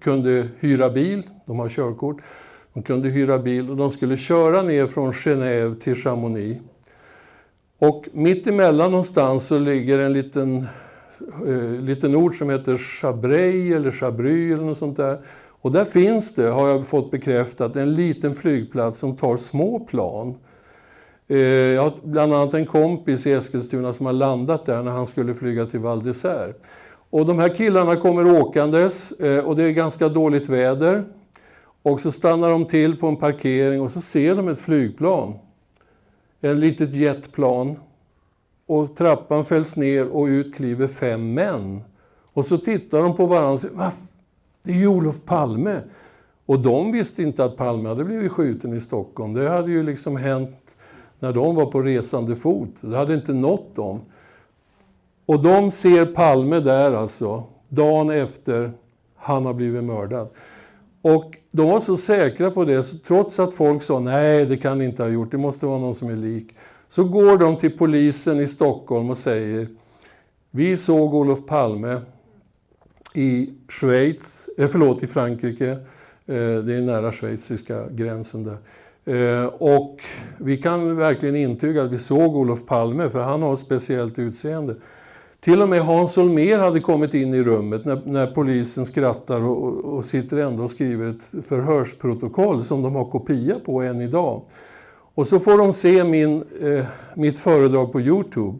A: kunde hyra bil, de har körkort. De kunde hyra bil och de skulle köra ner från Genève till Chamonix. Och mitt emellan någonstans så ligger en liten, eh, liten ort som heter Chabrey eller Chabry eller något sånt där. Och där finns det, har jag fått bekräftat, en liten flygplats som tar små plan. Eh, jag har bland annat en kompis i Eskilstuna som har landat där när han skulle flyga till Val d'Isère. Och de här killarna kommer åkandes eh, och det är ganska dåligt väder. Och så stannar de till på en parkering och så ser de ett flygplan. Ett litet jetplan. Och trappan fälls ner och ut kliver fem män. Och så tittar de på varandra och säger det är ju Olof Palme. Och de visste inte att Palme hade blivit skjuten i Stockholm. Det hade ju liksom hänt när de var på resande fot. Det hade inte nått dem. Och de ser Palme där alltså, dagen efter han har blivit mördad. Och de var så säkra på det, så trots att folk sa nej, det kan ni inte ha gjort, det måste vara någon som är lik. Så går de till polisen i Stockholm och säger vi såg Olof Palme i Schweiz, eh, förlåt, i Frankrike. Eh, det är nära schweiziska gränsen där. Eh, och vi kan verkligen intyga att vi såg Olof Palme, för han har ett speciellt utseende. Till och med Hans Holmér hade kommit in i rummet när, när polisen skrattar och, och, sitter ändå och skriver ett förhörsprotokoll som de har kopia på än idag. Och så får de se min, eh, mitt föredrag på Youtube.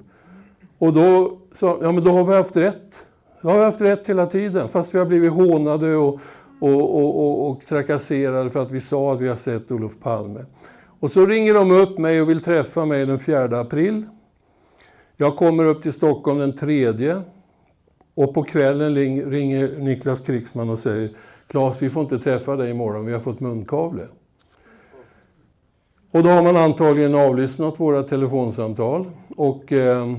A: Och då sa ja men då har vi haft rätt. Då har vi haft rätt hela tiden, fast vi har blivit hånade och, och, och, och, trakasserade för att vi sa att vi har sett Olof Palme. Och så ringer de upp mig och vill träffa mig den 4 april. Jag kommer upp till Stockholm den tredje och på kvällen ringer Niklas Krigsman och säger Claes, vi får inte träffa dig imorgon, vi har fått munkavle. Och då har man antagligen avlyssnat våra telefonsamtal. Och, eh,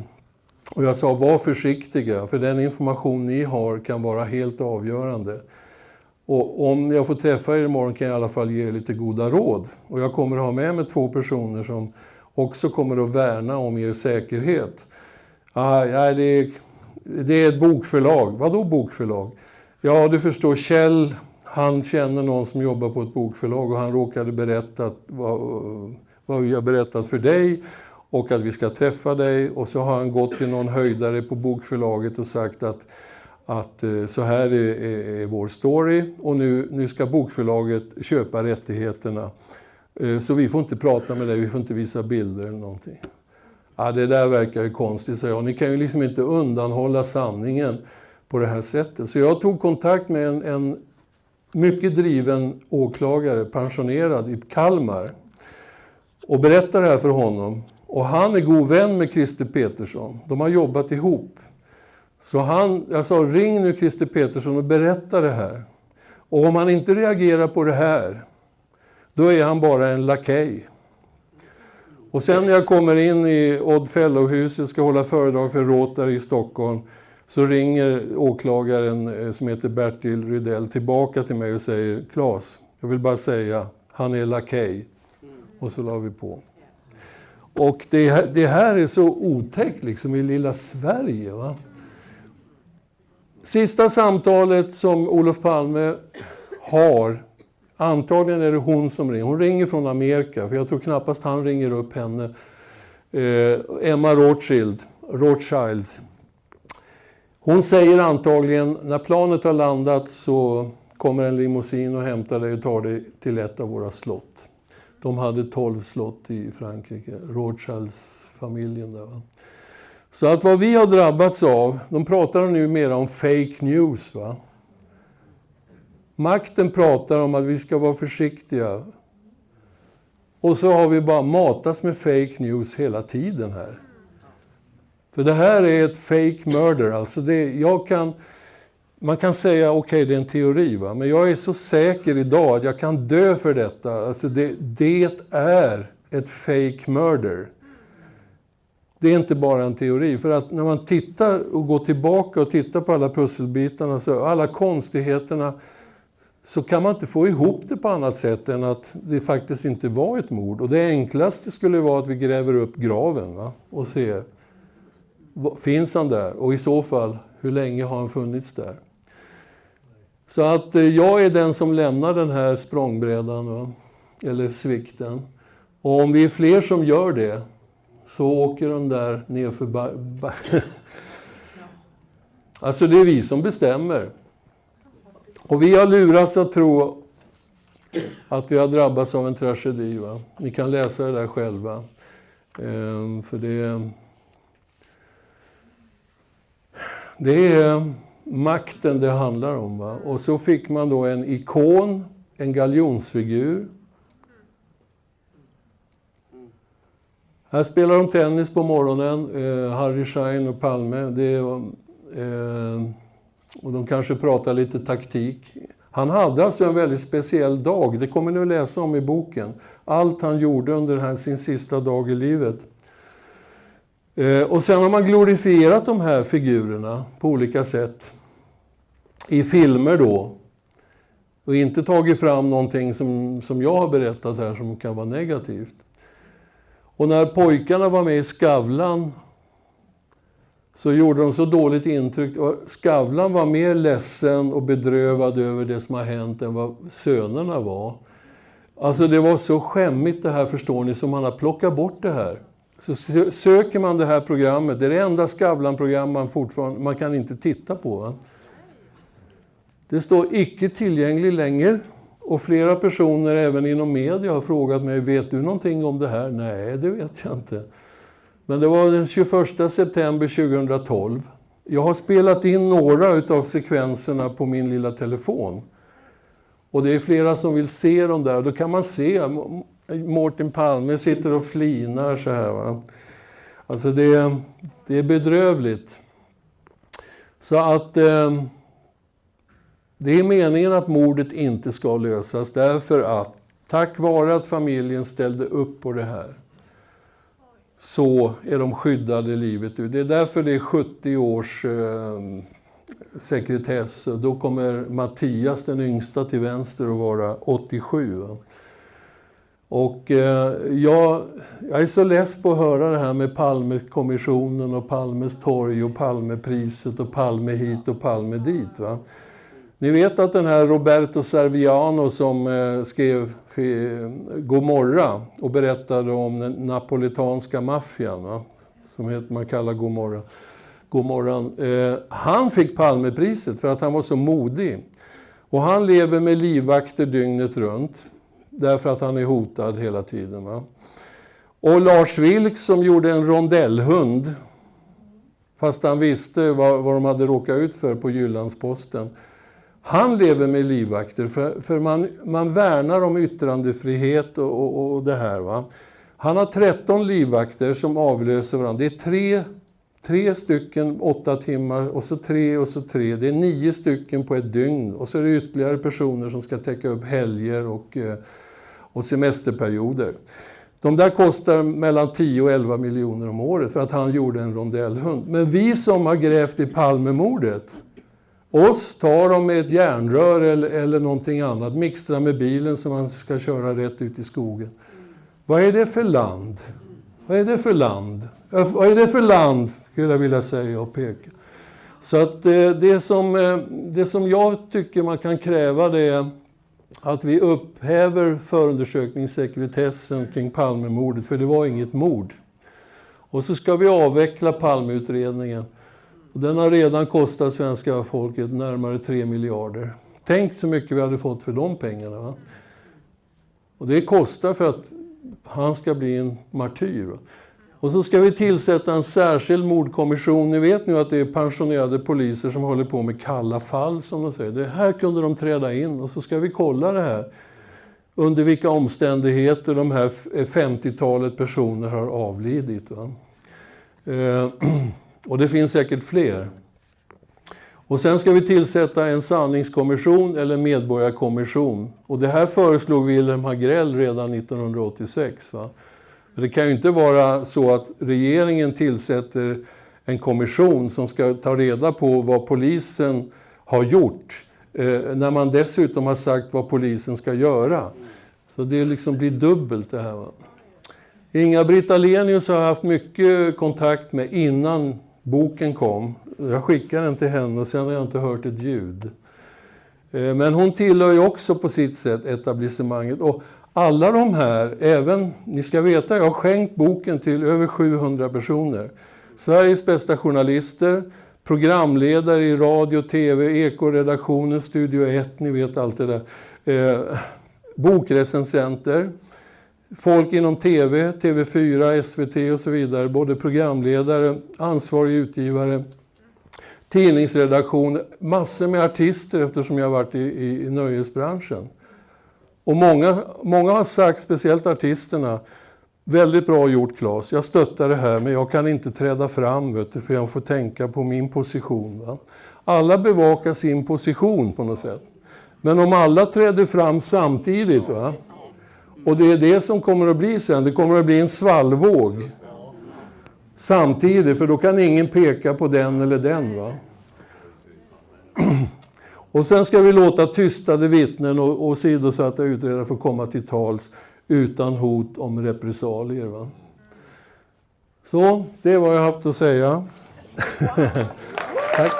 A: och jag sa, var försiktiga, för den information ni har kan vara helt avgörande. Och om jag får träffa er imorgon kan jag i alla fall ge er lite goda råd. Och jag kommer att ha med mig två personer som också kommer att värna om er säkerhet. Ah, ja, det, är, det är ett bokförlag. Vadå bokförlag? Ja, du förstår, Kjell, han känner någon som jobbar på ett bokförlag och han råkade berätta vad, vad vi har berättat för dig och att vi ska träffa dig. Och så har han gått till någon höjdare på bokförlaget och sagt att, att eh, så här är, är, är vår story och nu, nu ska bokförlaget köpa rättigheterna. Eh, så vi får inte prata med dig, vi får inte visa bilder eller någonting. Ja, det där verkar ju konstigt, sa jag. Ni kan ju liksom inte undanhålla sanningen på det här sättet. Så jag tog kontakt med en, en mycket driven åklagare, pensionerad i Kalmar, och berättade det här för honom. Och han är god vän med Christer Petersson. De har jobbat ihop. Så han, jag sa, ring nu Christer Petersson och berätta det här. Och om han inte reagerar på det här, då är han bara en lakej. Och sen när jag kommer in i Odd Fellow-huset, ska hålla föredrag för Rotary i Stockholm, så ringer åklagaren eh, som heter Bertil Rydell tillbaka till mig och säger Claes, jag vill bara säga, han är lakej. Och så la vi på. Och det, det här är så otäckt liksom i lilla Sverige. Va? Sista samtalet som Olof Palme har Antagligen är det hon som ringer. Hon ringer från Amerika, för jag tror knappast han ringer upp henne. Eh, Emma Rothschild, Rothschild. Hon säger antagligen, när planet har landat så kommer en limousin och hämtar dig och tar dig till ett av våra slott. De hade tolv slott i Frankrike, Rothschilds-familjen där. Va? Så att vad vi har drabbats av, de pratar nu mer om fake news. Va? Makten pratar om att vi ska vara försiktiga. Och så har vi bara matats med fake news hela tiden här. För det här är ett fake murder. Alltså det, jag kan, man kan säga okej, okay, det är en teori, va? men jag är så säker idag att jag kan dö för detta. Alltså det, det är ett fake murder. Det är inte bara en teori. För att när man tittar och går tillbaka och tittar på alla pusselbitarna, så alla konstigheterna, så kan man inte få ihop det på annat sätt än att det faktiskt inte var ett mord. Och det enklaste skulle vara att vi gräver upp graven va? och ser, finns han där? Och i så fall, hur länge har han funnits där? Så att eh, jag är den som lämnar den här språngbrädan, va? eller svikten. Och om vi är fler som gör det, så åker den där nerför... alltså det är vi som bestämmer. Och vi har lurats att tro att vi har drabbats av en tragedi. Va? Ni kan läsa det där själva. Ehm, för det... Det är makten det handlar om. Va? Och så fick man då en ikon, en galjonsfigur. Här spelar de tennis på morgonen, eh, Harry Schein och Palme. Det, eh, och de kanske pratar lite taktik. Han hade alltså en väldigt speciell dag, det kommer ni att läsa om i boken. Allt han gjorde under här, sin sista dag i livet. Eh, och sen har man glorifierat de här figurerna på olika sätt. I filmer då. Och inte tagit fram någonting som, som jag har berättat här som kan vara negativt. Och när pojkarna var med i Skavlan så gjorde de så dåligt intryck. Skavlan var mer ledsen och bedrövad över det som har hänt än vad sönerna var. Alltså det var så skämmigt det här förstår ni, Som man har plockat bort det här. Så söker man det här programmet, det är det enda Skavlan-program man fortfarande, man kan inte titta på. Va? Det står icke tillgänglig längre. Och flera personer även inom media har frågat mig, vet du någonting om det här? Nej, det vet jag inte. Men det var den 21 september 2012. Jag har spelat in några av sekvenserna på min lilla telefon. Och det är flera som vill se dem där. Då kan man se Mårten Palme sitter och flinar så här. Va? Alltså det, det är bedrövligt. Så att eh, det är meningen att mordet inte ska lösas därför att tack vare att familjen ställde upp på det här så är de skyddade livet ut. Det är därför det är 70 års eh, sekretess. Då kommer Mattias, den yngsta till vänster, att vara 87. Och eh, jag, jag, är så less på att höra det här med Palmekommissionen och Palmes torg och Palmepriset och Palme hit och Palme dit. Va? Ni vet att den här Roberto Serviano som eh, skrev Gomorra och berättade om den napolitanska maffian, som man kallar Gomorra. Gomorran. Eh, han fick Palmepriset för att han var så modig. Och han lever med livvakter dygnet runt, därför att han är hotad hela tiden. Va? Och Lars Vilks som gjorde en rondellhund, fast han visste vad, vad de hade råkat ut för på Jyllandsposten. Han lever med livvakter, för, för man, man värnar om yttrandefrihet och, och, och det här. Va? Han har 13 livvakter som avlöser varandra. Det är tre, tre stycken åtta timmar och så tre och så tre. Det är nio stycken på ett dygn. Och så är det ytterligare personer som ska täcka upp helger och, eh, och semesterperioder. De där kostar mellan 10 och 11 miljoner om året för att han gjorde en rondellhund. Men vi som har grävt i Palmemordet, oss tar de med ett järnrör eller, eller någonting annat, mixtrar med bilen som man ska köra rätt ut i skogen. Vad är det för land? Vad är det för land? Vad är det för land, skulle jag vilja säga och peka. Så att eh, det som, eh, det som jag tycker man kan kräva det är att vi upphäver förundersökningssekretessen kring Palmemordet, för det var inget mord. Och så ska vi avveckla Palmeutredningen. Och den har redan kostat svenska folket närmare 3 miljarder. Tänk så mycket vi hade fått för de pengarna. Va? Och det kostar för att han ska bli en martyr. Va? Och så ska vi tillsätta en särskild mordkommission. Ni vet nu att det är pensionerade poliser som håller på med kalla fall, som de säger. Det här kunde de träda in och så ska vi kolla det här. Under vilka omständigheter de här 50-talet personer har avlidit. Va? Eh, Och det finns säkert fler. Och sen ska vi tillsätta en sanningskommission eller medborgarkommission. Och det här föreslog Wilhelm Hagrell redan 1986. Va? Det kan ju inte vara så att regeringen tillsätter en kommission som ska ta reda på vad polisen har gjort, eh, när man dessutom har sagt vad polisen ska göra. Så det liksom blir dubbelt det här. Va? Inga-Britt Ahlenius har haft mycket kontakt med innan boken kom. Jag skickade den till henne och sen har jag inte hört ett ljud. Eh, men hon tillhör ju också på sitt sätt etablissemanget. Och alla de här, även, ni ska veta, jag har skänkt boken till över 700 personer. Sveriges bästa journalister, programledare i radio, tv, ekoredaktionen, Studio 1, ni vet allt det där. Eh, bokrecensenter, folk inom tv, TV4, SVT och så vidare, både programledare, ansvarig utgivare, tidningsredaktion, massor med artister eftersom jag har varit i, i, i nöjesbranschen. Och många, många har sagt, speciellt artisterna, väldigt bra gjort Claes, jag stöttar det här men jag kan inte träda fram vet du, för jag får tänka på min position. Va? Alla bevakar sin position på något sätt. Men om alla träder fram samtidigt, va? Och det är det som kommer att bli sen, det kommer att bli en svallvåg. Samtidigt, för då kan ingen peka på den eller den. Va? Och sen ska vi låta tystade vittnen och åsidosatta utredare få komma till tals utan hot om repressalier. Va? Så, det är vad jag haft att säga. Tack.